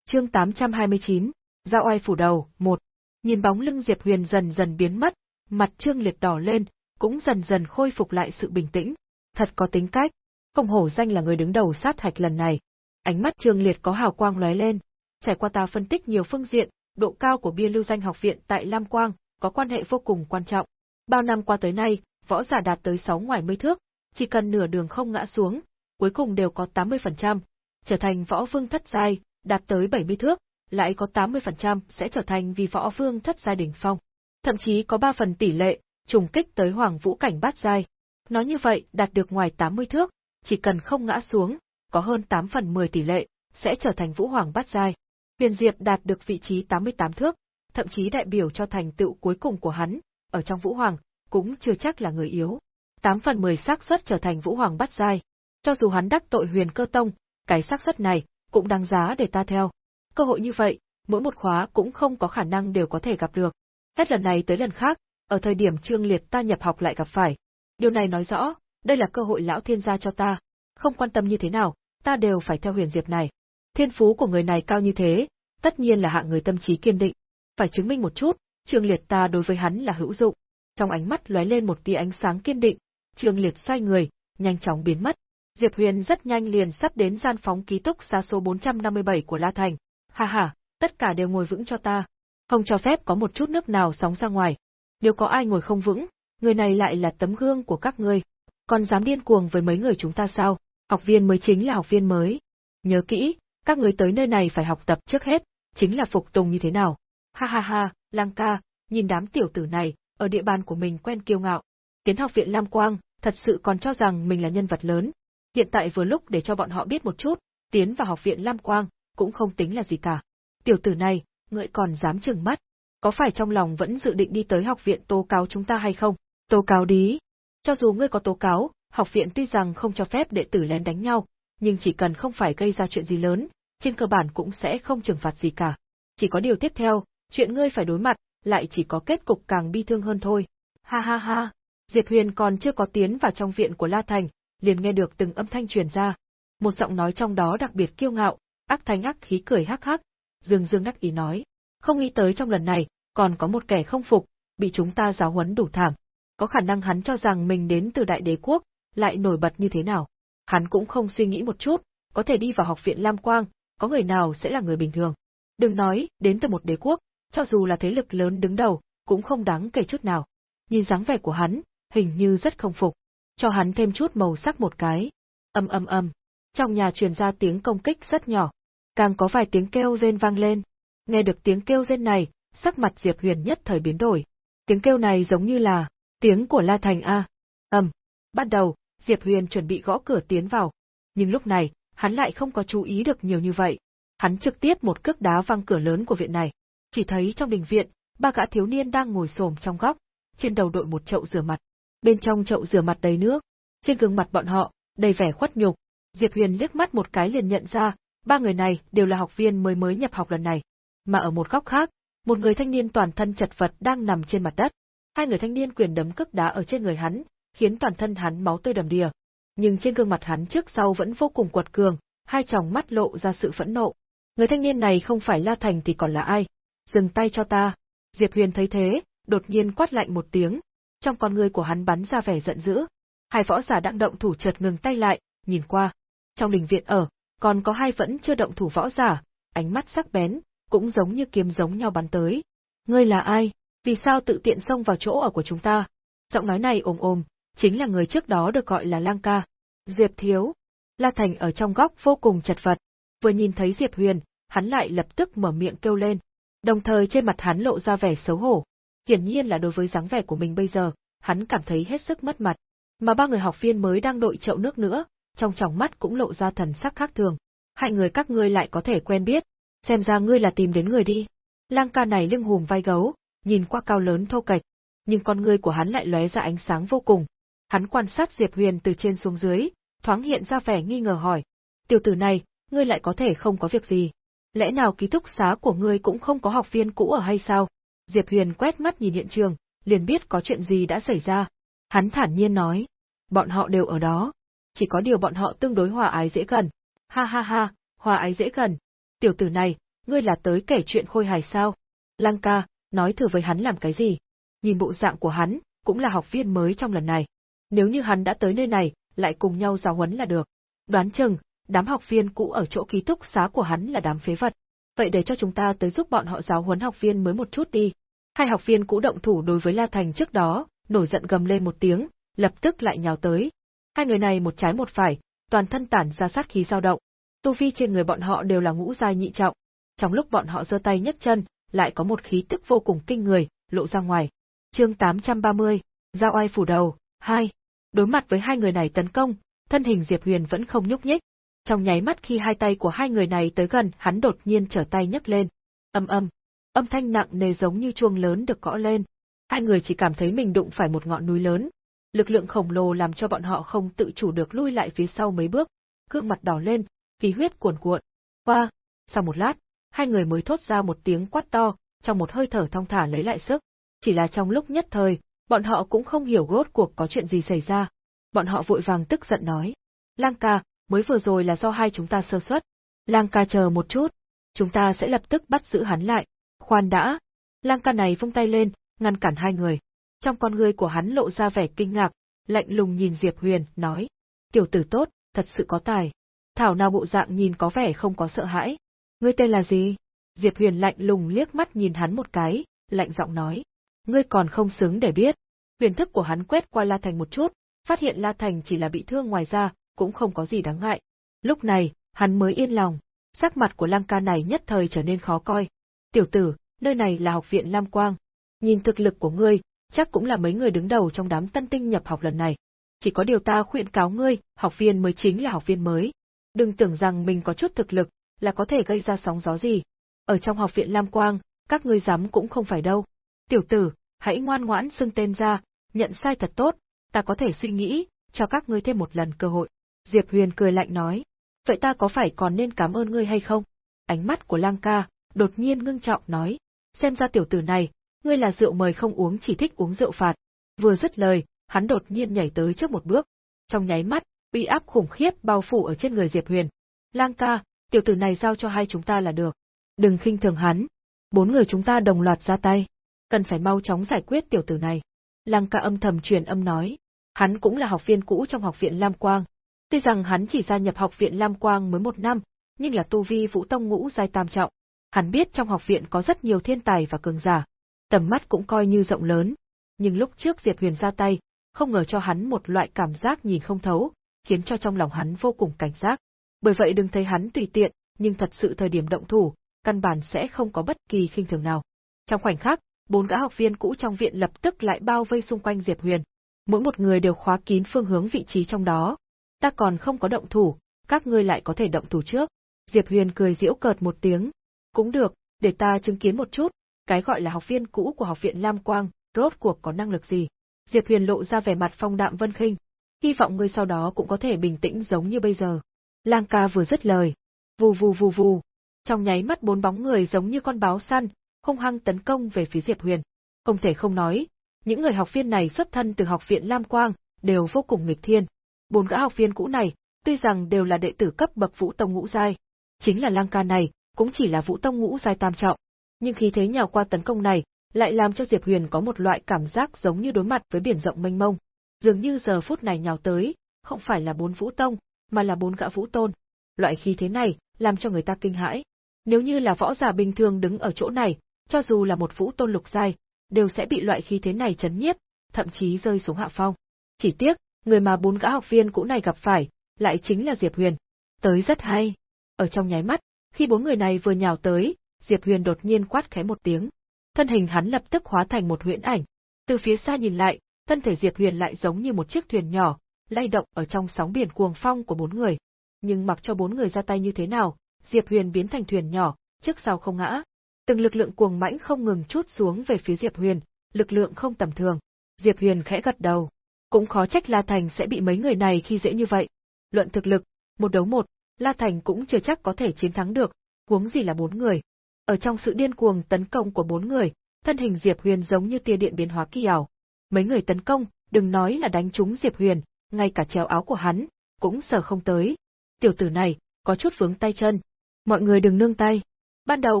Chương 829, Giao oai phủ đầu, một. Nhìn bóng lưng Diệp Huyền dần dần biến mất, mặt Trương Liệt đỏ lên, cũng dần dần khôi phục lại sự bình tĩnh. Thật có tính cách, không hổ danh là người đứng đầu sát hạch lần này. Ánh mắt Trương Liệt có hào quang lóe lên. Trải qua ta phân tích nhiều phương diện, độ cao của bia lưu danh học viện tại Lam Quang có quan hệ vô cùng quan trọng. Bao năm qua tới nay, võ giả đạt tới 6 ngoài mươi thước, chỉ cần nửa đường không ngã xuống, cuối cùng đều có 80%, trở thành võ vương thất giai, đạt tới 70 thước, lại có 80% sẽ trở thành vì võ vương thất giai đỉnh phong. Thậm chí có 3 phần tỷ lệ, trùng kích tới hoàng vũ cảnh bát giai. Nói như vậy, đạt được ngoài 80 thước, chỉ cần không ngã xuống, có hơn 8 phần 10 tỷ lệ, sẽ trở thành vũ hoàng bát giai. Huyền Diệp đạt được vị trí 88 thước, thậm chí đại biểu cho thành tựu cuối cùng của hắn, ở trong vũ hoàng, cũng chưa chắc là người yếu. 8 phần 10 xác suất trở thành vũ hoàng bát giai. Cho dù hắn đắc tội huyền cơ tông, cái xác suất này cũng đáng giá để ta theo. Cơ hội như vậy, mỗi một khóa cũng không có khả năng đều có thể gặp được. Hết lần này tới lần khác, ở thời điểm Trương Liệt ta nhập học lại gặp phải. Điều này nói rõ, đây là cơ hội lão thiên gia cho ta, không quan tâm như thế nào, ta đều phải theo huyền diệp này. Thiên phú của người này cao như thế, tất nhiên là hạng người tâm trí kiên định. Phải chứng minh một chút, Trương Liệt ta đối với hắn là hữu dụng. Trong ánh mắt lóe lên một tia ánh sáng kiên định, Trương Liệt xoay người, nhanh chóng biến mất. Diệp Huyền rất nhanh liền sắp đến gian phóng ký túc xa số 457 của La Thành. Ha ha, tất cả đều ngồi vững cho ta. Không cho phép có một chút nước nào sóng ra ngoài. Nếu có ai ngồi không vững, người này lại là tấm gương của các ngươi. Còn dám điên cuồng với mấy người chúng ta sao? Học viên mới chính là học viên mới. Nhớ kỹ, các người tới nơi này phải học tập trước hết, chính là phục tùng như thế nào. Ha ha ha, Lang ca, nhìn đám tiểu tử này, ở địa bàn của mình quen kiêu ngạo. Tiến học viện Lam Quang, thật sự còn cho rằng mình là nhân vật lớn, hiện tại vừa lúc để cho bọn họ biết một chút, tiến vào học viện Lam Quang, cũng không tính là gì cả. Tiểu tử này, ngươi còn dám trừng mắt, có phải trong lòng vẫn dự định đi tới học viện tố cáo chúng ta hay không? Tố cáo đi. Cho dù ngươi có tố cáo, học viện tuy rằng không cho phép đệ tử lén đánh nhau, nhưng chỉ cần không phải gây ra chuyện gì lớn, trên cơ bản cũng sẽ không trừng phạt gì cả. Chỉ có điều tiếp theo, chuyện ngươi phải đối mặt, lại chỉ có kết cục càng bi thương hơn thôi. Ha ha ha, Diệp Huyền còn chưa có tiến vào trong viện của La Thành, liền nghe được từng âm thanh truyền ra. Một giọng nói trong đó đặc biệt kiêu ngạo, ác thanh ác khí cười hắc hắc, dương dương đắc ý nói. Không nghĩ tới trong lần này, còn có một kẻ không phục, bị chúng ta giáo huấn đủ thảm. Có khả năng hắn cho rằng mình đến từ đại đế quốc, lại nổi bật như thế nào. Hắn cũng không suy nghĩ một chút, có thể đi vào học viện Lam Quang, có người nào sẽ là người bình thường. Đừng nói, đến từ một đế quốc, cho dù là thế lực lớn đứng đầu, cũng không đáng kể chút nào. Nhìn dáng vẻ của hắn, hình như rất không phục cho hắn thêm chút màu sắc một cái. Âm âm âm, trong nhà truyền ra tiếng công kích rất nhỏ, càng có vài tiếng kêu rên vang lên. Nghe được tiếng kêu rên này, sắc mặt Diệp Huyền nhất thời biến đổi. Tiếng kêu này giống như là tiếng của La Thành a. Ầm. Bắt đầu, Diệp Huyền chuẩn bị gõ cửa tiến vào, nhưng lúc này, hắn lại không có chú ý được nhiều như vậy. Hắn trực tiếp một cước đá văng cửa lớn của viện này. Chỉ thấy trong đình viện, ba gã thiếu niên đang ngồi xổm trong góc, trên đầu đội một chậu rửa mặt bên trong chậu rửa mặt đầy nước. Trên gương mặt bọn họ, đầy vẻ khuất nhục. Diệp Huyền liếc mắt một cái liền nhận ra, ba người này đều là học viên mới mới nhập học lần này. Mà ở một góc khác, một người thanh niên toàn thân chật vật đang nằm trên mặt đất. Hai người thanh niên quyền đấm cước đá ở trên người hắn, khiến toàn thân hắn máu tươi đầm đìa. Nhưng trên gương mặt hắn trước sau vẫn vô cùng quật cường, hai tròng mắt lộ ra sự phẫn nộ. Người thanh niên này không phải La Thành thì còn là ai? Dừng tay cho ta. Diệp Huyền thấy thế, đột nhiên quát lạnh một tiếng, trong con người của hắn bắn ra vẻ giận dữ. Hai võ giả đang động thủ chợt ngừng tay lại, nhìn qua. Trong đình viện ở, còn có hai vẫn chưa động thủ võ giả, ánh mắt sắc bén, cũng giống như kiếm giống nhau bắn tới. Ngươi là ai? Vì sao tự tiện xông vào chỗ ở của chúng ta? Giọng nói này ồm ồm, chính là người trước đó được gọi là Lang ca. Diệp Thiếu. La Thành ở trong góc vô cùng chật vật, vừa nhìn thấy Diệp Huyền, hắn lại lập tức mở miệng kêu lên. Đồng thời trên mặt hắn lộ ra vẻ xấu hổ, Hiển nhiên là đối với dáng vẻ của mình bây giờ, hắn cảm thấy hết sức mất mặt. Mà ba người học viên mới đang đội chậu nước nữa, trong tròng mắt cũng lộ ra thần sắc khác thường. Hai người các ngươi lại có thể quen biết, xem ra ngươi là tìm đến người đi. Lang ca này lưng hùm vai gấu, nhìn qua cao lớn thô kệch. nhưng con ngươi của hắn lại lóe ra ánh sáng vô cùng. Hắn quan sát Diệp Huyền từ trên xuống dưới, thoáng hiện ra vẻ nghi ngờ hỏi: "Tiểu tử này, ngươi lại có thể không có việc gì? Lẽ nào ký túc xá của ngươi cũng không có học viên cũ ở hay sao?" Diệp Huyền quét mắt nhìn hiện trường, liền biết có chuyện gì đã xảy ra. Hắn thản nhiên nói: "Bọn họ đều ở đó, chỉ có điều bọn họ tương đối hòa ái dễ gần." Ha ha ha, hòa ái dễ gần. Tiểu tử này, ngươi là tới kể chuyện khôi hài sao? Lăng ca, nói thử với hắn làm cái gì? Nhìn bộ dạng của hắn, cũng là học viên mới trong lần này. Nếu như hắn đã tới nơi này, lại cùng nhau giáo huấn là được. Đoán chừng, đám học viên cũ ở chỗ ký túc xá của hắn là đám phế vật. Vậy để cho chúng ta tới giúp bọn họ giáo huấn học viên mới một chút đi. Hai học viên cũ động thủ đối với La Thành trước đó, nổi giận gầm lên một tiếng, lập tức lại nhào tới. Hai người này một trái một phải, toàn thân tản ra sát khí dao động. Tu vi trên người bọn họ đều là ngũ giai nhị trọng. Trong lúc bọn họ giơ tay nhấc chân, lại có một khí tức vô cùng kinh người, lộ ra ngoài. Chương 830, Giao ai phủ đầu, 2. Đối mặt với hai người này tấn công, thân hình Diệp Huyền vẫn không nhúc nhích. Trong nháy mắt khi hai tay của hai người này tới gần, hắn đột nhiên trở tay nhấc lên. Âm âm, âm thanh nặng nề giống như chuông lớn được gõ lên. Hai người chỉ cảm thấy mình đụng phải một ngọn núi lớn. Lực lượng khổng lồ làm cho bọn họ không tự chủ được lui lại phía sau mấy bước, gương mặt đỏ lên, khí huyết cuồn cuộn. Qua, sau một lát, hai người mới thốt ra một tiếng quát to, trong một hơi thở thong thả lấy lại sức. Chỉ là trong lúc nhất thời, bọn họ cũng không hiểu rốt cuộc có chuyện gì xảy ra. Bọn họ vội vàng tức giận nói. Lang ca, mới vừa rồi là do hai chúng ta sơ suất. Lang ca chờ một chút, chúng ta sẽ lập tức bắt giữ hắn lại. Khoan đã. Lang ca này vung tay lên, ngăn cản hai người. Trong con ngươi của hắn lộ ra vẻ kinh ngạc, lạnh lùng nhìn Diệp Huyền, nói. Tiểu tử tốt, thật sự có tài. Thảo nào bộ dạng nhìn có vẻ không có sợ hãi. Ngươi tên là gì? Diệp Huyền lạnh lùng liếc mắt nhìn hắn một cái, lạnh giọng nói. Ngươi còn không xứng để biết. Huyền thức của hắn quét qua La Thành một chút, phát hiện La Thành chỉ là bị thương ngoài ra, cũng không có gì đáng ngại. Lúc này, hắn mới yên lòng. Sắc mặt của Lăng ca này nhất thời trở nên khó coi. Tiểu tử, nơi này là học viện Lam Quang. Nhìn thực lực của ngươi, chắc cũng là mấy người đứng đầu trong đám tân tinh nhập học lần này. Chỉ có điều ta khuyên cáo ngươi, học viên mới chính là học viên mới. Đừng tưởng rằng mình có chút thực lực, là có thể gây ra sóng gió gì. Ở trong học viện Lam Quang, các ngươi dám cũng không phải đâu. Tiểu tử, hãy ngoan ngoãn xưng tên ra, nhận sai thật tốt, ta có thể suy nghĩ, cho các ngươi thêm một lần cơ hội. Diệp Huyền cười lạnh nói, vậy ta có phải còn nên cảm ơn ngươi hay không? Ánh mắt của Lang ca, đột nhiên ngưng trọng nói, xem ra tiểu tử này, ngươi là rượu mời không uống chỉ thích uống rượu phạt. Vừa dứt lời, hắn đột nhiên nhảy tới trước một bước. Trong nháy mắt, uy áp khủng khiếp bao phủ ở trên người Diệp Huyền. Lang ca, tiểu tử này giao cho hai chúng ta là được. Đừng khinh thường hắn. Bốn người chúng ta đồng loạt ra tay. Cần phải mau chóng giải quyết tiểu tử này. Lang ca âm thầm truyền âm nói. Hắn cũng là học viên cũ trong học viện Lam Quang. Tuy rằng hắn chỉ gia nhập học viện Lam Quang mới một năm, nhưng là tu vi vũ tông ngũ giai tam trọng. Hắn biết trong học viện có rất nhiều thiên tài và cường giả. Tầm mắt cũng coi như rộng lớn. Nhưng lúc trước Diệp Huyền ra tay, không ngờ cho hắn một loại cảm giác nhìn không thấu, khiến cho trong lòng hắn vô cùng cảnh giác. Bởi vậy đừng thấy hắn tùy tiện, nhưng thật sự thời điểm động thủ, căn bản sẽ không có bất kỳ khinh thường nào. Trong khoảnh khắc, bốn gã học viên cũ trong viện lập tức lại bao vây xung quanh Diệp Huyền. Mỗi một người đều khóa kín phương hướng vị trí trong đó. Ta còn không có động thủ, các ngươi lại có thể động thủ trước. Diệp Huyền cười giễu cợt một tiếng. Cũng được, để ta chứng kiến một chút, cái gọi là học viên cũ của học viện Lam Quang, rốt cuộc có năng lực gì. Diệp Huyền lộ ra vẻ mặt phong đạm vân khinh, hy vọng ngươi sau đó cũng có thể bình tĩnh giống như bây giờ. Lang ca vừa dứt lời, vù vù vù vù, trong nháy mắt bốn bóng người giống như con báo săn, hung hăng tấn công về phía Diệp Huyền. Không thể không nói, những người học viên này xuất thân từ học viện Lam Quang, đều vô cùng nghịch thiên. Bốn gã học viên cũ này, tuy rằng đều là đệ tử cấp bậc Vũ Tông ngũ giai, chính là Lang ca này, cũng chỉ là Vũ Tông ngũ giai tam trọng, nhưng khi thế nhào qua tấn công này, lại làm cho Diệp Huyền có một loại cảm giác giống như đối mặt với biển rộng mênh mông. Dường như giờ phút này nhào tới, không phải là bốn vũ tông, mà là bốn gã vũ tôn. Loại khí thế này, làm cho người ta kinh hãi. Nếu như là võ giả bình thường đứng ở chỗ này, cho dù là một vũ tôn lục giai, đều sẽ bị loại khí thế này chấn nhiếp, thậm chí rơi xuống hạ phong. Chỉ tiếc, người mà bốn gã học viên cũ này gặp phải, lại chính là Diệp Huyền. Tới rất hay. Ở trong nháy mắt, khi bốn người này vừa nhào tới, Diệp Huyền đột nhiên quát khẽ một tiếng. Thân hình hắn lập tức hóa thành một huyễn ảnh. Từ phía xa nhìn lại, thân thể Diệp Huyền lại giống như một chiếc thuyền nhỏ, lay động ở trong sóng biển cuồng phong của bốn người. Nhưng mặc cho bốn người ra tay như thế nào, Diệp Huyền biến thành thuyền nhỏ, trước sau không ngã. Từng lực lượng cuồng mãnh không ngừng chút xuống về phía Diệp Huyền, lực lượng không tầm thường. Diệp Huyền khẽ gật đầu. Cũng khó trách La Thành sẽ bị mấy người này khi dễ như vậy. Luận thực lực, một đấu một, La Thành cũng chưa chắc có thể chiến thắng được, huống gì là bốn người. Ở trong sự điên cuồng tấn công của bốn người, thân hình Diệp Huyền giống như tia điện biến hóa kỳ ảo. Mấy người tấn công, đừng nói là đánh trúng Diệp Huyền, ngay cả chéo áo của hắn, cũng sờ không tới. Tiểu tử này, có chút vướng tay chân. Mọi người đừng nương tay. Ban đầu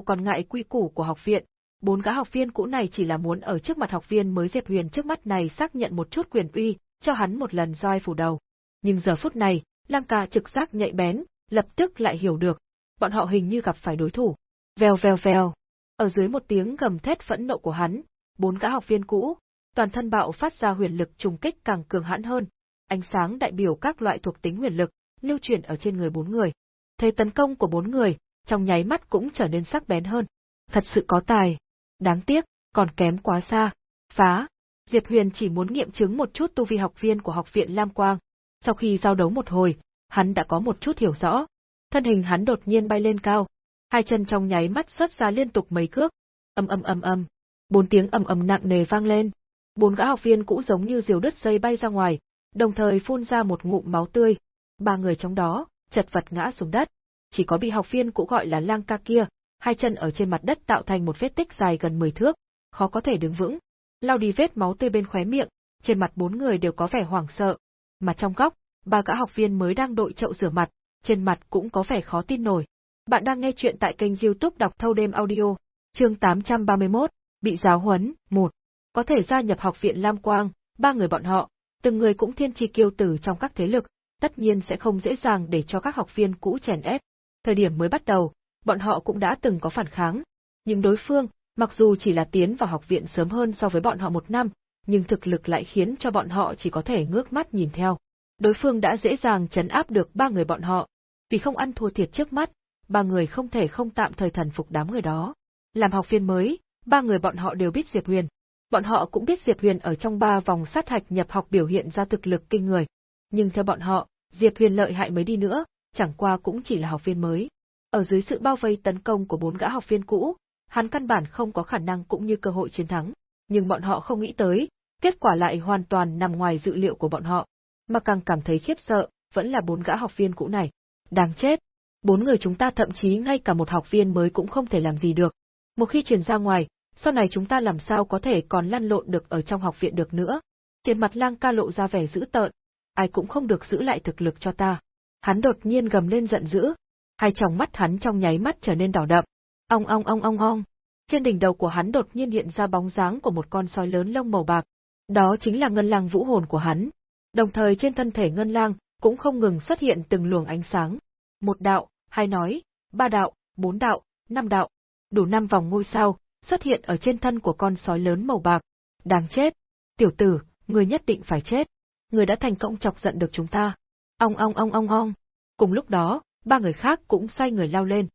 còn ngại quy củ của học viện, bốn gã học viên cũ này chỉ là muốn ở trước mặt học viên mới Diệp Huyền trước mắt này xác nhận một chút quyền uy, cho hắn một lần roi phủ đầu. Nhưng giờ phút này, Lăng Ca trực giác nhạy bén, lập tức lại hiểu được, bọn họ hình như gặp phải đối thủ. Vèo vèo vèo. Ở dưới một tiếng gầm thét phẫn nộ của hắn, bốn gã học viên cũ, toàn thân bạo phát ra huyền lực trùng kích càng cường hãn hơn. Ánh sáng đại biểu các loại thuộc tính huyền lực, lưu chuyển ở trên người bốn người. Thế tấn công của bốn người, trong nháy mắt cũng trở nên sắc bén hơn. Thật sự có tài. Đáng tiếc, còn kém quá xa. Phá. Diệp Huyền chỉ muốn nghiệm chứng một chút tu vi học viên của học viện Lam Quang. Sau khi giao đấu một hồi, hắn đã có một chút hiểu rõ. Thân hình hắn đột nhiên bay lên cao, hai chân trong nháy mắt xuất ra liên tục mấy cước. Ầm ầm ầm ầm, bốn tiếng ầm ầm nặng nề vang lên. Bốn gã học viên cũ giống như diều đứt dây bay ra ngoài, đồng thời phun ra một ngụm máu tươi. Ba người trong đó, chật vật ngã xuống đất. Chỉ có bị học viên cũ gọi là lang ca kia, hai chân ở trên mặt đất tạo thành một vết tích dài gần 10 thước, khó có thể đứng vững. lao đi vết máu tươi bên khóe miệng, trên mặt bốn người đều có vẻ hoảng sợ. Mà trong góc, ba gã học viên mới đang đội chậu rửa mặt, trên mặt cũng có vẻ khó tin nổi. Bạn đang nghe chuyện tại kênh youtube đọc thâu đêm audio, chương 831, bị giáo huấn, 1. Có thể gia nhập học viện Lam Quang, ba người bọn họ, từng người cũng thiên chi kiêu tử trong các thế lực, tất nhiên sẽ không dễ dàng để cho các học viên cũ chèn ép. Thời điểm mới bắt đầu, bọn họ cũng đã từng có phản kháng. Nhưng đối phương, mặc dù chỉ là tiến vào học viện sớm hơn so với bọn họ một năm, nhưng thực lực lại khiến cho bọn họ chỉ có thể ngước mắt nhìn theo. Đối phương đã dễ dàng chấn áp được ba người bọn họ, vì không ăn thua thiệt trước mắt, ba người không thể không tạm thời thần phục đám người đó. Làm học viên mới, ba người bọn họ đều biết Diệp Huyền. Bọn họ cũng biết Diệp Huyền ở trong ba vòng sát hạch nhập học biểu hiện ra thực lực kinh người. Nhưng theo bọn họ, Diệp Huyền lợi hại mới đi nữa, chẳng qua cũng chỉ là học viên mới. Ở dưới sự bao vây tấn công của bốn gã học viên cũ, hắn căn bản không có khả năng cũng như cơ hội chiến thắng. Nhưng bọn họ không nghĩ tới, kết quả lại hoàn toàn nằm ngoài dự liệu của bọn họ. Mà càng cảm thấy khiếp sợ, vẫn là bốn gã học viên cũ này. Đáng chết! Bốn người chúng ta thậm chí ngay cả một học viên mới cũng không thể làm gì được. Một khi truyền ra ngoài, sau này chúng ta làm sao có thể còn lăn lộn được ở trong học viện được nữa. Trên mặt lang ca lộ ra vẻ dữ tợn, ai cũng không được giữ lại thực lực cho ta. Hắn đột nhiên gầm lên giận dữ, hai tròng mắt hắn trong nháy mắt trở nên đỏ đậm. Ong ong ong ong ong. Trên đỉnh đầu của hắn đột nhiên hiện ra bóng dáng của một con sói lớn lông màu bạc. Đó chính là ngân lang vũ hồn của hắn. Đồng thời trên thân thể ngân lang cũng không ngừng xuất hiện từng luồng ánh sáng. Một đạo, hai nói, ba đạo, bốn đạo, năm đạo, đủ năm vòng ngôi sao xuất hiện ở trên thân của con sói lớn màu bạc. Đáng chết! Tiểu tử, người nhất định phải chết. Người đã thành công chọc giận được chúng ta. Ong ong ong ong ong. Cùng lúc đó, ba người khác cũng xoay người lao lên.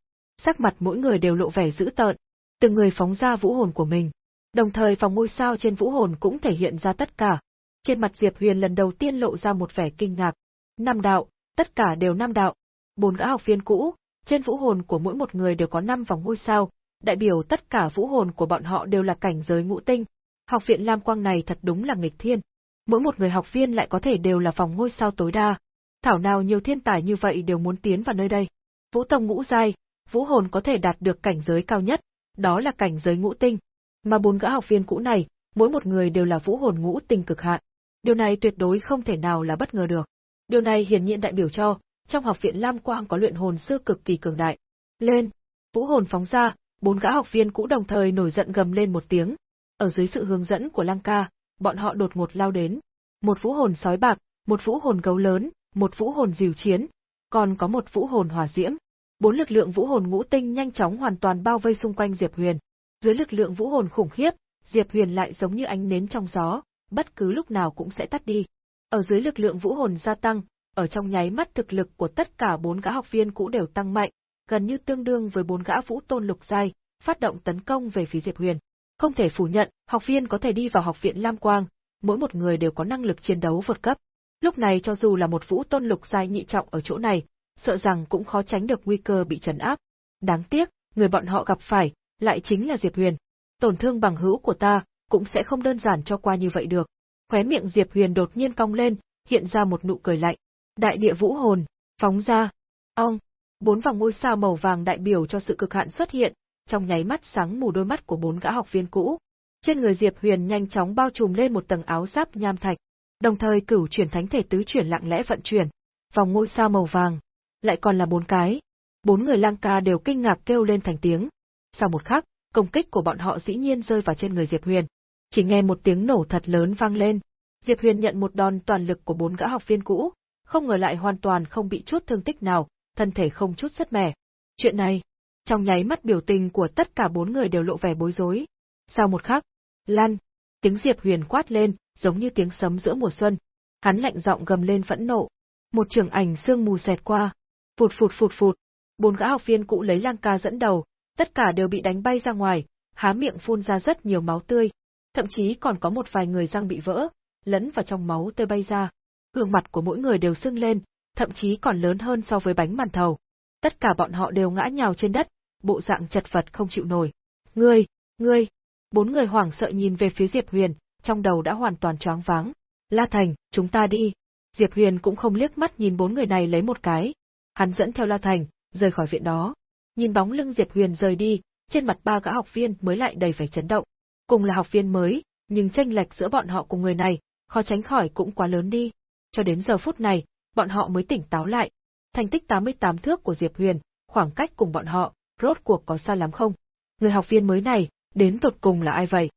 Sắc mặt mỗi người đều lộ vẻ dữ tợn, từng người phóng ra vũ hồn của mình. Đồng thời vòng ngôi sao trên vũ hồn cũng thể hiện ra tất cả. Trên mặt Diệp Huyền lần đầu tiên lộ ra một vẻ kinh ngạc. Năm đạo, tất cả đều năm đạo. Bốn gã học viên cũ, trên vũ hồn của mỗi một người đều có năm vòng ngôi sao, đại biểu tất cả vũ hồn của bọn họ đều là cảnh giới ngũ tinh. Học viện Lam Quang này thật đúng là nghịch thiên. Mỗi một người học viên lại có thể đều là vòng ngôi sao tối đa. Thảo nào nhiều thiên tài như vậy đều muốn tiến vào nơi đây. Vũ tông ngũ giai, vũ hồn có thể đạt được cảnh giới cao nhất, đó là cảnh giới ngũ tinh. Mà bốn gã học viên cũ này, mỗi một người đều là vũ hồn ngũ tinh cực hạn. Điều này tuyệt đối không thể nào là bất ngờ được. Điều này hiển nhiên đại biểu cho, trong học viện Lam Quang có luyện hồn sư cực kỳ cường đại. Lên! Vũ hồn phóng ra, bốn gã học viên cũ đồng thời nổi giận gầm lên một tiếng. Ở dưới sự hướng dẫn của Lăng Ca, bọn họ đột ngột lao đến. Một vũ hồn sói bạc, một vũ hồn gấu lớn, một vũ hồn diều chiến, còn có một vũ hồn hỏa diễm. Bốn lực lượng vũ hồn ngũ tinh nhanh chóng hoàn toàn bao vây xung quanh Diệp Huyền. Dưới lực lượng vũ hồn khủng khiếp, Diệp Huyền lại giống như ánh nến trong gió, bất cứ lúc nào cũng sẽ tắt đi. Ở dưới lực lượng vũ hồn gia tăng, ở trong nháy mắt thực lực của tất cả bốn gã học viên cũ đều tăng mạnh, gần như tương đương với bốn gã vũ tôn lục giai, phát động tấn công về phía Diệp Huyền. Không thể phủ nhận, học viên có thể đi vào học viện Lam Quang, mỗi một người đều có năng lực chiến đấu vượt cấp. Lúc này cho dù là một vũ tôn lục giai nhị trọng ở chỗ này, sợ rằng cũng khó tránh được nguy cơ bị trấn áp. Đáng tiếc, người bọn họ gặp phải, lại chính là Diệp Huyền. Tổn thương bằng hữu của ta, cũng sẽ không đơn giản cho qua như vậy được. Khóe miệng Diệp Huyền đột nhiên cong lên, hiện ra một nụ cười lạnh. Đại địa vũ hồn, phóng ra. Ong, bốn vòng ngôi sao màu vàng đại biểu cho sự cực hạn xuất hiện, trong nháy mắt sáng mù đôi mắt của bốn gã học viên cũ. Trên người Diệp Huyền nhanh chóng bao trùm lên một tầng áo giáp nham thạch, đồng thời cửu chuyển thánh thể tứ chuyển lặng lẽ vận chuyển. Vòng ngôi sao màu vàng, lại còn là bốn cái. Bốn người lang ca đều kinh ngạc kêu lên thành tiếng. Sau một khắc, công kích của bọn họ dĩ nhiên rơi vào trên người Diệp Huyền. Chỉ nghe một tiếng nổ thật lớn vang lên. Diệp Huyền nhận một đòn toàn lực của bốn gã học viên cũ, không ngờ lại hoàn toàn không bị chút thương tích nào, thân thể không chút sứt mẻ. Chuyện này, trong nháy mắt biểu tình của tất cả bốn người đều lộ vẻ bối rối. Sau một khắc, lăn, tiếng Diệp Huyền quát lên, giống như tiếng sấm giữa mùa xuân. Hắn lạnh giọng gầm lên phẫn nộ. Một trường ảnh sương mù xẹt qua. Phụt phụt phụt phụt. Bốn gã học viên cũ lấy Lang Ca dẫn đầu, tất cả đều bị đánh bay ra ngoài, há miệng phun ra rất nhiều máu tươi. Thậm chí còn có một vài người răng bị vỡ, lẫn vào trong máu tươi bay ra. Gương mặt của mỗi người đều sưng lên, thậm chí còn lớn hơn so với bánh màn thầu. Tất cả bọn họ đều ngã nhào trên đất, bộ dạng chật vật không chịu nổi. Ngươi, ngươi, bốn người hoảng sợ nhìn về phía Diệp Huyền, trong đầu đã hoàn toàn choáng váng. La Thành, chúng ta đi. Diệp Huyền cũng không liếc mắt nhìn bốn người này lấy một cái. Hắn dẫn theo La Thành, rời khỏi viện đó. Nhìn bóng lưng Diệp Huyền rời đi, trên mặt ba gã học viên mới lại đầy vẻ chấn động. Cùng là học viên mới, nhưng tranh lệch giữa bọn họ cùng người này, khó tránh khỏi cũng quá lớn đi. Cho đến giờ phút này, bọn họ mới tỉnh táo lại. Thành tích 88 thước của Diệp Huyền, khoảng cách cùng bọn họ, rốt cuộc có xa lắm không? Người học viên mới này, đến tột cùng là ai vậy?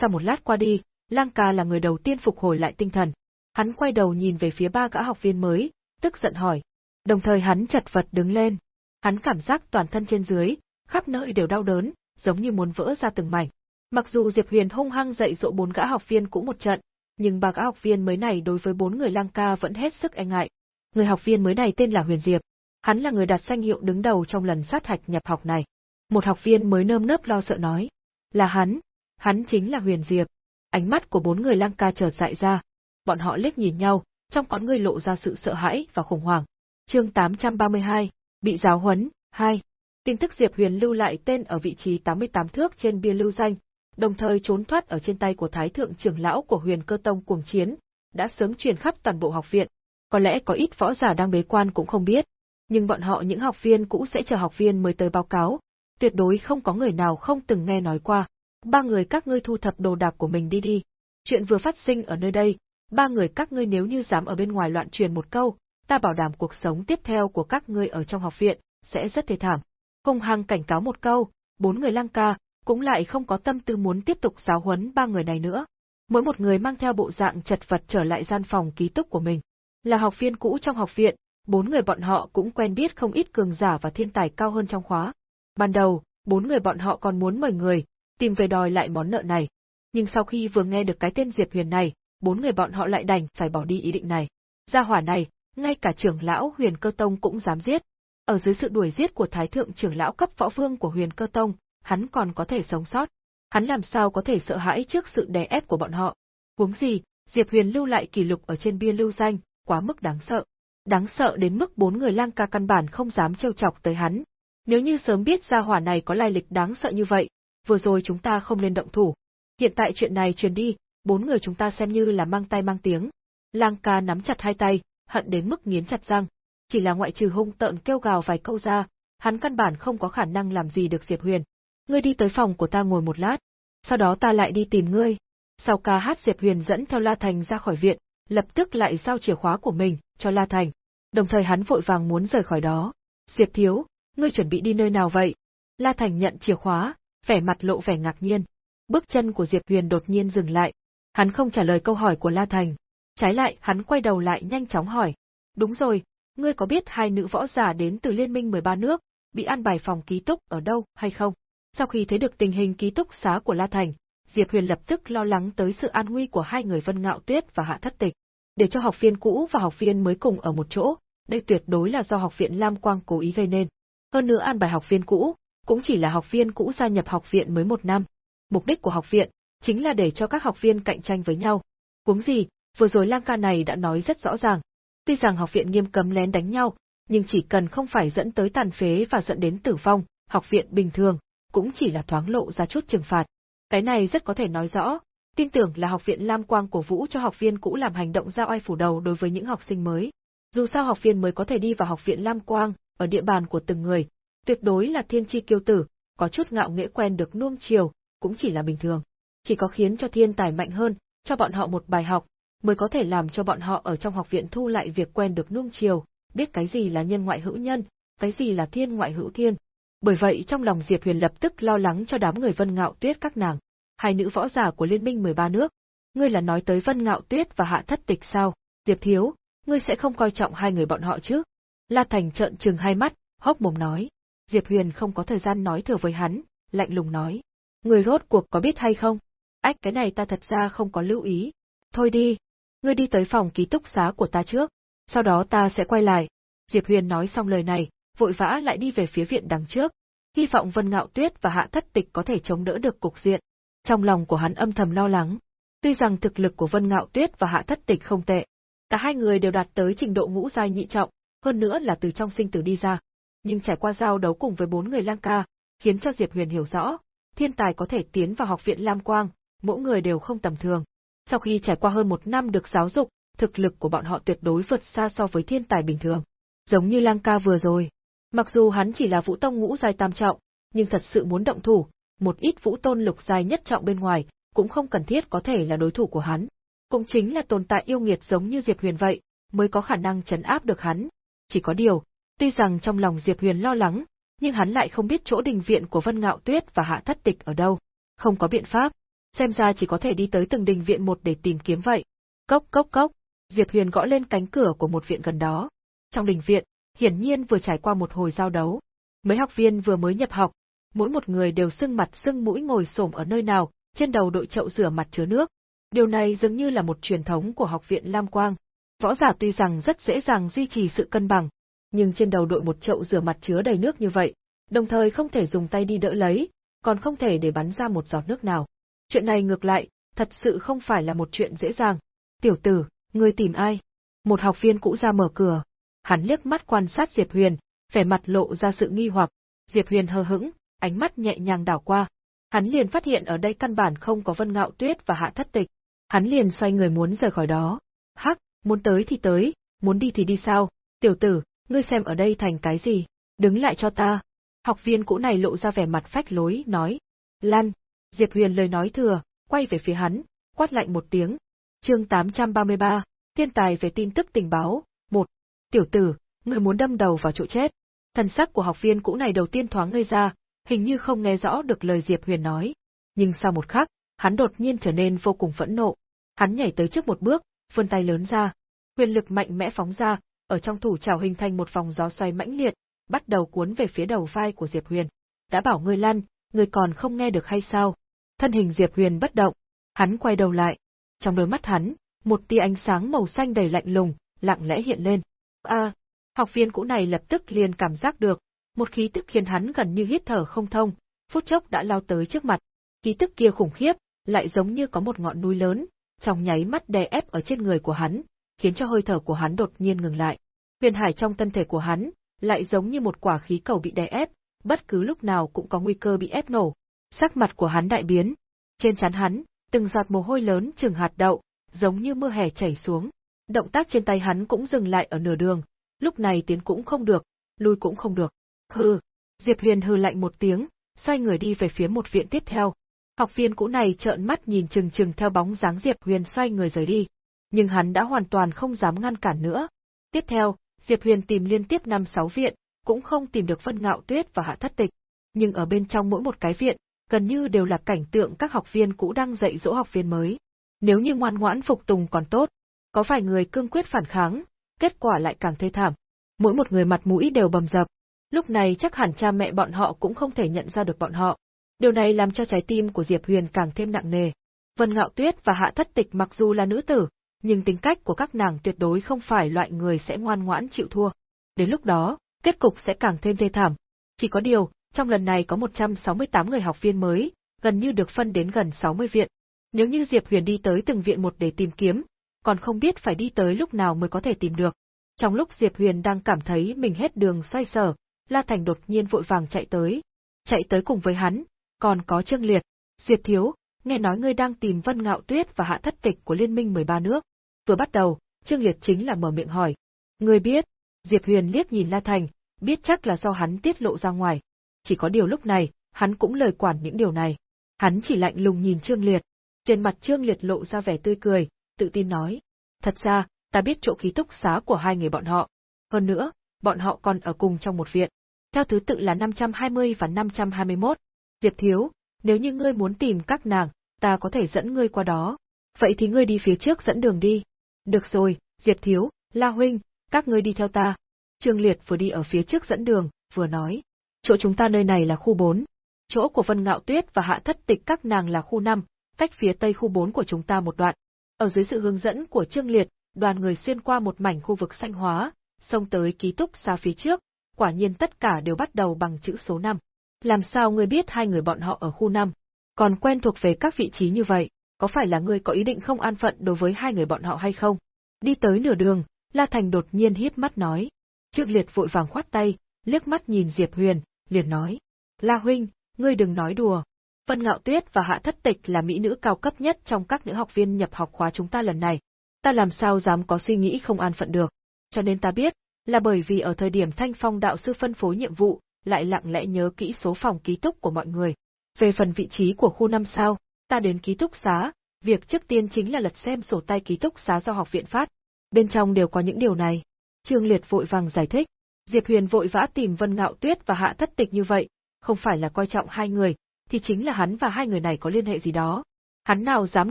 Sau một lát qua đi, Lang ca là người đầu tiên phục hồi lại tinh thần. Hắn quay đầu nhìn về phía ba gã học viên mới, tức giận hỏi. Đồng thời hắn chật vật đứng lên. Hắn cảm giác toàn thân trên dưới, khắp nơi đều đau đớn, giống như muốn vỡ ra từng mảnh. Mặc dù Diệp Huyền hung hăng dạy dỗ bốn gã học viên cũ một trận, nhưng ba gã học viên mới này đối với bốn người lang ca vẫn hết sức e ngại. Người học viên mới này tên là Huyền Diệp, hắn là người đặt danh hiệu đứng đầu trong lần sát hạch nhập học này. Một học viên mới nơm nớp lo sợ nói, là hắn, hắn chính là Huyền Diệp. Ánh mắt của bốn người lang ca chợt dại ra, bọn họ liếc nhìn nhau, trong con người lộ ra sự sợ hãi và khủng hoảng. Chương 832, bị giáo huấn, 2. Tin tức Diệp Huyền lưu lại tên ở vị trí 88 thước trên bia lưu danh, đồng thời trốn thoát ở trên tay của Thái thượng trưởng lão của Huyền Cơ Tông cuồng chiến, đã sớm truyền khắp toàn bộ học viện. Có lẽ có ít võ giả đang bế quan cũng không biết, nhưng bọn họ những học viên cũ sẽ chờ học viên mới tới báo cáo, tuyệt đối không có người nào không từng nghe nói qua. Ba người các ngươi thu thập đồ đạc của mình đi đi. Chuyện vừa phát sinh ở nơi đây, ba người các ngươi nếu như dám ở bên ngoài loạn truyền một câu, ta bảo đảm cuộc sống tiếp theo của các ngươi ở trong học viện sẽ rất thê thảm. Hùng hăng cảnh cáo một câu, bốn người lang ca cũng lại không có tâm tư muốn tiếp tục giáo huấn ba người này nữa. Mỗi một người mang theo bộ dạng chật vật trở lại gian phòng ký túc của mình. Là học viên cũ trong học viện, bốn người bọn họ cũng quen biết không ít cường giả và thiên tài cao hơn trong khóa. Ban đầu, bốn người bọn họ còn muốn mời người, tìm về đòi lại món nợ này. Nhưng sau khi vừa nghe được cái tên Diệp Huyền này, bốn người bọn họ lại đành phải bỏ đi ý định này. Gia hỏa này, ngay cả trưởng lão Huyền Cơ Tông cũng dám giết. Ở dưới sự đuổi giết của Thái thượng trưởng lão cấp võ vương của Huyền Cơ Tông, hắn còn có thể sống sót. Hắn làm sao có thể sợ hãi trước sự đè ép của bọn họ. Huống gì, Diệp Huyền lưu lại kỷ lục ở trên bia lưu danh, quá mức đáng sợ. Đáng sợ đến mức bốn người lang ca căn bản không dám trêu chọc tới hắn. Nếu như sớm biết gia hỏa này có lai lịch đáng sợ như vậy, vừa rồi chúng ta không lên động thủ. Hiện tại chuyện này truyền đi, bốn người chúng ta xem như là mang tay mang tiếng. Lang ca nắm chặt hai tay, hận đến mức nghiến chặt răng. Chỉ là ngoại trừ hung tợn kêu gào vài câu ra, hắn căn bản không có khả năng làm gì được Diệp Huyền. Ngươi đi tới phòng của ta ngồi một lát, sau đó ta lại đi tìm ngươi. Sau ca hát Diệp Huyền dẫn theo La Thành ra khỏi viện, lập tức lại giao chìa khóa của mình cho La Thành. Đồng thời hắn vội vàng muốn rời khỏi đó. Diệp thiếu, ngươi chuẩn bị đi nơi nào vậy? La Thành nhận chìa khóa, vẻ mặt lộ vẻ ngạc nhiên. Bước chân của Diệp Huyền đột nhiên dừng lại. Hắn không trả lời câu hỏi của La Thành. Trái lại, hắn quay đầu lại nhanh chóng hỏi. Đúng rồi, ngươi có biết hai nữ võ giả đến từ Liên minh 13 nước, bị an bài phòng ký túc ở đâu hay không? Sau khi thấy được tình hình ký túc xá của La Thành, Diệp Huyền lập tức lo lắng tới sự an nguy của hai người Vân Ngạo Tuyết và Hạ Thất Tịch. Để cho học viên cũ và học viên mới cùng ở một chỗ, đây tuyệt đối là do học viện Lam Quang cố ý gây nên. Hơn nữa an bài học viên cũ, cũng chỉ là học viên cũ gia nhập học viện mới một năm. Mục đích của học viện, chính là để cho các học viên cạnh tranh với nhau. Huống gì, vừa rồi Lang ca này đã nói rất rõ ràng. Tuy rằng học viện nghiêm cấm lén đánh nhau, nhưng chỉ cần không phải dẫn tới tàn phế và dẫn đến tử vong, học viện bình thường, cũng chỉ là thoáng lộ ra chút trừng phạt. Cái này rất có thể nói rõ, tin tưởng là học viện Lam Quang cổ vũ cho học viên cũ làm hành động giao ai phủ đầu đối với những học sinh mới. Dù sao học viên mới có thể đi vào học viện Lam Quang, ở địa bàn của từng người, tuyệt đối là thiên chi kiêu tử, có chút ngạo nghễ quen được nuông chiều, cũng chỉ là bình thường. Chỉ có khiến cho thiên tài mạnh hơn, cho bọn họ một bài học, mới có thể làm cho bọn họ ở trong học viện thu lại việc quen được nuông chiều, biết cái gì là nhân ngoại hữu nhân, cái gì là thiên ngoại hữu thiên. Bởi vậy trong lòng Diệp Huyền lập tức lo lắng cho đám người Vân Ngạo Tuyết các nàng, hai nữ võ giả của liên minh 13 nước. Ngươi là nói tới Vân Ngạo Tuyết và Hạ Thất Tịch sao? Diệp Thiếu, ngươi sẽ không coi trọng hai người bọn họ chứ? La Thành trợn trừng hai mắt, hốc mồm nói. Diệp Huyền không có thời gian nói thừa với hắn, lạnh lùng nói. Người rốt cuộc có biết hay không? Ách cái này ta thật ra không có lưu ý. Thôi đi, ngươi đi tới phòng ký túc xá của ta trước, sau đó ta sẽ quay lại. Diệp Huyền nói xong lời này, vội vã lại đi về phía viện đằng trước, hy vọng Vân Ngạo Tuyết và Hạ Thất Tịch có thể chống đỡ được cục diện. Trong lòng của hắn âm thầm lo lắng. Tuy rằng thực lực của Vân Ngạo Tuyết và Hạ Thất Tịch không tệ, cả hai người đều đạt tới trình độ ngũ giai nhị trọng, hơn nữa là từ trong sinh tử đi ra. Nhưng trải qua giao đấu cùng với bốn người lang ca, khiến cho Diệp Huyền hiểu rõ, thiên tài có thể tiến vào học viện Lam Quang, mỗi người đều không tầm thường. Sau khi trải qua hơn một năm được giáo dục, thực lực của bọn họ tuyệt đối vượt xa so với thiên tài bình thường. Giống như lang ca vừa rồi. Mặc dù hắn chỉ là vũ tông ngũ giai tam trọng, nhưng thật sự muốn động thủ, một ít vũ tôn lục giai nhất trọng bên ngoài, cũng không cần thiết có thể là đối thủ của hắn. Cũng chính là tồn tại yêu nghiệt giống như Diệp Huyền vậy, mới có khả năng chấn áp được hắn. Chỉ có điều, tuy rằng trong lòng Diệp Huyền lo lắng, nhưng hắn lại không biết chỗ đình viện của Vân Ngạo Tuyết và Hạ Thất Tịch ở đâu. Không có biện pháp, xem ra chỉ có thể đi tới từng đình viện một để tìm kiếm vậy. Cốc cốc cốc, Diệp Huyền gõ lên cánh cửa của một viện gần đó. Trong đình viện, hiển nhiên vừa trải qua một hồi giao đấu. Mấy học viên vừa mới nhập học, mỗi một người đều sưng mặt sưng mũi ngồi xổm ở nơi nào, trên đầu đội chậu rửa mặt chứa nước. Điều này dường như là một truyền thống của học viện Lam Quang. Võ giả tuy rằng rất dễ dàng duy trì sự cân bằng, nhưng trên đầu đội một chậu rửa mặt chứa đầy nước như vậy, đồng thời không thể dùng tay đi đỡ lấy, còn không thể để bắn ra một giọt nước nào. Chuyện này ngược lại, thật sự không phải là một chuyện dễ dàng. Tiểu tử, ngươi tìm ai? Một học viên cũ ra mở cửa. Hắn liếc mắt quan sát Diệp Huyền, vẻ mặt lộ ra sự nghi hoặc. Diệp Huyền hờ hững, ánh mắt nhẹ nhàng đảo qua. Hắn liền phát hiện ở đây căn bản không có Vân Ngạo Tuyết và Hạ Thất Tịch. Hắn liền xoay người muốn rời khỏi đó. Hắc, muốn tới thì tới, muốn đi thì đi sao? Tiểu tử, ngươi xem ở đây thành cái gì? Đứng lại cho ta. Học viên cũ này lộ ra vẻ mặt phách lối, nói. Lan. Diệp Huyền lời nói thừa, quay về phía hắn, quát lạnh một tiếng. Chương 833, thiên tài về tin tức tình báo, một. Tiểu tử, ngươi muốn đâm đầu vào chỗ chết. Thần sắc của học viên cũ này đầu tiên thoáng ngây ra, hình như không nghe rõ được lời Diệp Huyền nói. Nhưng sau một khắc, hắn đột nhiên trở nên vô cùng phẫn nộ. Hắn nhảy tới trước một bước, vươn tay lớn ra. Huyền lực mạnh mẽ phóng ra, ở trong thủ trào hình thành một vòng gió xoay mãnh liệt, bắt đầu cuốn về phía đầu vai của Diệp Huyền. Đã bảo ngươi lăn, ngươi còn không nghe được hay sao? Thân hình Diệp Huyền bất động, hắn quay đầu lại. Trong đôi mắt hắn, một tia ánh sáng màu xanh đầy lạnh lùng, lặng lẽ hiện lên. A, học viên cũ này lập tức liền cảm giác được, một khí tức khiến hắn gần như hít thở không thông, phút chốc đã lao tới trước mặt. Khí tức kia khủng khiếp, lại giống như có một ngọn núi lớn, trong nháy mắt đè ép ở trên người của hắn, khiến cho hơi thở của hắn đột nhiên ngừng lại. Huyền hải trong thân thể của hắn, lại giống như một quả khí cầu bị đè ép, bất cứ lúc nào cũng có nguy cơ bị ép nổ. Sắc mặt của hắn đại biến, trên trán hắn, từng giọt mồ hôi lớn chừng hạt đậu, giống như mưa hè chảy xuống. Động tác trên tay hắn cũng dừng lại ở nửa đường, lúc này tiến cũng không được, lui cũng không được. Hừ, Diệp Huyền hừ lạnh một tiếng, xoay người đi về phía một viện tiếp theo. Học viên cũ này trợn mắt nhìn chừng chừng theo bóng dáng Diệp Huyền xoay người rời đi nhưng hắn đã hoàn toàn không dám ngăn cản nữa. Tiếp theo, Diệp Huyền tìm liên tiếp năm sáu viện, cũng không tìm được Vân Ngạo Tuyết và Hạ Thất Tịch, nhưng ở bên trong mỗi một cái viện, gần như đều là cảnh tượng các học viên cũ đang dạy dỗ học viên mới. Nếu như ngoan ngoãn phục tùng còn tốt, có vài người cương quyết phản kháng, kết quả lại càng thê thảm. Mỗi một người mặt mũi đều bầm dập. Lúc này chắc hẳn cha mẹ bọn họ cũng không thể nhận ra được bọn họ. Điều này làm cho trái tim của Diệp Huyền càng thêm nặng nề. Vân Ngạo Tuyết và Hạ Thất Tịch mặc dù là nữ tử, nhưng tính cách của các nàng tuyệt đối không phải loại người sẽ ngoan ngoãn chịu thua. Đến lúc đó, kết cục sẽ càng thêm thê thảm. Chỉ có điều, trong lần này có 168 người học viên mới, gần như được phân đến gần 60 viện. Nếu như Diệp Huyền đi tới từng viện một để tìm kiếm, còn không biết phải đi tới lúc nào mới có thể tìm được. Trong lúc Diệp Huyền đang cảm thấy mình hết đường xoay sở, La Thành đột nhiên vội vàng chạy tới. Chạy tới cùng với hắn, còn có Trương Liệt. Diệp Thiếu, nghe nói ngươi đang tìm Vân Ngạo Tuyết và Hạ Thất Tịch của Liên minh 13 nước. Vừa bắt đầu, Trương Liệt chính là mở miệng hỏi. Ngươi biết, Diệp Huyền liếc nhìn La Thành, biết chắc là do hắn tiết lộ ra ngoài. Chỉ có điều lúc này, hắn cũng lời quản những điều này. Hắn chỉ lạnh lùng nhìn Trương Liệt. Trên mặt Trương Liệt lộ ra vẻ tươi cười, tự tin nói. Thật ra, ta biết chỗ ký túc xá của hai người bọn họ. Hơn nữa, bọn họ còn ở cùng trong một viện. Theo thứ tự là 520 và 521. Diệp Thiếu, nếu như ngươi muốn tìm các nàng, ta có thể dẫn ngươi qua đó. Vậy thì ngươi đi phía trước dẫn đường đi. Được rồi, Diệp Thiếu, La Huynh, các ngươi đi theo ta. Trương Liệt vừa đi ở phía trước dẫn đường, vừa nói. Chỗ chúng ta nơi này là khu 4. Chỗ của Vân Ngạo Tuyết và Hạ Thất Tịch các nàng là khu 5, cách phía tây khu 4 của chúng ta một đoạn. Ở dưới sự hướng dẫn của Trương Liệt, đoàn người xuyên qua một mảnh khu vực xanh hóa, xông tới ký túc xa phía trước, quả nhiên tất cả đều bắt đầu bằng chữ số 5. Làm sao ngươi biết hai người bọn họ ở khu 5? Còn quen thuộc về các vị trí như vậy, có phải là ngươi có ý định không an phận đối với hai người bọn họ hay không? Đi tới nửa đường, La Thành đột nhiên híp mắt nói. Trương Liệt vội vàng khoát tay, liếc mắt nhìn Diệp Huyền, liền nói. La Huynh, ngươi đừng nói đùa. Vân Ngạo Tuyết và Hạ Thất Tịch là mỹ nữ cao cấp nhất trong các nữ học viên nhập học khóa chúng ta lần này. Ta làm sao dám có suy nghĩ không an phận được. Cho nên ta biết, là bởi vì ở thời điểm Thanh Phong đạo sư phân phối nhiệm vụ, lại lặng lẽ nhớ kỹ số phòng ký túc của mọi người. Về phần vị trí của khu năm sao, ta đến ký túc xá, việc trước tiên chính là lật xem sổ tay ký túc xá do học viện phát. Bên trong đều có những điều này. Trương Liệt vội vàng giải thích. Diệp Huyền vội vã tìm Vân Ngạo Tuyết và Hạ Thất Tịch như vậy, không phải là coi trọng hai người, thì chính là hắn và hai người này có liên hệ gì đó. Hắn nào dám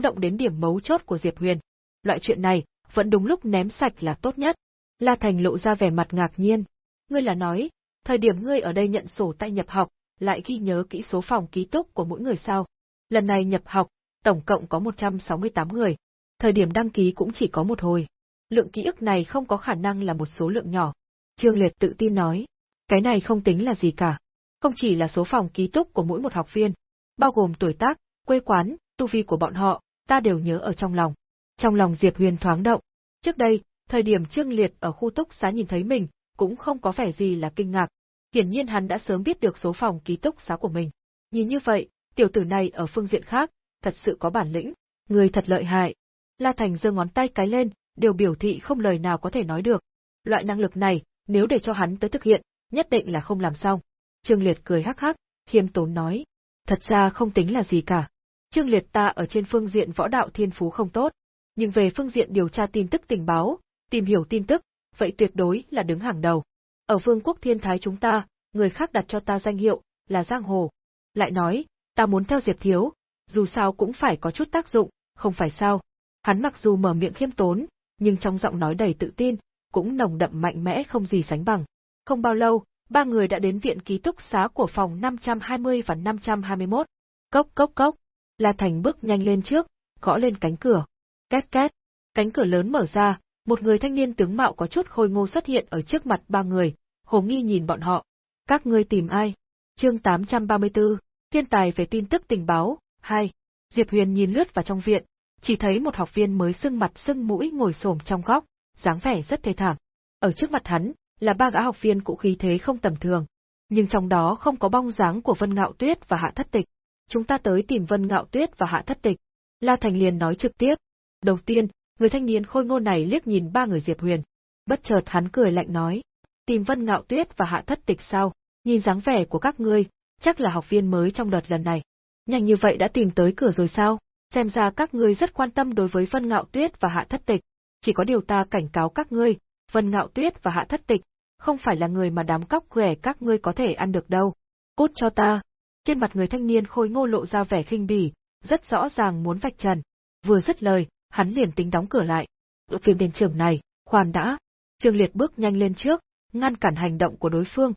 động đến điểm mấu chốt của Diệp Huyền. Loại chuyện này, vẫn đúng lúc ném sạch là tốt nhất. La Thành lộ ra vẻ mặt ngạc nhiên. Ngươi là nói, thời điểm ngươi ở đây nhận sổ tay nhập học, lại ghi nhớ kỹ số phòng ký túc của mỗi người sao. Lần này nhập học, tổng cộng có 168 người. Thời điểm đăng ký cũng chỉ có một hồi. Lượng ký ức này không có khả năng là một số lượng nhỏ. Trương Liệt tự tin nói, cái này không tính là gì cả. Không chỉ là số phòng ký túc của mỗi một học viên, bao gồm tuổi tác, quê quán, tu vi của bọn họ, ta đều nhớ ở trong lòng. Trong lòng Diệp Huyền thoáng động. Trước đây, thời điểm Trương Liệt ở khu túc xá nhìn thấy mình, cũng không có vẻ gì là kinh ngạc. Hiển nhiên hắn đã sớm biết được số phòng ký túc xá của mình. Nhìn như vậy, tiểu tử này ở phương diện khác, thật sự có bản lĩnh, người thật lợi hại. La Thành giơ ngón tay cái lên, đều biểu thị không lời nào có thể nói được. Loại năng lực này, nếu để cho hắn tới thực hiện, nhất định là không làm xong. Trương Liệt cười hắc hắc, khiêm tốn nói. Thật ra không tính là gì cả. Trương Liệt ta ở trên phương diện võ đạo thiên phú không tốt, nhưng về phương diện điều tra tin tức tình báo, tìm hiểu tin tức, vậy tuyệt đối là đứng hàng đầu. Ở vương quốc thiên thái chúng ta, người khác đặt cho ta danh hiệu, là Giang Hồ. Lại nói, ta muốn theo Diệp Thiếu, dù sao cũng phải có chút tác dụng, không phải sao. Hắn mặc dù mở miệng khiêm tốn, nhưng trong giọng nói đầy tự tin, cũng nồng đậm mạnh mẽ không gì sánh bằng. Không bao lâu, ba người đã đến viện ký túc xá của phòng 520 và 521. Cốc cốc cốc, La Thành bước nhanh lên trước, gõ lên cánh cửa. Két két, cánh cửa lớn mở ra, một người thanh niên tướng mạo có chút khôi ngô xuất hiện ở trước mặt ba người, hồ nghi nhìn bọn họ. Các ngươi tìm ai? Chương 834, thiên tài về tin tức tình báo, 2. Diệp Huyền nhìn lướt vào trong viện, chỉ thấy một học viên mới sưng mặt sưng mũi ngồi xổm trong góc, dáng vẻ rất thê thảm. Ở trước mặt hắn, là ba gã học viên cụ khí thế không tầm thường, nhưng trong đó không có bóng dáng của Vân Ngạo Tuyết và Hạ Thất Tịch. Chúng ta tới tìm Vân Ngạo Tuyết và Hạ Thất Tịch. La Thành liền nói trực tiếp. Đầu tiên, người thanh niên khôi ngô này liếc nhìn ba người Diệp Huyền. Bất chợt hắn cười lạnh nói. Tìm Vân Ngạo Tuyết và Hạ Thất Tịch sao? Nhìn dáng vẻ của các ngươi, chắc là học viên mới trong đợt lần này. Nhanh như vậy đã tìm tới cửa rồi sao? Xem ra các ngươi rất quan tâm đối với Vân Ngạo Tuyết và Hạ Thất Tịch. Chỉ có điều ta cảnh cáo các ngươi, Vân Ngạo Tuyết và Hạ Thất Tịch, không phải là người mà đám cóc ghẻ các ngươi có thể ăn được đâu. Cút cho ta. Trên mặt người thanh niên khôi ngô lộ ra vẻ khinh bỉ, rất rõ ràng muốn vạch trần. Vừa dứt lời, hắn liền tính đóng cửa lại. Ở phiền đền trưởng này, khoan đã. Trương Liệt bước nhanh lên trước, ngăn cản hành động của đối phương.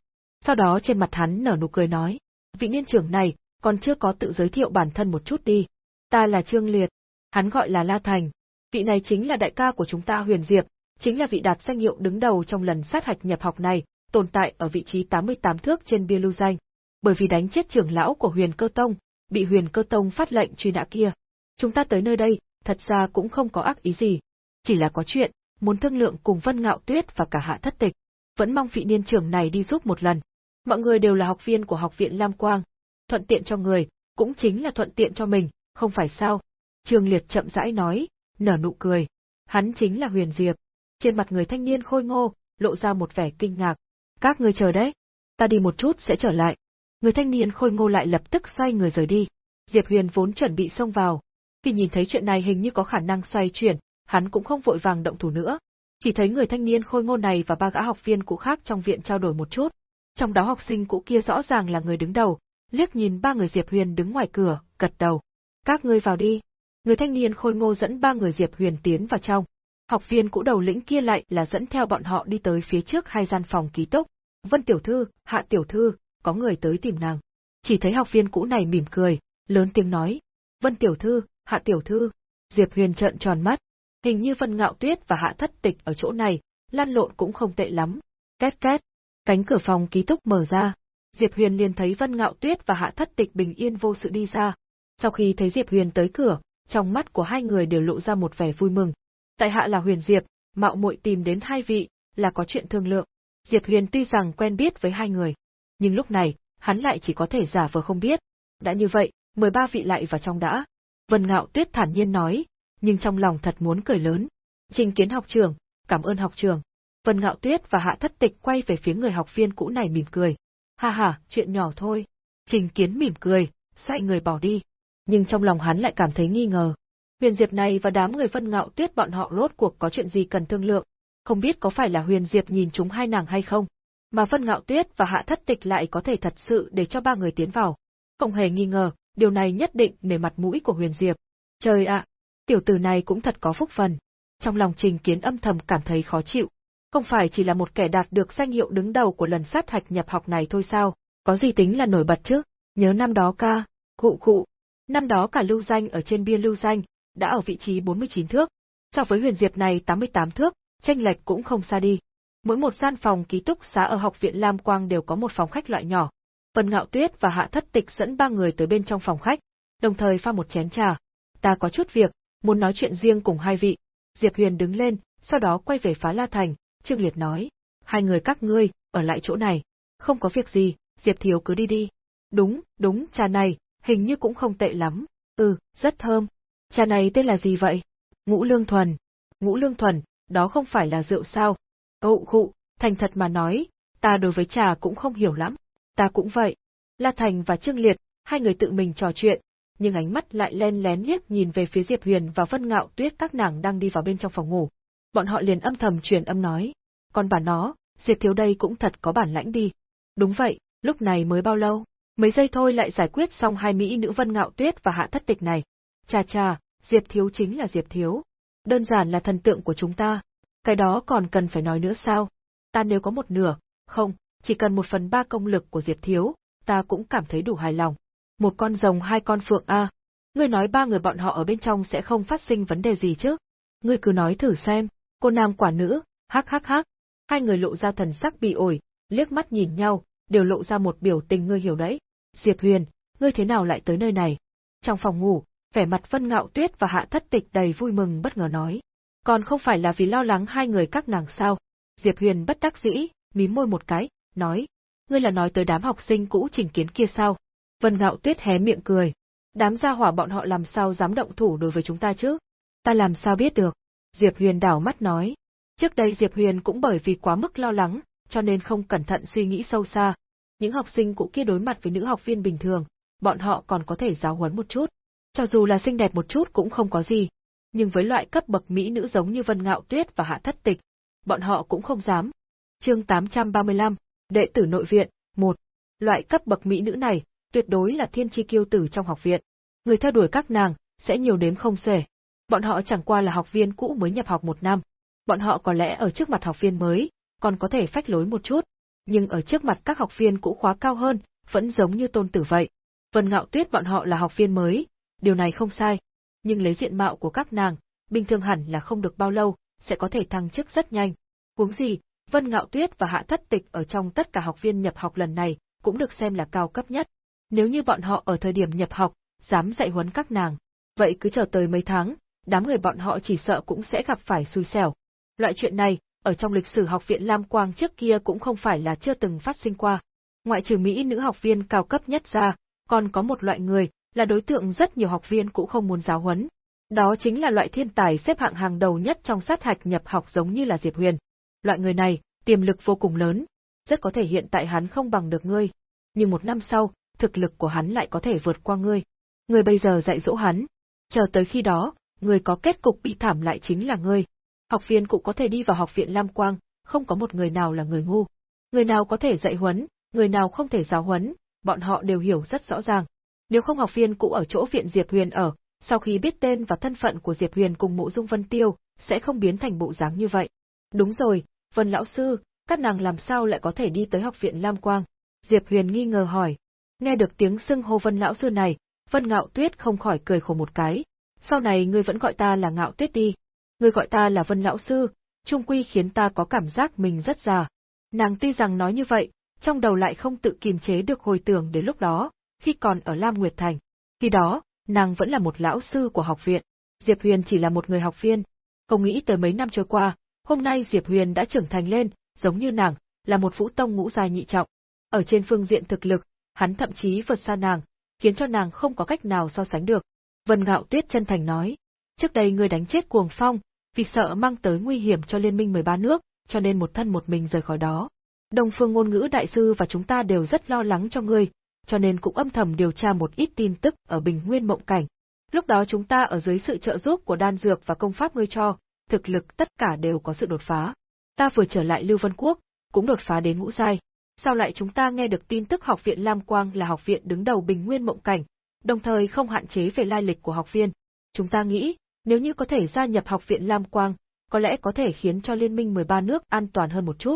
Sau đó trên mặt hắn nở nụ cười nói, vị niên trưởng này, còn chưa có tự giới thiệu bản thân một chút đi. Ta là Trương Liệt. Hắn gọi là La Thành. Vị này chính là đại ca của chúng ta Huyền Diệp, chính là vị đạt danh hiệu đứng đầu trong lần sát hạch nhập học này, tồn tại ở vị trí 88 thước trên bia lưu danh. Bởi vì đánh chết trưởng lão của Huyền Cơ Tông, bị Huyền Cơ Tông phát lệnh truy nã kia. Chúng ta tới nơi đây, thật ra cũng không có ác ý gì, chỉ là có chuyện, muốn thương lượng cùng Vân Ngạo Tuyết và cả Hạ Thất Tịch, vẫn mong vị niên trưởng này đi giúp một lần. Mọi người đều là học viên của học viện Lam Quang, thuận tiện cho người, cũng chính là thuận tiện cho mình, không phải sao? Trương Liệt chậm rãi nói, nở nụ cười. Hắn chính là Huyền Diệp. Trên mặt người thanh niên khôi ngô, lộ ra một vẻ kinh ngạc. Các ngươi chờ đấy, ta đi một chút sẽ trở lại. Người thanh niên khôi ngô lại lập tức xoay người rời đi. Diệp Huyền vốn chuẩn bị xông vào. Khi nhìn thấy chuyện này hình như có khả năng xoay chuyển, hắn cũng không vội vàng động thủ nữa. Chỉ thấy người thanh niên khôi ngô này và ba gã học viên cũ khác trong viện trao đổi một chút. Trong đó học sinh cũ kia rõ ràng là người đứng đầu, liếc nhìn ba người Diệp Huyền đứng ngoài cửa, gật đầu. Các ngươi vào đi. Người thanh niên khôi ngô dẫn ba người Diệp Huyền tiến vào trong. Học viên cũ đầu lĩnh kia lại là dẫn theo bọn họ đi tới phía trước hai gian phòng ký túc. Vân tiểu thư, Hạ tiểu thư, có người tới tìm nàng. Chỉ thấy học viên cũ này mỉm cười, lớn tiếng nói. Vân tiểu thư, Hạ tiểu thư. Diệp Huyền trợn tròn mắt. Hình như Vân Ngạo Tuyết và Hạ Thất Tịch ở chỗ này, lăn lộn cũng không tệ lắm. Két két. Cánh cửa phòng ký túc mở ra. Diệp Huyền liền thấy Vân Ngạo Tuyết và Hạ Thất Tịch bình yên vô sự đi ra. Sau khi thấy Diệp Huyền tới cửa, trong mắt của hai người đều lộ ra một vẻ vui mừng. Tại hạ là Huyền Diệp, mạo muội tìm đến hai vị, là có chuyện thương lượng. Diệp Huyền tuy rằng quen biết với hai người, nhưng lúc này, hắn lại chỉ có thể giả vờ không biết. Đã như vậy, mời ba vị lại vào trong đã. Vân Ngạo Tuyết thản nhiên nói, nhưng trong lòng thật muốn cười lớn. Trình kiến học trường, cảm ơn học trường. Vân Ngạo Tuyết và Hạ Thất Tịch quay về phía người học viên cũ này mỉm cười. Ha ha, chuyện nhỏ thôi. Trình kiến mỉm cười, xoay người bỏ đi. Nhưng trong lòng hắn lại cảm thấy nghi ngờ. Huyền Diệp này và đám người Vân Ngạo Tuyết bọn họ rốt cuộc có chuyện gì cần thương lượng, không biết có phải là Huyền Diệp nhìn chúng hai nàng hay không, mà Vân Ngạo Tuyết và Hạ Thất Tịch lại có thể thật sự để cho ba người tiến vào. Không hề nghi ngờ, điều này nhất định nể mặt mũi của Huyền Diệp. Trời ạ, tiểu tử này cũng thật có phúc phần. Trong lòng Trình Kiến âm thầm cảm thấy khó chịu. Không phải chỉ là một kẻ đạt được danh hiệu đứng đầu của lần sát hạch nhập học này thôi sao, có gì tính là nổi bật chứ? Nhớ năm đó ca, cụ cụ. Năm đó cả lưu danh ở trên bia lưu danh, đã ở vị trí 49 thước. So với huyền diệp này 88 thước, tranh lệch cũng không xa đi. Mỗi một gian phòng ký túc xá ở học viện Lam Quang đều có một phòng khách loại nhỏ. Vân Ngạo Tuyết và Hạ Thất Tịch dẫn ba người tới bên trong phòng khách, đồng thời pha một chén trà. Ta có chút việc, muốn nói chuyện riêng cùng hai vị. Diệp Huyền đứng lên, sau đó quay về phá La Thành, Trương Liệt nói. Hai người các ngươi, ở lại chỗ này. Không có việc gì, Diệp Thiếu cứ đi đi. Đúng, đúng, trà này, hình như cũng không tệ lắm. Ừ, rất thơm. Trà này tên là gì vậy? Ngũ Lương Thuần. Ngũ Lương Thuần, đó không phải là rượu sao? Cậu khụ, thành thật mà nói, ta đối với trà cũng không hiểu lắm. Ta cũng vậy. La Thành và Trương Liệt, hai người tự mình trò chuyện, nhưng ánh mắt lại len lén liếc nhìn về phía Diệp Huyền và Vân Ngạo Tuyết các nàng đang đi vào bên trong phòng ngủ. Bọn họ liền âm thầm truyền âm nói, còn bà nó, Diệp thiếu đây cũng thật có bản lãnh đi. Đúng vậy, lúc này mới bao lâu, mấy giây thôi lại giải quyết xong hai mỹ nữ Vân Ngạo Tuyết và Hạ Thất Tịch này. Chà chà, Diệp thiếu chính là Diệp thiếu. Đơn giản là thần tượng của chúng ta. Cái đó còn cần phải nói nữa sao? Ta nếu có một nửa, không, chỉ cần một phần ba công lực của Diệp thiếu, ta cũng cảm thấy đủ hài lòng một con rồng hai con phượng a. Ngươi nói ba người bọn họ ở bên trong sẽ không phát sinh vấn đề gì chứ? Ngươi cứ nói thử xem, cô nam quả nữ, hắc hắc hắc. Hai người lộ ra thần sắc bị ổi, liếc mắt nhìn nhau, đều lộ ra một biểu tình ngươi hiểu đấy. Diệp Huyền, ngươi thế nào lại tới nơi này? Trong phòng ngủ, vẻ mặt Vân Ngạo Tuyết và Hạ Thất Tịch đầy vui mừng bất ngờ nói. Còn không phải là vì lo lắng hai người các nàng sao? Diệp Huyền bất đắc dĩ, mím môi một cái, nói. Ngươi là nói tới đám học sinh cũ trình kiến kia sao? Vân Ngạo Tuyết hé miệng cười. Đám gia hỏa bọn họ làm sao dám động thủ đối với chúng ta chứ? Ta làm sao biết được? Diệp Huyền đảo mắt nói. Trước đây Diệp Huyền cũng bởi vì quá mức lo lắng, cho nên không cẩn thận suy nghĩ sâu xa. Những học sinh cũ kia đối mặt với nữ học viên bình thường, bọn họ còn có thể giáo huấn một chút. Cho dù là xinh đẹp một chút cũng không có gì. Nhưng với loại cấp bậc mỹ nữ giống như Vân Ngạo Tuyết và Hạ Thất Tịch, bọn họ cũng không dám. Chương 835, Đệ tử nội viện, 1. Loại cấp bậc mỹ nữ này, tuyệt đối là thiên chi kiêu tử trong học viện. Người theo đuổi các nàng, sẽ nhiều đến không xuể. Bọn họ chẳng qua là học viên cũ mới nhập học một năm. Bọn họ có lẽ ở trước mặt học viên mới, còn có thể phách lối một chút, nhưng ở trước mặt các học viên cũ khóa cao hơn, vẫn giống như tôn tử vậy. Vân Ngạo Tuyết bọn họ là học viên mới, điều này không sai. Nhưng lấy diện mạo của các nàng, bình thường hẳn là không được bao lâu, sẽ có thể thăng chức rất nhanh. Huống gì, Vân Ngạo Tuyết và Hạ Thất Tịch ở trong tất cả học viên nhập học lần này, cũng được xem là cao cấp nhất. Nếu như bọn họ ở thời điểm nhập học, dám dạy huấn các nàng, vậy cứ chờ tới mấy tháng, đám người bọn họ chỉ sợ cũng sẽ gặp phải xui xẻo. Loại chuyện này, ở trong lịch sử học viện Lam Quang trước kia cũng không phải là chưa từng phát sinh qua. Ngoại trừ Mỹ nữ học viên cao cấp nhất ra, còn có một loại người, là đối tượng rất nhiều học viên cũng không muốn giáo huấn. Đó chính là loại thiên tài xếp hạng hàng đầu nhất trong sát hạch nhập học giống như là Diệp Huyền. Loại người này, tiềm lực vô cùng lớn, rất có thể hiện tại hắn không bằng được ngươi, nhưng một năm sau, thực lực của hắn lại có thể vượt qua ngươi. Ngươi bây giờ dạy dỗ hắn, chờ tới khi đó, ngươi có kết cục bị thảm lại chính là ngươi. Học viên cũng có thể đi vào học viện Lam Quang, không có một người nào là người ngu. Người nào có thể dạy huấn, người nào không thể giáo huấn, bọn họ đều hiểu rất rõ ràng. Nếu không học viên cũ ở chỗ viện Diệp Huyền ở, sau khi biết tên và thân phận của Diệp Huyền cùng mộ dung Vân Tiêu, sẽ không biến thành bộ dáng như vậy. Đúng rồi, Vân Lão Sư, các nàng làm sao lại có thể đi tới học viện Lam Quang? Diệp Huyền nghi ngờ hỏi. Nghe được tiếng xưng hô Vân Lão Sư này, Vân Ngạo Tuyết không khỏi cười khổ một cái. Sau này ngươi vẫn gọi ta là Ngạo Tuyết đi. Ngươi gọi ta là Vân Lão Sư, trung quy khiến ta có cảm giác mình rất già. Nàng tuy rằng nói như vậy, trong đầu lại không tự kiềm chế được hồi tưởng đến lúc đó, khi còn ở Lam Nguyệt Thành. Khi đó, nàng vẫn là một lão sư của học viện. Diệp Huyền chỉ là một người học viên. Không nghĩ tới mấy năm trôi qua, hôm nay Diệp Huyền đã trưởng thành lên, giống như nàng, là một vũ tông ngũ giai nhị trọng. Ở trên phương diện thực lực, hắn thậm chí vượt xa nàng, khiến cho nàng không có cách nào so sánh được. Vân Ngạo Tuyết chân thành nói, trước đây ngươi đánh chết Cuồng Phong, vì sợ mang tới nguy hiểm cho liên minh 13 nước, cho nên một thân một mình rời khỏi đó. Đông Phương ngôn ngữ đại sư và chúng ta đều rất lo lắng cho ngươi, cho nên cũng âm thầm điều tra một ít tin tức ở Bình Nguyên Mộng Cảnh. Lúc đó chúng ta ở dưới sự trợ giúp của đan dược và công pháp ngươi cho, thực lực tất cả đều có sự đột phá. Ta vừa trở lại Lưu Vân Quốc, cũng đột phá đến ngũ giai. Sau lại chúng ta nghe được tin tức học viện Lam Quang là học viện đứng đầu Bình Nguyên Mộng Cảnh, đồng thời không hạn chế về lai lịch của học viên. Chúng ta nghĩ, nếu như có thể gia nhập học viện Lam Quang, có lẽ có thể khiến cho liên minh 13 nước an toàn hơn một chút.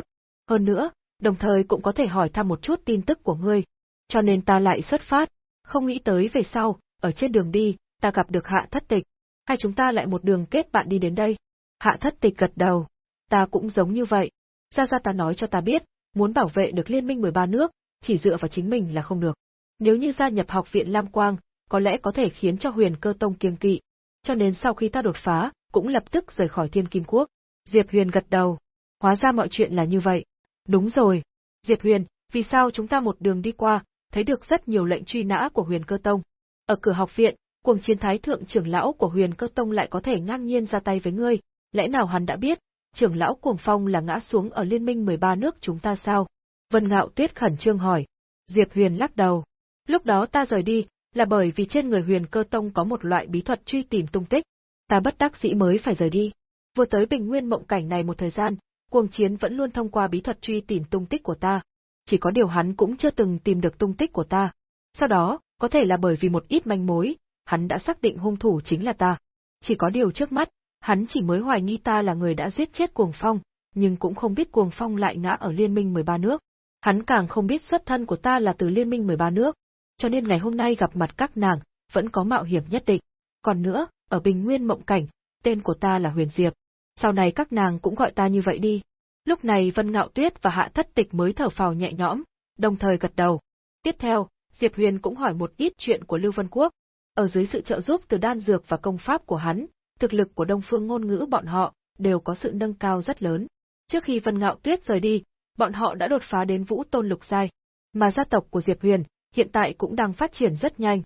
Hơn nữa, đồng thời cũng có thể hỏi thăm một chút tin tức của ngươi. Cho nên ta lại xuất phát, không nghĩ tới về sau, ở trên đường đi, ta gặp được hạ thất tịch. Hai chúng ta lại một đường kết bạn đi đến đây. Hạ thất tịch gật đầu. Ta cũng giống như vậy. Gia Gia ta nói cho ta biết, muốn bảo vệ được liên minh 13 nước, chỉ dựa vào chính mình là không được. Nếu như gia nhập học viện Lam Quang, có lẽ có thể khiến cho huyền cơ tông kiêng kỵ. Cho nên sau khi ta đột phá, cũng lập tức rời khỏi thiên kim quốc. Diệp Huyền gật đầu. Hóa ra mọi chuyện là như vậy. Đúng rồi. Diệp Huyền, vì sao chúng ta một đường đi qua, thấy được rất nhiều lệnh truy nã của huyền cơ tông. Ở cửa học viện, cuồng chiến thái thượng trưởng lão của huyền cơ tông lại có thể ngang nhiên ra tay với ngươi, lẽ nào hắn đã biết, trưởng lão cuồng phong là ngã xuống ở liên minh 13 nước chúng ta sao? Vân Ngạo Tuyết khẩn trương hỏi. Diệp Huyền lắc đầu. Lúc đó ta rời đi, là bởi vì trên người huyền cơ tông có một loại bí thuật truy tìm tung tích. Ta bất đắc dĩ mới phải rời đi. Vừa tới bình nguyên mộng cảnh này một thời gian, cuồng chiến vẫn luôn thông qua bí thuật truy tìm tung tích của ta. Chỉ có điều hắn cũng chưa từng tìm được tung tích của ta. Sau đó, có thể là bởi vì một ít manh mối, hắn đã xác định hung thủ chính là ta. Chỉ có điều trước mắt, hắn chỉ mới hoài nghi ta là người đã giết chết Cuồng Phong, nhưng cũng không biết Cuồng Phong lại ngã ở Liên minh 13 nước. Hắn càng không biết xuất thân của ta là từ Liên minh 13 nước, cho nên ngày hôm nay gặp mặt các nàng, vẫn có mạo hiểm nhất định. Còn nữa, ở Bình Nguyên Mộng Cảnh, tên của ta là Huyền Diệp. Sau này các nàng cũng gọi ta như vậy đi. Lúc này Vân Ngạo Tuyết và Hạ Thất Tịch mới thở phào nhẹ nhõm, đồng thời gật đầu. Tiếp theo, Diệp Huyền cũng hỏi một ít chuyện của Lưu Vân Quốc. Ở dưới sự trợ giúp từ đan dược và công pháp của hắn, thực lực của Đông Phương ngôn ngữ bọn họ đều có sự nâng cao rất lớn. Trước khi Vân Ngạo Tuyết rời đi, bọn họ đã đột phá đến Vũ Tôn lục giai, mà gia tộc của Diệp Huyền hiện tại cũng đang phát triển rất nhanh.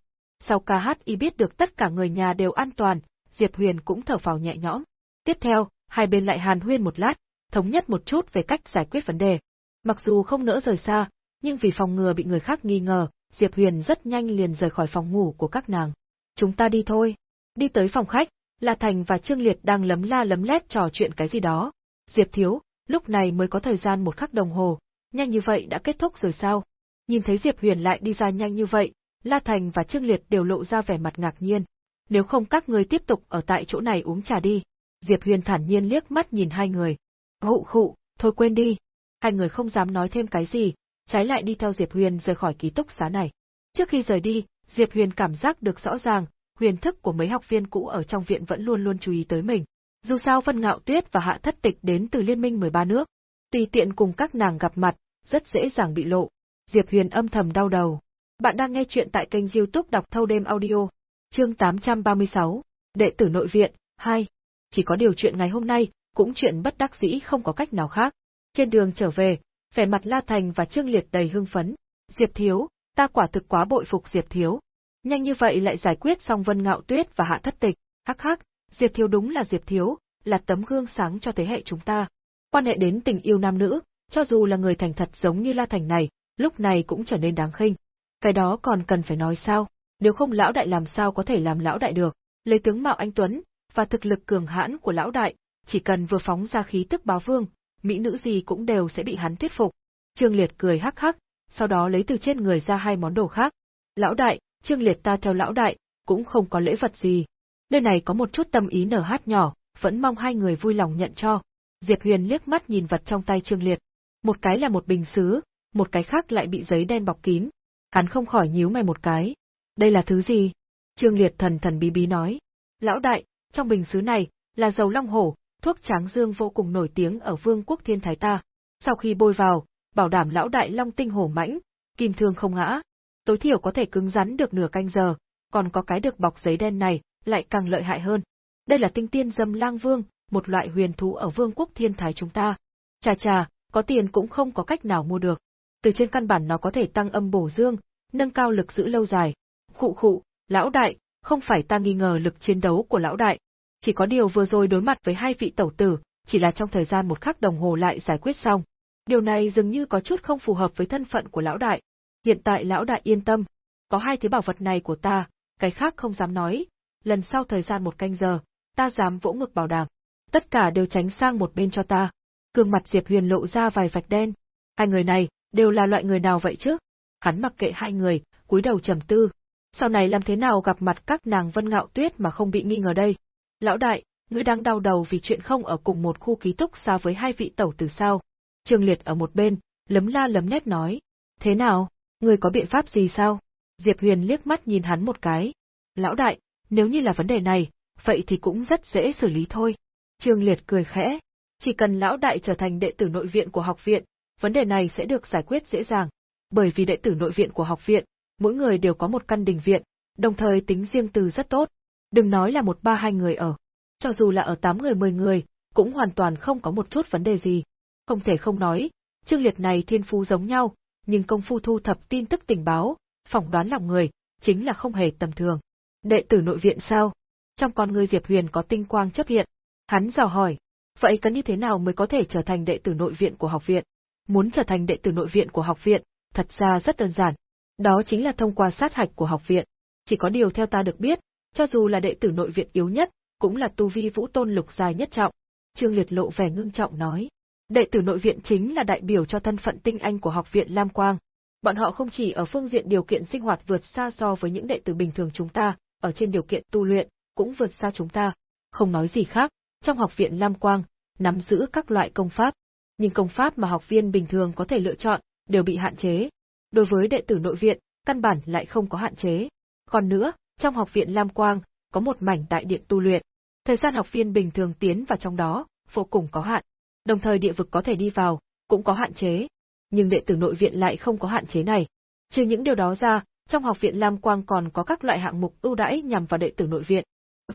Sau ca hát y biết được tất cả người nhà đều an toàn, Diệp Huyền cũng thở phào nhẹ nhõm. Tiếp theo, hai bên lại hàn huyên một lát, thống nhất một chút về cách giải quyết vấn đề. Mặc dù không nỡ rời xa, nhưng vì phòng ngừa bị người khác nghi ngờ, Diệp Huyền rất nhanh liền rời khỏi phòng ngủ của các nàng. Chúng ta đi thôi. Đi tới phòng khách, La Thành và Trương Liệt đang lấm la lấm lét trò chuyện cái gì đó. Diệp Thiếu, lúc này mới có thời gian một khắc đồng hồ, nhanh như vậy đã kết thúc rồi sao? Nhìn thấy Diệp Huyền lại đi ra nhanh như vậy, La Thành và Trương Liệt đều lộ ra vẻ mặt ngạc nhiên. Nếu không các người tiếp tục ở tại chỗ này uống trà đi. Diệp Huyền thản nhiên liếc mắt nhìn hai người. Hụ khụ, thôi quên đi. Hai người không dám nói thêm cái gì, trái lại đi theo Diệp Huyền rời khỏi ký túc xá này. Trước khi rời đi, Diệp Huyền cảm giác được rõ ràng, huyền thức của mấy học viên cũ ở trong viện vẫn luôn luôn chú ý tới mình. Dù sao Vân Ngạo Tuyết và Hạ Thất Tịch đến từ liên minh 13 nước, tùy tiện cùng các nàng gặp mặt, rất dễ dàng bị lộ. Diệp Huyền âm thầm đau đầu. Bạn đang nghe chuyện tại kênh youtube đọc thâu đêm audio, chương 836, đệ tử nội viện, 2. Chỉ có điều chuyện ngày hôm nay, cũng chuyện bất đắc dĩ không có cách nào khác. Trên đường trở về, vẻ mặt La Thành và Trương Liệt đầy hưng phấn. Diệp Thiếu, ta quả thực quá bội phục Diệp Thiếu. Nhanh như vậy lại giải quyết xong Vân Ngạo Tuyết và Hạ Thất Tịch, hắc hắc, Diệp Thiếu đúng là Diệp Thiếu, là tấm gương sáng cho thế hệ chúng ta. Quan hệ đến tình yêu nam nữ, cho dù là người thành thật giống như La Thành này, lúc này cũng trở nên đáng khinh. Cái đó còn cần phải nói sao, nếu không lão đại làm sao có thể làm lão đại được, lấy tướng mạo anh Tuấn, và thực lực cường hãn của lão đại, chỉ cần vừa phóng ra khí tức báo vương, mỹ nữ gì cũng đều sẽ bị hắn thuyết phục. Trương Liệt cười hắc hắc, sau đó lấy từ trên người ra hai món đồ khác. Lão đại, Trương Liệt ta theo lão đại, cũng không có lễ vật gì. Nơi này có một chút tâm ý nở hát nhỏ, vẫn mong hai người vui lòng nhận cho. Diệp Huyền liếc mắt nhìn vật trong tay Trương Liệt. Một cái là một bình sứ, một cái khác lại bị giấy đen bọc kín. Hắn không khỏi nhíu mày một cái. Đây là thứ gì? Trương Liệt thần thần bí bí nói. Lão đại, trong bình sứ này, là dầu long hổ, thuốc tráng dương vô cùng nổi tiếng ở vương quốc thiên thái ta. Sau khi bôi vào, bảo đảm lão đại long tinh hổ mãnh, kim thương không ngã. Tối thiểu có thể cứng rắn được nửa canh giờ, còn có cái được bọc giấy đen này, lại càng lợi hại hơn. Đây là tinh tiên dâm lang vương, một loại huyền thú ở vương quốc thiên thái chúng ta. Chà chà, có tiền cũng không có cách nào mua được. Từ trên căn bản nó có thể tăng âm bổ dương, nâng cao lực giữ lâu dài. Khụ khụ, lão đại, không phải ta nghi ngờ lực chiến đấu của lão đại. Chỉ có điều vừa rồi đối mặt với hai vị tẩu tử, chỉ là trong thời gian một khắc đồng hồ lại giải quyết xong. Điều này dường như có chút không phù hợp với thân phận của lão đại. Hiện tại lão đại yên tâm, có hai thứ bảo vật này của ta, cái khác không dám nói. Lần sau thời gian một canh giờ, ta dám vỗ ngực bảo đảm. Tất cả đều tránh sang một bên cho ta. Cương mặt Diệp Huyền lộ ra vài vạch đen. Hai người này, đều là loại người nào vậy chứ? Hắn mặc kệ hai người, cúi đầu trầm tư. Sau này làm thế nào gặp mặt các nàng Vân Ngạo Tuyết mà không bị nghi ngờ đây? Lão đại, ngươi đang đau đầu vì chuyện không ở cùng một khu ký túc xa với hai vị tẩu từ sao? Trương Liệt ở một bên, lấm la lấm nét nói. Thế nào, ngươi có biện pháp gì sao? Diệp Huyền liếc mắt nhìn hắn một cái. Lão đại, nếu như là vấn đề này, vậy thì cũng rất dễ xử lý thôi. Trương Liệt cười khẽ. Chỉ cần lão đại trở thành đệ tử nội viện của học viện, vấn đề này sẽ được giải quyết dễ dàng. Bởi vì đệ tử nội viện của học viện, mỗi người đều có một căn đình viện, đồng thời tính riêng từ rất tốt. Đừng nói là một ba hai người ở. Cho dù là ở tám người mười người, cũng hoàn toàn không có một chút vấn đề gì. Không thể không nói, Trương Liệt này thiên phú giống nhau, nhưng công phu thu thập tin tức tình báo, phỏng đoán lòng người, chính là không hề tầm thường. Đệ tử nội viện sao? Trong con người Diệp Huyền có tinh quang chấp hiện. Hắn dò hỏi, vậy cần như thế nào mới có thể trở thành đệ tử nội viện của học viện? Muốn trở thành đệ tử nội viện của học viện, thật ra rất đơn giản. Đó chính là thông qua sát hạch của học viện. Chỉ có điều theo ta được biết, cho dù là đệ tử nội viện yếu nhất, cũng là tu vi vũ tôn lục dài nhất trọng. Trương Liệt lộ vẻ ngưng trọng nói. Đệ tử nội viện chính là đại biểu cho thân phận tinh anh của học viện Lam Quang. Bọn họ không chỉ ở phương diện điều kiện sinh hoạt vượt xa so với những đệ tử bình thường chúng ta, ở trên điều kiện tu luyện, cũng vượt xa chúng ta. Không nói gì khác, trong học viện Lam Quang, nắm giữ các loại công pháp. Nhưng công pháp mà học viên bình thường có thể lựa chọn, đều bị hạn chế. Đối với đệ tử nội viện, căn bản lại không có hạn chế. Còn nữa, trong học viện Lam Quang, có một mảnh đại điện tu luyện. Thời gian học viên bình thường tiến vào trong đó, vô cùng có hạn. Đồng thời địa vực có thể đi vào, cũng có hạn chế. Nhưng đệ tử nội viện lại không có hạn chế này. Trừ những điều đó ra, trong học viện Lam Quang còn có các loại hạng mục ưu đãi nhằm vào đệ tử nội viện.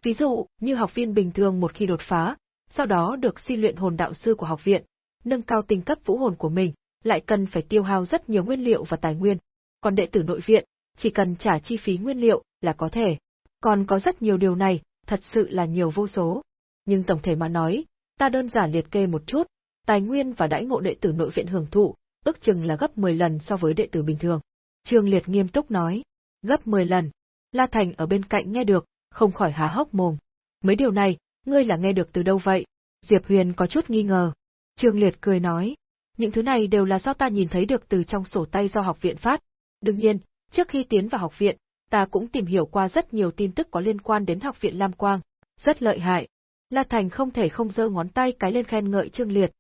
Ví dụ, như học viên bình thường một khi đột phá, sau đó được xin luyện hồn đạo sư của học viện, nâng cao tinh cấp vũ hồn của mình, lại cần phải tiêu hao rất nhiều nguyên liệu và tài nguyên. Còn đệ tử nội viện, chỉ cần trả chi phí nguyên liệu là có thể. Còn có rất nhiều điều này, thật sự là nhiều vô số. Nhưng tổng thể mà nói, ta đơn giản liệt kê một chút, tài nguyên và đãi ngộ đệ tử nội viện hưởng thụ, ước chừng là gấp 10 lần so với đệ tử bình thường. Trương Liệt nghiêm túc nói, gấp 10 lần. La Thành ở bên cạnh nghe được, không khỏi há hốc mồm. Mấy điều này, ngươi là nghe được từ đâu vậy? Diệp Huyền có chút nghi ngờ. Trương Liệt cười nói, những thứ này đều là do ta nhìn thấy được từ trong sổ tay do học viện phát. Đương nhiên, trước khi tiến vào học viện, ta cũng tìm hiểu qua rất nhiều tin tức có liên quan đến học viện Lam Quang. Rất lợi hại. La Thành không thể không giơ ngón tay cái lên khen ngợi Trương Liệt.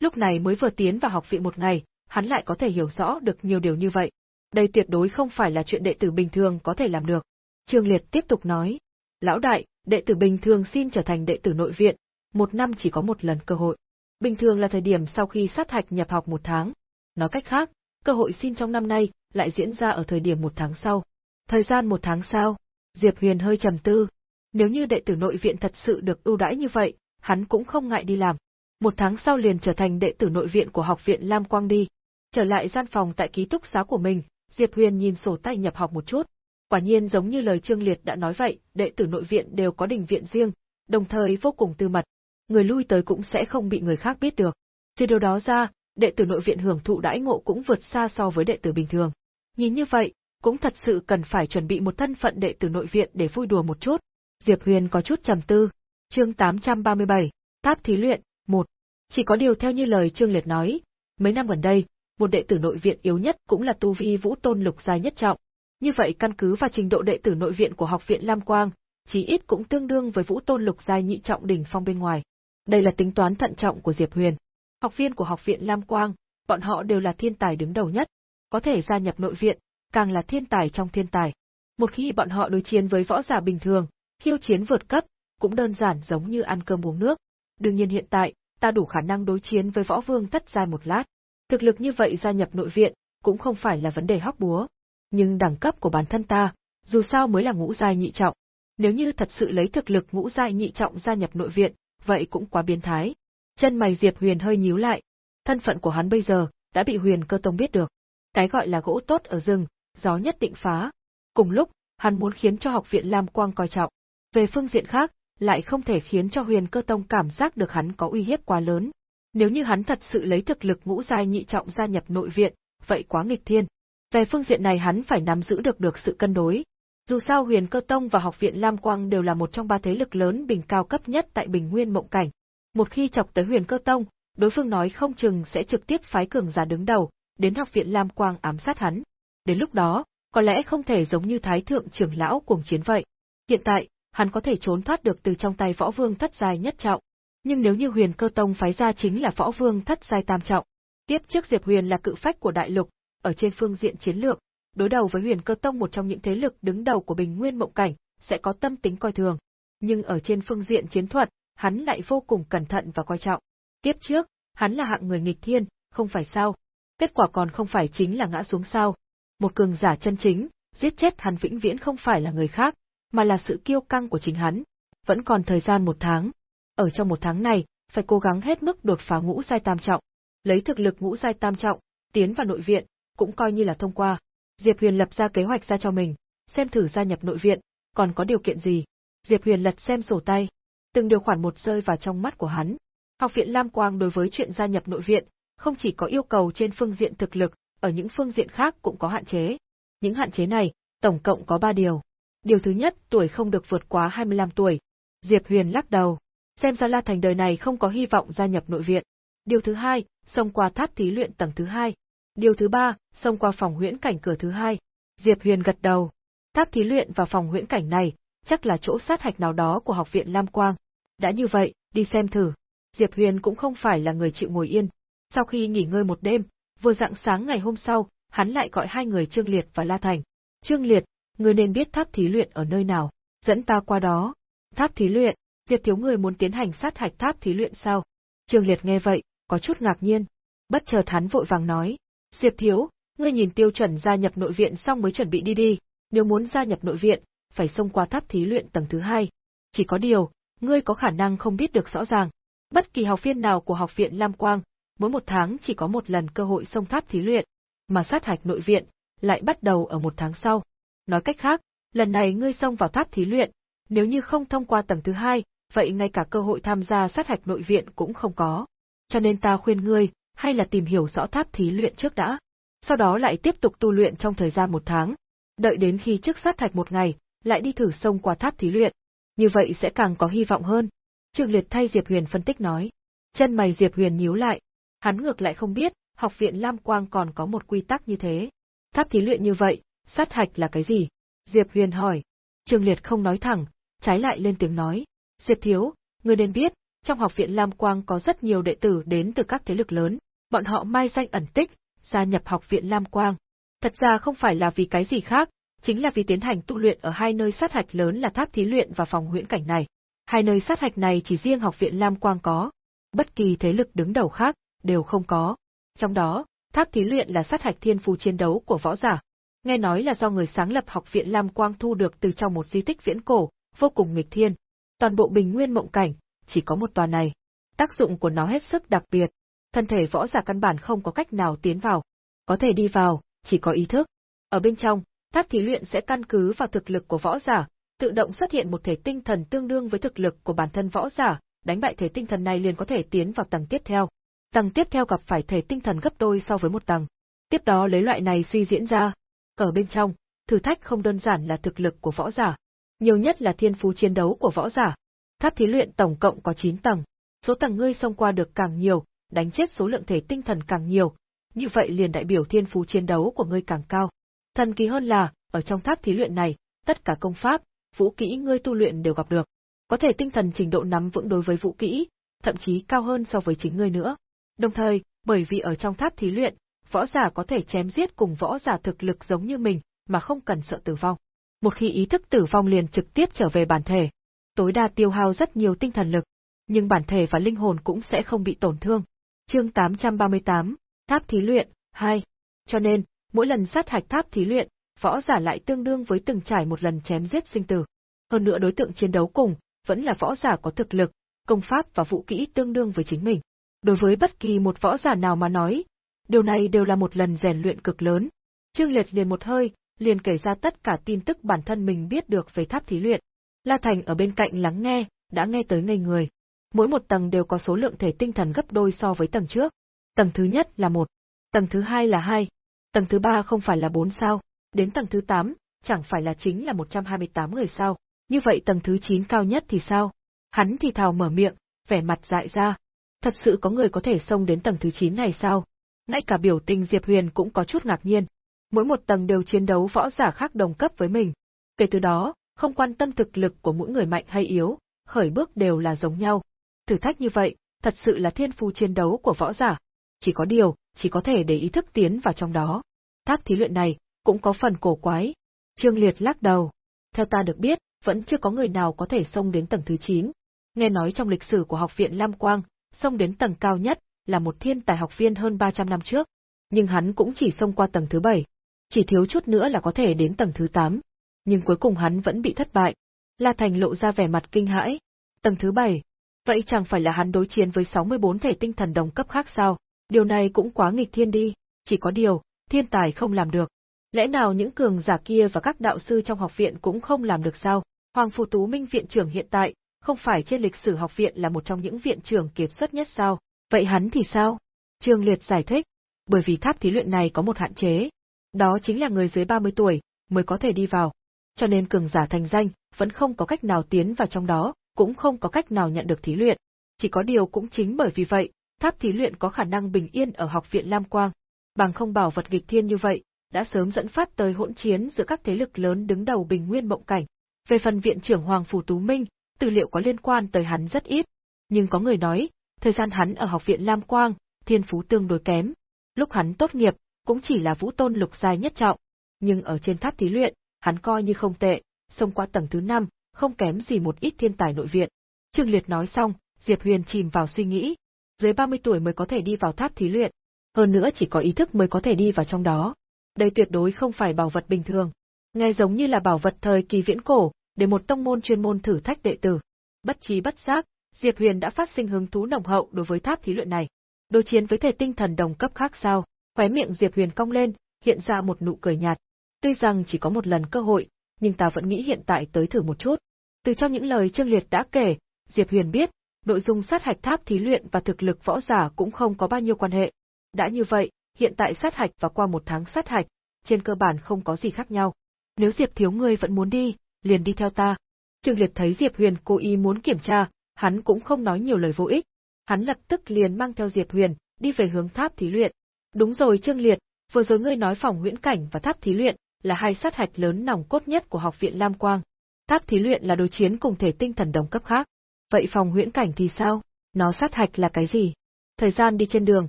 Lúc này mới vừa tiến vào học viện một ngày, hắn lại có thể hiểu rõ được nhiều điều như vậy. Đây tuyệt đối không phải là chuyện đệ tử bình thường có thể làm được. Trương Liệt tiếp tục nói. Lão đại, đệ tử bình thường xin trở thành đệ tử nội viện, một năm chỉ có một lần cơ hội. Bình thường là thời điểm sau khi sát hạch nhập học một tháng. Nói cách khác, cơ hội xin trong năm nay lại diễn ra ở thời điểm một tháng sau. Thời gian một tháng sau, Diệp Huyền hơi trầm tư. Nếu như đệ tử nội viện thật sự được ưu đãi như vậy, hắn cũng không ngại đi làm. Một tháng sau liền trở thành đệ tử nội viện của học viện Lam Quang đi. Trở lại gian phòng tại ký túc xá của mình, Diệp Huyền nhìn sổ tay nhập học một chút. Quả nhiên giống như lời Trương Liệt đã nói vậy, đệ tử nội viện đều có đình viện riêng, đồng thời vô cùng tư mật. Người lui tới cũng sẽ không bị người khác biết được. Trừ điều đó ra, đệ tử nội viện hưởng thụ đãi ngộ cũng vượt xa so với đệ tử bình thường. Nhìn như vậy, cũng thật sự cần phải chuẩn bị một thân phận đệ tử nội viện để vui đùa một chút. Diệp Huyền có chút trầm tư. Chương 837, Tháp thí luyện, 1. Chỉ có điều theo như lời Trương Liệt nói, mấy năm gần đây, một đệ tử nội viện yếu nhất cũng là tu vi vũ tôn lục giai nhất trọng. Như vậy căn cứ vào trình độ đệ tử nội viện của học viện Lam Quang, chí ít cũng tương đương với vũ tôn lục giai nhị trọng đỉnh phong bên ngoài. Đây là tính toán thận trọng của Diệp Huyền. Học viên của học viện Lam Quang, bọn họ đều là thiên tài đứng đầu nhất, có thể gia nhập nội viện, càng là thiên tài trong thiên tài. Một khi bọn họ đối chiến với võ giả bình thường, khiêu chiến vượt cấp, cũng đơn giản giống như ăn cơm uống nước. Đương nhiên hiện tại, ta đủ khả năng đối chiến với võ vương tất giai một lát. Thực lực như vậy gia nhập nội viện, cũng không phải là vấn đề hóc búa. Nhưng đẳng cấp của bản thân ta, dù sao mới là ngũ giai nhị trọng. Nếu như thật sự lấy thực lực ngũ giai nhị trọng gia nhập nội viện, vậy cũng quá biến thái. Chân mày Diệp Huyền hơi nhíu lại. Thân phận của hắn bây giờ, đã bị Huyền cơ tông biết được. Cái gọi là gỗ tốt ở rừng, gió nhất định phá. Cùng lúc, hắn muốn khiến cho học viện Lam Quang coi trọng. Về phương diện khác, lại không thể khiến cho Huyền Cơ Tông cảm giác được hắn có uy hiếp quá lớn. Nếu như hắn thật sự lấy thực lực ngũ giai nhị trọng gia nhập nội viện, vậy quá nghịch thiên. Về phương diện này hắn phải nắm giữ được được sự cân đối. Dù sao Huyền Cơ Tông và Học viện Lam Quang đều là một trong ba thế lực lớn bình cao cấp nhất tại Bình Nguyên Mộng Cảnh. Một khi chọc tới Huyền Cơ Tông, đối phương nói không chừng sẽ trực tiếp phái cường giả đứng đầu, đến Học viện Lam Quang ám sát hắn. Đến lúc đó, có lẽ không thể giống như Thái Thượng trưởng lão cuồng chiến vậy. Hiện tại, hắn có thể trốn thoát được từ trong tay võ vương thất giai nhất trọng. Nhưng nếu như huyền cơ tông phái ra chính là võ vương thất giai tam trọng, tiếp trước Diệp Huyền là cự phách của đại lục, ở trên phương diện chiến lược, đối đầu với huyền cơ tông một trong những thế lực đứng đầu của bình nguyên mộng cảnh, sẽ có tâm tính coi thường. Nhưng ở trên phương diện chiến thuật, hắn lại vô cùng cẩn thận và coi trọng. Tiếp trước, hắn là hạng người nghịch thiên, không phải sao. Kết quả còn không phải chính là ngã xuống sao. Một cường giả chân chính, giết chết hắn vĩnh viễn không phải là người khác, mà là sự kiêu căng của chính hắn. Vẫn còn thời gian một tháng. Ở trong một tháng này, phải cố gắng hết mức đột phá ngũ giai tam trọng. Lấy thực lực ngũ giai tam trọng, tiến vào nội viện, cũng coi như là thông qua. Diệp Huyền lập ra kế hoạch ra cho mình, xem thử gia nhập nội viện, còn có điều kiện gì. Diệp Huyền lật xem sổ tay, từng điều khoản một rơi vào trong mắt của hắn. Học viện Lam Quang đối với chuyện gia nhập nội viện, không chỉ có yêu cầu trên phương diện thực lực, ở những phương diện khác cũng có hạn chế. Những hạn chế này, tổng cộng có 3 điều. Điều thứ nhất, tuổi không được vượt quá 25 tuổi. Diệp Huyền lắc đầu. Xem ra La Thành đời này không có hy vọng gia nhập nội viện. Điều thứ hai, xông qua tháp thí luyện tầng thứ hai. Điều thứ ba, xông qua phòng huyễn cảnh cửa thứ hai. Diệp Huyền gật đầu. Tháp thí luyện và phòng huyễn cảnh này, chắc là chỗ sát hạch nào đó của học viện Lam Quang. Đã như vậy, đi xem thử. Diệp Huyền cũng không phải là người chịu ngồi yên. Sau khi nghỉ ngơi một đêm, vừa dạng sáng ngày hôm sau, hắn lại gọi hai người Trương Liệt và La Thành. Trương Liệt, ngươi nên biết tháp thí luyện ở nơi nào, dẫn ta qua đó. Tháp thí luyện, Diệp thiếu người muốn tiến hành sát hạch tháp thí luyện sao? Trương Liệt nghe vậy, có chút ngạc nhiên. Bất chợt hắn vội vàng nói, Diệp thiếu, ngươi nhìn tiêu chuẩn gia nhập nội viện xong mới chuẩn bị đi đi, nếu muốn gia nhập nội viện, phải xông qua tháp thí luyện tầng thứ hai. Chỉ có điều, ngươi có khả năng không biết được rõ ràng. Bất kỳ học viên nào của học viện Lam Quang, mỗi một tháng chỉ có một lần cơ hội xông tháp thí luyện, mà sát hạch nội viện lại bắt đầu ở một tháng sau. Nói cách khác, lần này ngươi xông vào tháp thí luyện, nếu như không thông qua tầng thứ hai, vậy ngay cả cơ hội tham gia sát hạch nội viện cũng không có. Cho nên ta khuyên ngươi, hay là tìm hiểu rõ tháp thí luyện trước đã. Sau đó lại tiếp tục tu luyện trong thời gian một tháng. Đợi đến khi trước sát hạch một ngày, lại đi thử xông qua tháp thí luyện. Như vậy sẽ càng có hy vọng hơn. Trương Liệt thay Diệp Huyền phân tích nói. Chân mày Diệp Huyền nhíu lại. Hắn ngược lại không biết, học viện Lam Quang còn có một quy tắc như thế. Tháp thí luyện như vậy, sát hạch là cái gì? Diệp Huyền hỏi. Trương Liệt không nói thẳng, trái lại lên tiếng nói. Diệp Thiếu, ngươi nên biết, trong học viện Lam Quang có rất nhiều đệ tử đến từ các thế lực lớn, bọn họ mai danh ẩn tích, gia nhập học viện Lam Quang. Thật ra không phải là vì cái gì khác, chính là vì tiến hành tu luyện ở hai nơi sát hạch lớn là tháp thí luyện và phòng huyễn cảnh này. Hai nơi sát hạch này chỉ riêng học viện Lam Quang có, bất kỳ thế lực đứng đầu khác đều không có. Trong đó, tháp thí luyện là sát hạch thiên phù chiến đấu của võ giả, nghe nói là do người sáng lập học viện Lam Quang thu được từ trong một di tích viễn cổ, vô cùng nghịch thiên. Toàn bộ bình nguyên mộng cảnh, chỉ có một tòa này. Tác dụng của nó hết sức đặc biệt, thân thể võ giả căn bản không có cách nào tiến vào. Có thể đi vào, chỉ có ý thức. Ở bên trong, Tháp thí luyện sẽ căn cứ vào thực lực của võ giả, tự động xuất hiện một thể tinh thần tương đương với thực lực của bản thân võ giả, đánh bại thể tinh thần này liền có thể tiến vào tầng tiếp theo. Tầng tiếp theo gặp phải thể tinh thần gấp đôi so với một tầng. Tiếp đó lấy loại này suy diễn ra. Ở bên trong, thử thách không đơn giản là thực lực của võ giả, nhiều nhất là thiên phú chiến đấu của võ giả. Tháp thí luyện tổng cộng có 9 tầng, số tầng ngươi xông qua được càng nhiều, đánh chết số lượng thể tinh thần càng nhiều, như vậy liền đại biểu thiên phú chiến đấu của ngươi càng cao. Thần kỳ hơn là, ở trong tháp thí luyện này, tất cả công pháp, vũ kỹ ngươi tu luyện đều gặp được. Có thể tinh thần trình độ nắm vững đối với vũ kỹ, thậm chí cao hơn so với chính ngươi nữa. Đồng thời, bởi vì ở trong tháp thí luyện, võ giả có thể chém giết cùng võ giả thực lực giống như mình, mà không cần sợ tử vong. Một khi ý thức tử vong liền trực tiếp trở về bản thể, tối đa tiêu hao rất nhiều tinh thần lực, nhưng bản thể và linh hồn cũng sẽ không bị tổn thương. Chương 838, Tháp thí luyện 2. Cho nên, mỗi lần sát hạch tháp thí luyện, võ giả lại tương đương với từng trải một lần chém giết sinh tử. Hơn nữa đối tượng chiến đấu cùng, vẫn là võ giả có thực lực, công pháp và vũ kỹ tương đương với chính mình. Đối với bất kỳ một võ giả nào mà nói, điều này đều là một lần rèn luyện cực lớn. Trương Liệt liền một hơi, liền kể ra tất cả tin tức bản thân mình biết được về tháp thí luyện. La Thành ở bên cạnh lắng nghe, đã nghe tới ngây người. Mỗi một tầng đều có số lượng thể tinh thần gấp đôi so với tầng trước. Tầng thứ nhất là một, tầng thứ hai là hai, tầng thứ ba không phải là bốn sao, đến tầng thứ tám, chẳng phải là chính là 128 người sao. Như vậy tầng thứ 9 cao nhất thì sao? Hắn thì thào mở miệng, vẻ mặt dại ra. Thật sự có người có thể xông đến tầng thứ 9 này sao? Ngay cả biểu tình Diệp Huyền cũng có chút ngạc nhiên. Mỗi một tầng đều chiến đấu võ giả khác đồng cấp với mình. Kể từ đó, không quan tâm thực lực của mỗi người mạnh hay yếu, khởi bước đều là giống nhau. Thử thách như vậy, thật sự là thiên phú chiến đấu của võ giả. Chỉ có điều, chỉ có thể để ý thức tiến vào trong đó. Tháp thí luyện này, cũng có phần cổ quái. Trương Liệt lắc đầu. Theo ta được biết, vẫn chưa có người nào có thể xông đến tầng thứ 9. Nghe nói trong lịch sử của học viện Lam Quang, xông đến tầng cao nhất là một thiên tài học viên hơn 300 năm trước, nhưng hắn cũng chỉ xông qua tầng thứ 7, chỉ thiếu chút nữa là có thể đến tầng thứ 8, nhưng cuối cùng hắn vẫn bị thất bại. La Thành lộ ra vẻ mặt kinh hãi. Tầng thứ 7, vậy chẳng phải là hắn đối chiến với 64 thể tinh thần đồng cấp khác sao? Điều này cũng quá nghịch thiên đi, chỉ có điều, thiên tài không làm được. Lẽ nào những cường giả kia và các đạo sư trong học viện cũng không làm được sao? Hoàng Phù Tú Minh viện trưởng hiện tại, không phải trên lịch sử học viện là một trong những viện trưởng kiệt xuất nhất sao? Vậy hắn thì sao? Trương Liệt giải thích, bởi vì tháp thí luyện này có một hạn chế, đó chính là người dưới 30 tuổi mới có thể đi vào. Cho nên cường giả thành danh vẫn không có cách nào tiến vào trong đó, cũng không có cách nào nhận được thí luyện. Chỉ có điều cũng chính bởi vì vậy, tháp thí luyện có khả năng bình yên ở học viện Lam Quang, bằng không bảo vật nghịch thiên như vậy, đã sớm dẫn phát tới hỗn chiến giữa các thế lực lớn đứng đầu bình nguyên mộng cảnh. Về phần viện trưởng Hoàng Phủ Tú Minh, tư liệu có liên quan tới hắn rất ít, nhưng có người nói, thời gian hắn ở học viện Lam Quang, thiên phú tương đối kém. Lúc hắn tốt nghiệp, cũng chỉ là vũ tôn lục giai nhất trọng, nhưng ở trên tháp thí luyện, hắn coi như không tệ, xông qua tầng thứ 5, không kém gì một ít thiên tài nội viện. Trương Liệt nói xong, Diệp Huyền chìm vào suy nghĩ, dưới 30 tuổi mới có thể đi vào tháp thí luyện, hơn nữa chỉ có ý thức mới có thể đi vào trong đó. Đây tuyệt đối không phải bảo vật bình thường, nghe giống như là bảo vật thời kỳ viễn cổ, để một tông môn chuyên môn thử thách đệ tử. Bất trí bất giác, Diệp Huyền đã phát sinh hứng thú nồng hậu đối với tháp thí luyện này. Đối chiến với thể tinh thần đồng cấp khác sao? Khóe miệng Diệp Huyền cong lên, hiện ra một nụ cười nhạt. Tuy rằng chỉ có một lần cơ hội, nhưng ta vẫn nghĩ hiện tại tới thử một chút. Từ trong những lời Trương Liệt đã kể, Diệp Huyền biết, nội dung sát hạch tháp thí luyện và thực lực võ giả cũng không có bao nhiêu quan hệ. Đã như vậy, hiện tại sát hạch và qua một tháng sát hạch, trên cơ bản không có gì khác nhau. Nếu Diệp thiếu ngươi vẫn muốn đi, liền đi theo ta. Trương Liệt thấy Diệp Huyền cố ý muốn kiểm tra, hắn cũng không nói nhiều lời vô ích. Hắn lập tức liền mang theo Diệp Huyền, đi về hướng tháp thí luyện. Đúng rồi Trương Liệt, vừa rồi ngươi nói phòng huyễn cảnh và tháp thí luyện, là hai sát hạch lớn nòng cốt nhất của học viện Lam Quang. Tháp thí luyện là đối chiến cùng thể tinh thần đồng cấp khác. Vậy phòng huyễn cảnh thì sao? Nó sát hạch là cái gì? Thời gian đi trên đường,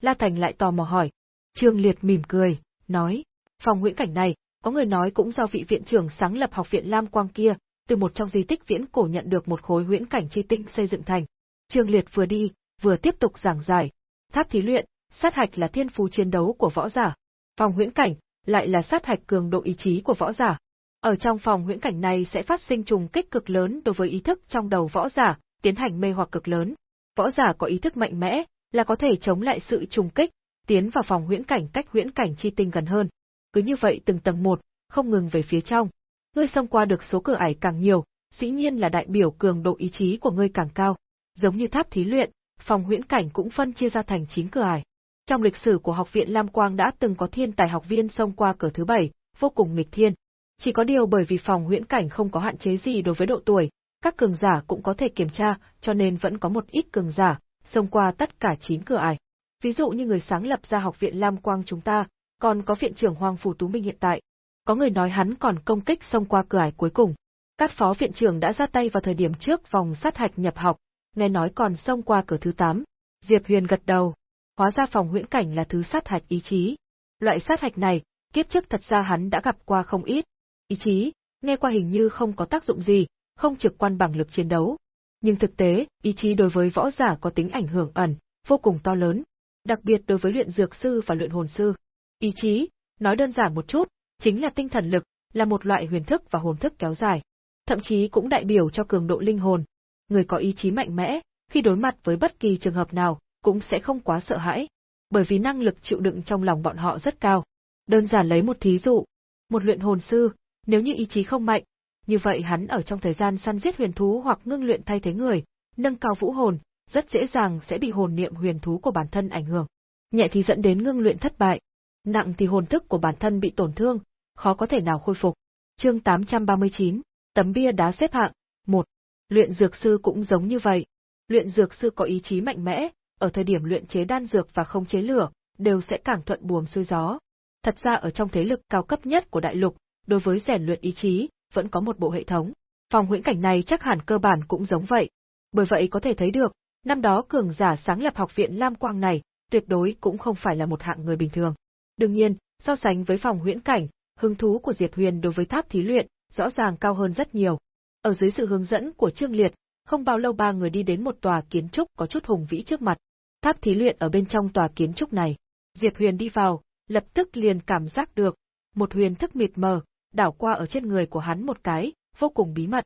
La Thành lại tò mò hỏi. Trương Liệt mỉm cười, nói, phòng huyễn cảnh này, có người nói cũng do vị viện trưởng sáng lập học viện Lam Quang kia, từ một trong di tích viễn cổ nhận được một khối huyễn cảnh chi tinh xây dựng thành. Trương Liệt vừa đi, vừa tiếp tục giảng giải. Tháp thí luyện, sát hạch là thiên phú chiến đấu của võ giả. Phòng huyễn cảnh, lại là sát hạch cường độ ý chí của võ giả. Ở trong phòng huyễn cảnh này sẽ phát sinh trùng kích cực lớn đối với ý thức trong đầu võ giả, tiến hành mê hoặc cực lớn. Võ giả có ý thức mạnh mẽ, là có thể chống lại sự trùng kích, tiến vào phòng huyễn cảnh cách huyễn cảnh chi tinh gần hơn. Cứ như vậy từng tầng một, không ngừng về phía trong. Ngươi xông qua được số cửa ải càng nhiều, dĩ nhiên là đại biểu cường độ ý chí của ngươi càng cao. Giống như tháp thí luyện, phòng huyễn cảnh cũng phân chia ra thành 9 cửa ải. Trong lịch sử của học viện Lam Quang đã từng có thiên tài học viên xông qua cửa thứ 7, vô cùng nghịch thiên. Chỉ có điều bởi vì phòng huyễn cảnh không có hạn chế gì đối với độ tuổi, các cường giả cũng có thể kiểm tra, cho nên vẫn có một ít cường giả xông qua tất cả 9 cửa ải. Ví dụ như người sáng lập ra học viện Lam Quang chúng ta, còn có viện trưởng Hoàng Phủ Tú Minh hiện tại. Có người nói hắn còn công kích xông qua cửa ải cuối cùng. Các phó viện trưởng đã ra tay vào thời điểm trước vòng sát hạch nhập học, nghe nói còn xông qua cửa thứ 8. Diệp Huyền gật đầu. Hóa ra phòng huyễn cảnh là thứ sát hạch ý chí. Loại sát hạch này, kiếp trước thật ra hắn đã gặp qua không ít. Ý chí, nghe qua hình như không có tác dụng gì, không trực quan bằng lực chiến đấu. Nhưng thực tế, ý chí đối với võ giả có tính ảnh hưởng ẩn, vô cùng to lớn, đặc biệt đối với luyện dược sư và luyện hồn sư. Ý chí, nói đơn giản một chút, chính là tinh thần lực, là một loại huyền thức và hồn thức kéo dài. Thậm chí cũng đại biểu cho cường độ linh hồn. Người có ý chí mạnh mẽ, khi đối mặt với bất kỳ trường hợp nào, cũng sẽ không quá sợ hãi, bởi vì năng lực chịu đựng trong lòng bọn họ rất cao. Đơn giản lấy một thí dụ, một luyện hồn sư, nếu như ý chí không mạnh, như vậy hắn ở trong thời gian săn giết huyền thú hoặc ngưng luyện thay thế người, nâng cao vũ hồn, rất dễ dàng sẽ bị hồn niệm huyền thú của bản thân ảnh hưởng. Nhẹ thì dẫn đến ngưng luyện thất bại, nặng thì hồn thức của bản thân bị tổn thương, khó có thể nào khôi phục. Chương 839, tấm bia đá xếp hạng 1. Luyện dược sư cũng giống như vậy. Luyện dược sư có ý chí mạnh mẽ, ở thời điểm luyện chế đan dược và không chế lửa, đều sẽ càng thuận buồm xuôi gió. Thật ra ở trong thế lực cao cấp nhất của đại lục, đối với rèn luyện ý chí, vẫn có một bộ hệ thống. Phòng huyễn cảnh này chắc hẳn cơ bản cũng giống vậy. Bởi vậy có thể thấy được, năm đó cường giả sáng lập học viện Lam Quang này, tuyệt đối cũng không phải là một hạng người bình thường. Đương nhiên, so sánh với phòng huyễn cảnh, hứng thú của Diệp Huyền đối với tháp thí luyện rõ ràng cao hơn rất nhiều. Ở dưới sự hướng dẫn của Trương Liệt, không bao lâu ba người đi đến một tòa kiến trúc có chút hùng vĩ trước mặt. Tháp thí luyện ở bên trong tòa kiến trúc này. Diệp Huyền đi vào, lập tức liền cảm giác được một huyền thức mịt mờ, đảo qua ở trên người của hắn một cái, vô cùng bí mật.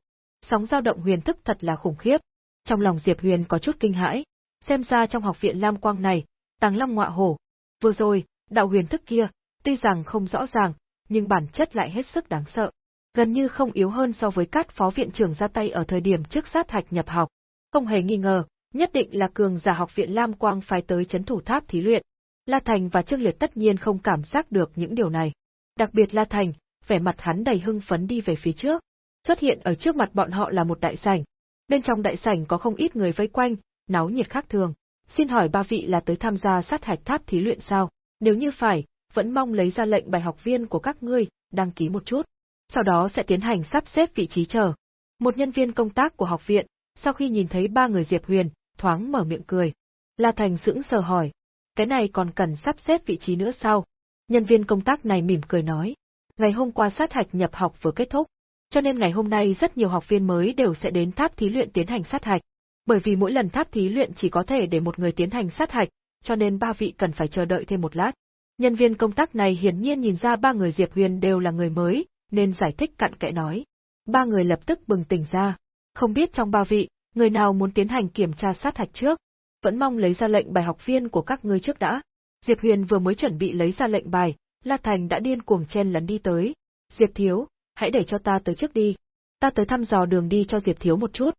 Sóng dao động huyền thức thật là khủng khiếp. Trong lòng Diệp Huyền có chút kinh hãi, xem ra trong học viện Lam Quang này, Tàng Long ngọa hổ. Vừa rồi, đạo huyền thức kia, tuy rằng không rõ ràng, nhưng bản chất lại hết sức đáng sợ. Gần như không yếu hơn so với các phó viện trưởng ra tay ở thời điểm trước sát hạch nhập học. Không hề nghi ngờ, nhất định là cường giả học viện Lam Quang phái tới chấn thủ tháp thí luyện. La Thành và Trương Liệt tất nhiên không cảm giác được những điều này. Đặc biệt La Thành, vẻ mặt hắn đầy hưng phấn đi về phía trước. Xuất hiện ở trước mặt bọn họ là một đại sảnh. Bên trong đại sảnh có không ít người vây quanh, náo nhiệt khác thường. Xin hỏi ba vị là tới tham gia sát hạch tháp thí luyện sao? Nếu như phải, vẫn mong lấy ra lệnh bài học viên của các ngươi, đăng ký một chút. Sau đó sẽ tiến hành sắp xếp vị trí chờ. Một nhân viên công tác của học viện, sau khi nhìn thấy ba người Diệp Huyền, thoáng mở miệng cười. La Thành sững sờ hỏi, cái này còn cần sắp xếp vị trí nữa sao? Nhân viên công tác này mỉm cười nói, ngày hôm qua sát hạch nhập học vừa kết thúc, cho nên ngày hôm nay rất nhiều học viên mới đều sẽ đến tháp thí luyện tiến hành sát hạch. Bởi vì mỗi lần tháp thí luyện chỉ có thể để một người tiến hành sát hạch, cho nên ba vị cần phải chờ đợi thêm một lát. Nhân viên công tác này hiển nhiên nhìn ra ba người Diệp Huyền đều là người mới, nên giải thích cặn kẽ nói. Ba người lập tức bừng tỉnh ra. Không biết trong ba vị, người nào muốn tiến hành kiểm tra sát hạch trước? Vẫn mong lấy ra lệnh bài học viên của các ngươi trước đã. Diệp Huyền vừa mới chuẩn bị lấy ra lệnh bài, La Thành đã điên cuồng chen lấn đi tới. Diệp Thiếu, hãy để cho ta tới trước đi. Ta tới thăm dò đường đi cho Diệp Thiếu một chút.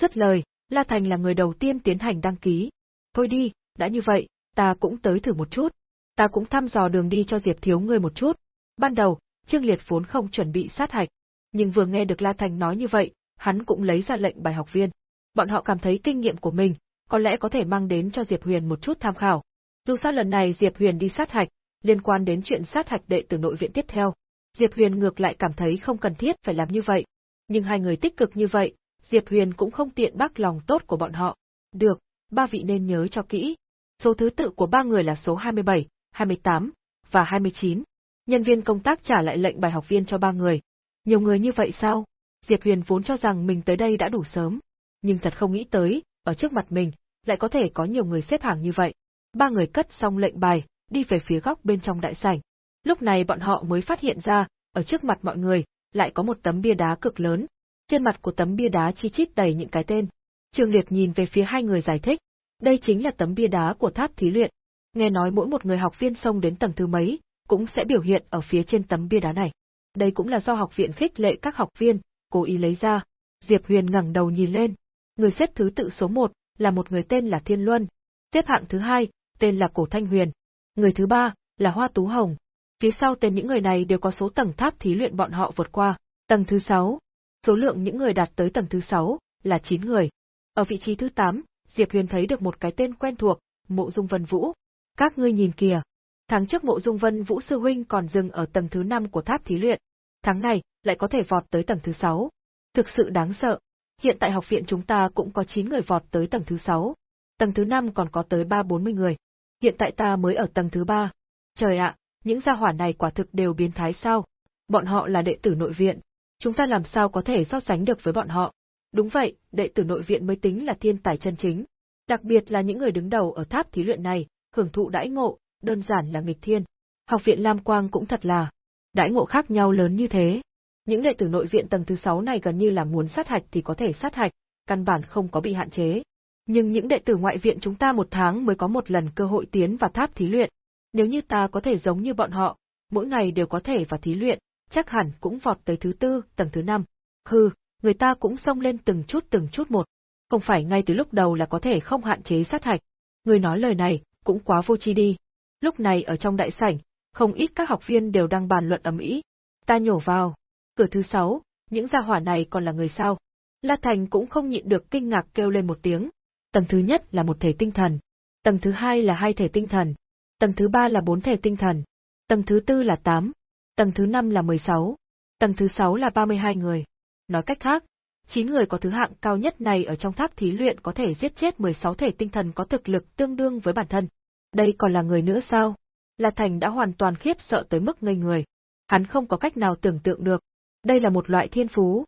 Rất lời, La Thành là người đầu tiên tiến hành đăng ký. Thôi đi, đã như vậy, ta cũng tới thử một chút. Ta cũng thăm dò đường đi cho Diệp Thiếu ngươi một chút. Ban đầu, Trương Liệt vốn không chuẩn bị sát hạch, nhưng vừa nghe được La Thành nói như vậy, hắn cũng lấy ra lệnh bài học viên. Bọn họ cảm thấy kinh nghiệm của mình, có lẽ có thể mang đến cho Diệp Huyền một chút tham khảo. Dù sao lần này Diệp Huyền đi sát hạch, liên quan đến chuyện sát hạch đệ tử nội viện tiếp theo, Diệp Huyền ngược lại cảm thấy không cần thiết phải làm như vậy. Nhưng hai người tích cực như vậy, Diệp Huyền cũng không tiện bác lòng tốt của bọn họ. Được, ba vị nên nhớ cho kỹ. Số thứ tự của ba người là số 27, 28 và 29. Nhân viên công tác trả lại lệnh bài học viên cho ba người. Nhiều người như vậy sao? Diệp Huyền vốn cho rằng mình tới đây đã đủ sớm, nhưng thật không nghĩ tới, ở trước mặt mình, lại có thể có nhiều người xếp hàng như vậy. Ba người cất xong lệnh bài, đi về phía góc bên trong đại sảnh. Lúc này bọn họ mới phát hiện ra, ở trước mặt mọi người, lại có một tấm bia đá cực lớn. Trên mặt của tấm bia đá chi chít đầy những cái tên. Trương Liệt nhìn về phía hai người giải thích. Đây chính là tấm bia đá của tháp thí luyện. Nghe nói mỗi một người học viên xông đến tầng thứ mấy, cũng sẽ biểu hiện ở phía trên tấm bia đá này. Đây cũng là do học viện khích lệ các học viên, cố ý lấy ra. Diệp Huyền ngẩng đầu nhìn lên. Người xếp thứ tự số 1 là một người tên là Thiên Luân. Xếp hạng thứ hai, tên là Cổ Thanh Huyền. Người thứ ba là Hoa Tú Hồng. Phía sau tên những người này đều có số tầng tháp thí luyện bọn họ vượt qua. Tầng thứ 6. Số lượng những người đạt tới tầng thứ 6 là 9 người. Ở vị trí thứ 8, Diệp Huyền thấy được một cái tên quen thuộc, Mộ Dung Vân Vũ. Các ngươi nhìn kìa, tháng trước Mộ Dung Vân Vũ sư huynh còn dừng ở tầng thứ 5 của tháp thí luyện, tháng này lại có thể vọt tới tầng thứ 6. Thực sự đáng sợ. Hiện tại học viện chúng ta cũng có 9 người vọt tới tầng thứ 6. Tầng thứ 5 còn có tới 3-40 người. Hiện tại ta mới ở tầng thứ 3. Trời ạ, những gia hỏa này quả thực đều biến thái sao? Bọn họ là đệ tử nội viện. Chúng ta làm sao có thể so sánh được với bọn họ? Đúng vậy, đệ tử nội viện mới tính là thiên tài chân chính. Đặc biệt là những người đứng đầu ở tháp thí luyện này, hưởng thụ đãi ngộ, đơn giản là nghịch thiên. Học viện Lam Quang cũng thật là, đãi ngộ khác nhau lớn như thế. Những đệ tử nội viện tầng thứ 6 này gần như là muốn sát hạch thì có thể sát hạch, căn bản không có bị hạn chế. Nhưng những đệ tử ngoại viện chúng ta một tháng mới có một lần cơ hội tiến vào tháp thí luyện. Nếu như ta có thể giống như bọn họ, mỗi ngày đều có thể vào thí luyện, chắc hẳn cũng vọt tới thứ tư, tầng thứ năm. Hừ, người ta cũng xông lên từng chút từng chút một. Không phải ngay từ lúc đầu là có thể không hạn chế sát hạch. Người nói lời này, cũng quá vô tri đi. Lúc này ở trong đại sảnh, không ít các học viên đều đang bàn luận ầm ĩ. Ta nhổ vào. Cửa thứ sáu, những gia hỏa này còn là người sao? La Thành cũng không nhịn được kinh ngạc kêu lên một tiếng. Tầng thứ nhất là một thể tinh thần. Tầng thứ hai là hai thể tinh thần. Tầng thứ ba là bốn thể tinh thần. Tầng thứ tư là tám. Tầng thứ năm là mười sáu. Tầng thứ sáu là ba mươi hai người. Nói cách khác, chín người có thứ hạng cao nhất này ở trong tháp thí luyện có thể giết chết 16 thể tinh thần có thực lực tương đương với bản thân. Đây còn là người nữa sao? La Thành đã hoàn toàn khiếp sợ tới mức ngây người. Hắn không có cách nào tưởng tượng được. Đây là một loại thiên phú.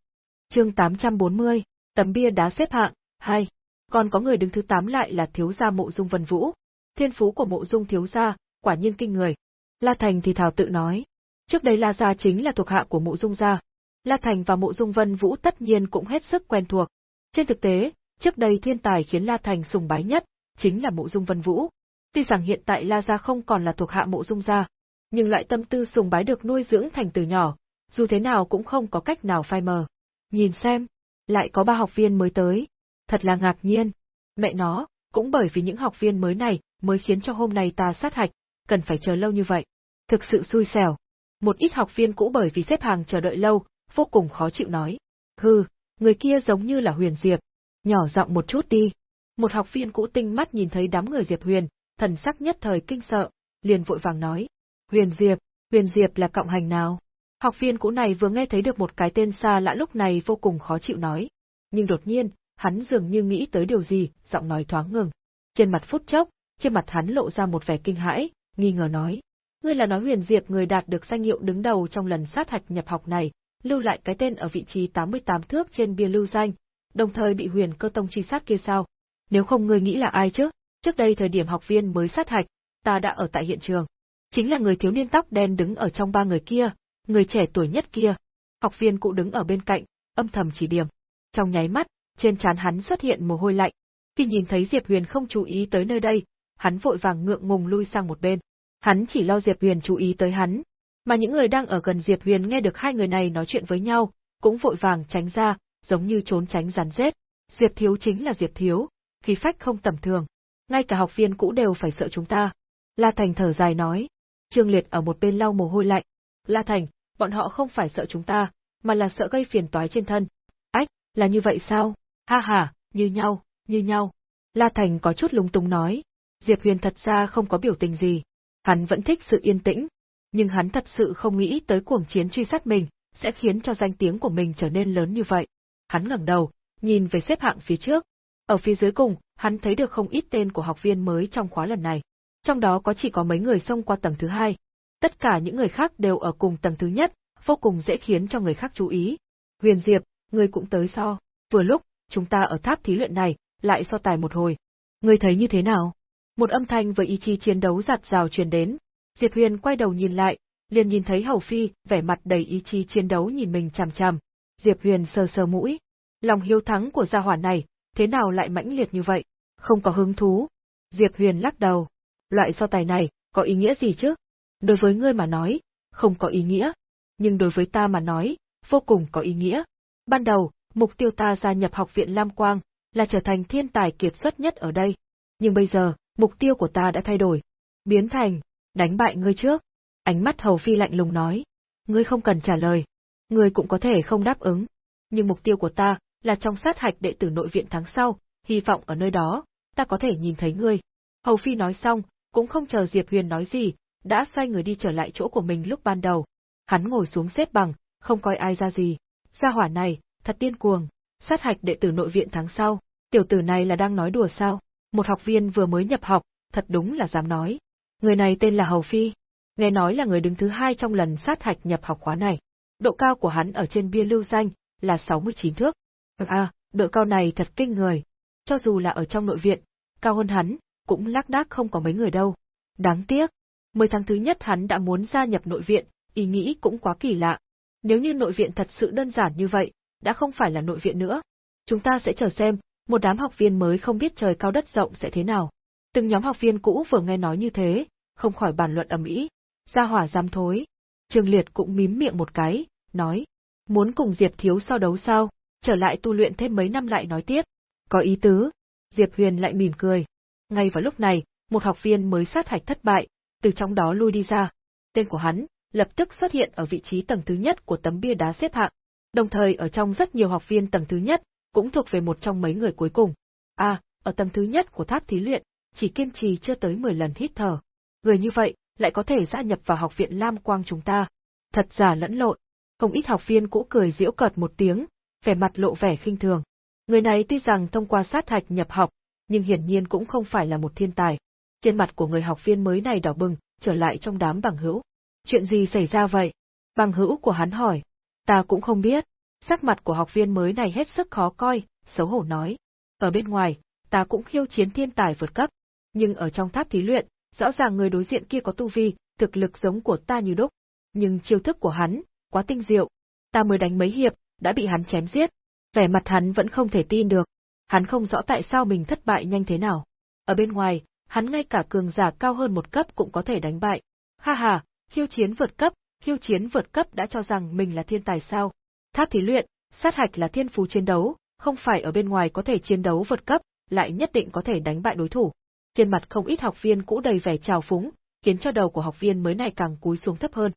Chương 840, tấm bia đá xếp hạng, 2. Còn có người đứng thứ 8 lại là thiếu gia mộ dung vân vũ. Thiên phú của mộ dung thiếu gia, quả nhiên kinh người. La Thành thì thào tự nói. Trước đây La Gia chính là thuộc hạ của mộ dung gia. La Thành và mộ dung vân vũ tất nhiên cũng hết sức quen thuộc. Trên thực tế, trước đây thiên tài khiến La Thành sùng bái nhất, chính là mộ dung vân vũ. Tuy rằng hiện tại La Gia không còn là thuộc hạ mộ dung gia, nhưng loại tâm tư sùng bái được nuôi dưỡng thành từ nhỏ, dù thế nào cũng không có cách nào phai mờ. Nhìn xem, lại có ba học viên mới tới. Thật là ngạc nhiên. Mẹ nó, cũng bởi vì những học viên mới này mới khiến cho hôm nay ta sát hạch, cần phải chờ lâu như vậy. Thực sự xui xẻo. Một ít học viên cũ bởi vì xếp hàng chờ đợi lâu, vô cùng khó chịu nói. Hừ, người kia giống như là Huyền Diệp. Nhỏ giọng một chút đi. Một học viên cũ tinh mắt nhìn thấy đám người Diệp Huyền, thần sắc nhất thời kinh sợ, liền vội vàng nói. Huyền Diệp, Huyền Diệp là cộng hành nào? Học viên cũ này vừa nghe thấy được một cái tên xa lạ lúc này vô cùng khó chịu nói. Nhưng đột nhiên, hắn dường như nghĩ tới điều gì, giọng nói thoáng ngừng. Trên mặt phút chốc, trên mặt hắn lộ ra một vẻ kinh hãi, nghi ngờ nói. Ngươi là nói huyền diệp người đạt được danh hiệu đứng đầu trong lần sát hạch nhập học này, lưu lại cái tên ở vị trí 88 thước trên bia lưu danh, đồng thời bị huyền cơ tông truy sát kia sao? Nếu không ngươi nghĩ là ai chứ? Trước đây thời điểm học viên mới sát hạch, ta đã ở tại hiện trường. Chính là người thiếu niên tóc đen đứng ở trong ba người kia, người trẻ tuổi nhất kia. Học viên cụ đứng ở bên cạnh, âm thầm chỉ điểm. Trong nháy mắt, trên trán hắn xuất hiện mồ hôi lạnh. Khi nhìn thấy Diệp Huyền không chú ý tới nơi đây, hắn vội vàng ngượng ngùng lui sang một bên. Hắn chỉ lo Diệp Huyền chú ý tới hắn, mà những người đang ở gần Diệp Huyền nghe được hai người này nói chuyện với nhau, cũng vội vàng tránh ra, giống như trốn tránh rắn rết. Diệp Thiếu chính là Diệp Thiếu, khí phách không tầm thường. Ngay cả học viên cũ đều phải sợ chúng ta. La Thành thở dài nói. Trương Liệt ở một bên lau mồ hôi lạnh. La Thành, bọn họ không phải sợ chúng ta, mà là sợ gây phiền toái trên thân. Ách, là như vậy sao? Ha ha, như nhau, như nhau. La Thành có chút lung tung nói. Diệp Huyền thật ra không có biểu tình gì. Hắn vẫn thích sự yên tĩnh, nhưng hắn thật sự không nghĩ tới cuồng chiến truy sát mình, sẽ khiến cho danh tiếng của mình trở nên lớn như vậy. Hắn ngẩng đầu, nhìn về xếp hạng phía trước. Ở phía dưới cùng, hắn thấy được không ít tên của học viên mới trong khóa lần này. Trong đó có chỉ có mấy người xông qua tầng thứ hai. Tất cả những người khác đều ở cùng tầng thứ nhất, vô cùng dễ khiến cho người khác chú ý. Huyền Diệp, người cũng tới so. Vừa lúc, chúng ta ở tháp thí luyện này, lại so tài một hồi. Ngươi thấy như thế nào? Một âm thanh với ý chí chiến đấu giặt rào truyền đến, Diệp Huyền quay đầu nhìn lại, liền nhìn thấy Hầu Phi, vẻ mặt đầy ý chí chiến đấu nhìn mình chằm chằm. Diệp Huyền sờ sờ mũi. Lòng hiếu thắng của gia hỏa này, thế nào lại mãnh liệt như vậy? Không có hứng thú. Diệp Huyền lắc đầu. Loại so tài này, có ý nghĩa gì chứ? Đối với ngươi mà nói, không có ý nghĩa. nhưng đối với ta mà nói, vô cùng có ý nghĩa. Ban đầu, mục tiêu ta gia nhập học viện Lam Quang là trở thành thiên tài kiệt xuất nhất ở đây. Nhưng bây giờ, mục tiêu của ta đã thay đổi. Biến thành, đánh bại ngươi trước. Ánh mắt Hầu Phi lạnh lùng nói. Ngươi không cần trả lời. Ngươi cũng có thể không đáp ứng. Nhưng mục tiêu của ta là trong sát hạch đệ tử nội viện tháng sau, hy vọng ở nơi đó, ta có thể nhìn thấy ngươi. Hầu Phi nói xong, cũng không chờ Diệp Huyền nói gì, đã xoay người đi trở lại chỗ của mình lúc ban đầu. Hắn ngồi xuống xếp bằng, không coi ai ra gì. Gia hỏa này, thật điên cuồng, sát hạch đệ tử nội viện tháng sau, tiểu tử này là đang nói đùa sao? Một học viên vừa mới nhập học, thật đúng là dám nói. Người này tên là Hầu Phi, nghe nói là người đứng thứ hai trong lần sát hạch nhập học khóa này. Độ cao của hắn ở trên bia lưu danh là 69 thước. Ờ, à, độ cao này thật kinh người. Cho dù là ở trong nội viện, cao hơn hắn, cũng lác đác không có mấy người đâu. Đáng tiếc, 10 tháng thứ nhất hắn đã muốn gia nhập nội viện, ý nghĩ cũng quá kỳ lạ. Nếu như nội viện thật sự đơn giản như vậy, đã không phải là nội viện nữa. Chúng ta sẽ chờ xem, một đám học viên mới không biết trời cao đất rộng sẽ thế nào. Từng nhóm học viên cũ vừa nghe nói như thế, không khỏi bàn luận ầm ĩ. Gia hỏa dám thối. trương Liệt cũng mím miệng một cái, nói: "Muốn cùng Diệp Thiếu so đấu sao? Trở lại tu luyện thêm mấy năm lại nói tiếp." Có ý tứ. Diệp Huyền lại mỉm cười. Ngay vào lúc này, một học viên mới sát hạch thất bại, từ trong đó lui đi ra. Tên của hắn lập tức xuất hiện ở vị trí tầng thứ nhất của tấm bia đá xếp hạng. Đồng thời ở trong rất nhiều học viên tầng thứ nhất, cũng thuộc về một trong mấy người cuối cùng. À, ở tầng thứ nhất của tháp thí luyện, chỉ kiên trì chưa tới 10 lần hít thở. Người như vậy, lại có thể gia nhập vào học viện Lam Quang chúng ta. Thật giả lẫn lộn. Không ít học viên cũ cười giễu cợt một tiếng, vẻ mặt lộ vẻ khinh thường. Người này tuy rằng thông qua sát hạch nhập học, nhưng hiển nhiên cũng không phải là một thiên tài. Trên mặt của người học viên mới này đỏ bừng, trở lại trong đám bằng hữu. Chuyện gì xảy ra vậy? Bằng hữu của hắn hỏi. Ta cũng không biết. Sắc mặt của học viên mới này hết sức khó coi, xấu hổ nói. Ở bên ngoài, ta cũng khiêu chiến thiên tài vượt cấp. Nhưng ở trong tháp thí luyện, rõ ràng người đối diện kia có tu vi, thực lực giống của ta như đúc. Nhưng chiêu thức của hắn, quá tinh diệu. Ta mới đánh mấy hiệp, đã bị hắn chém giết. Vẻ mặt hắn vẫn không thể tin được. Hắn không rõ tại sao mình thất bại nhanh thế nào. Ở bên ngoài, hắn ngay cả cường giả cao hơn một cấp cũng có thể đánh bại. Ha ha, khiêu chiến vượt cấp, khiêu chiến vượt cấp đã cho rằng mình là thiên tài sao. Tháp thí luyện, sát hạch là thiên phú chiến đấu, không phải ở bên ngoài có thể chiến đấu vượt cấp, lại nhất định có thể đánh bại đối thủ. Trên mặt không ít học viên cũ đầy vẻ trào phúng, khiến cho đầu của học viên mới này càng cúi xuống thấp hơn.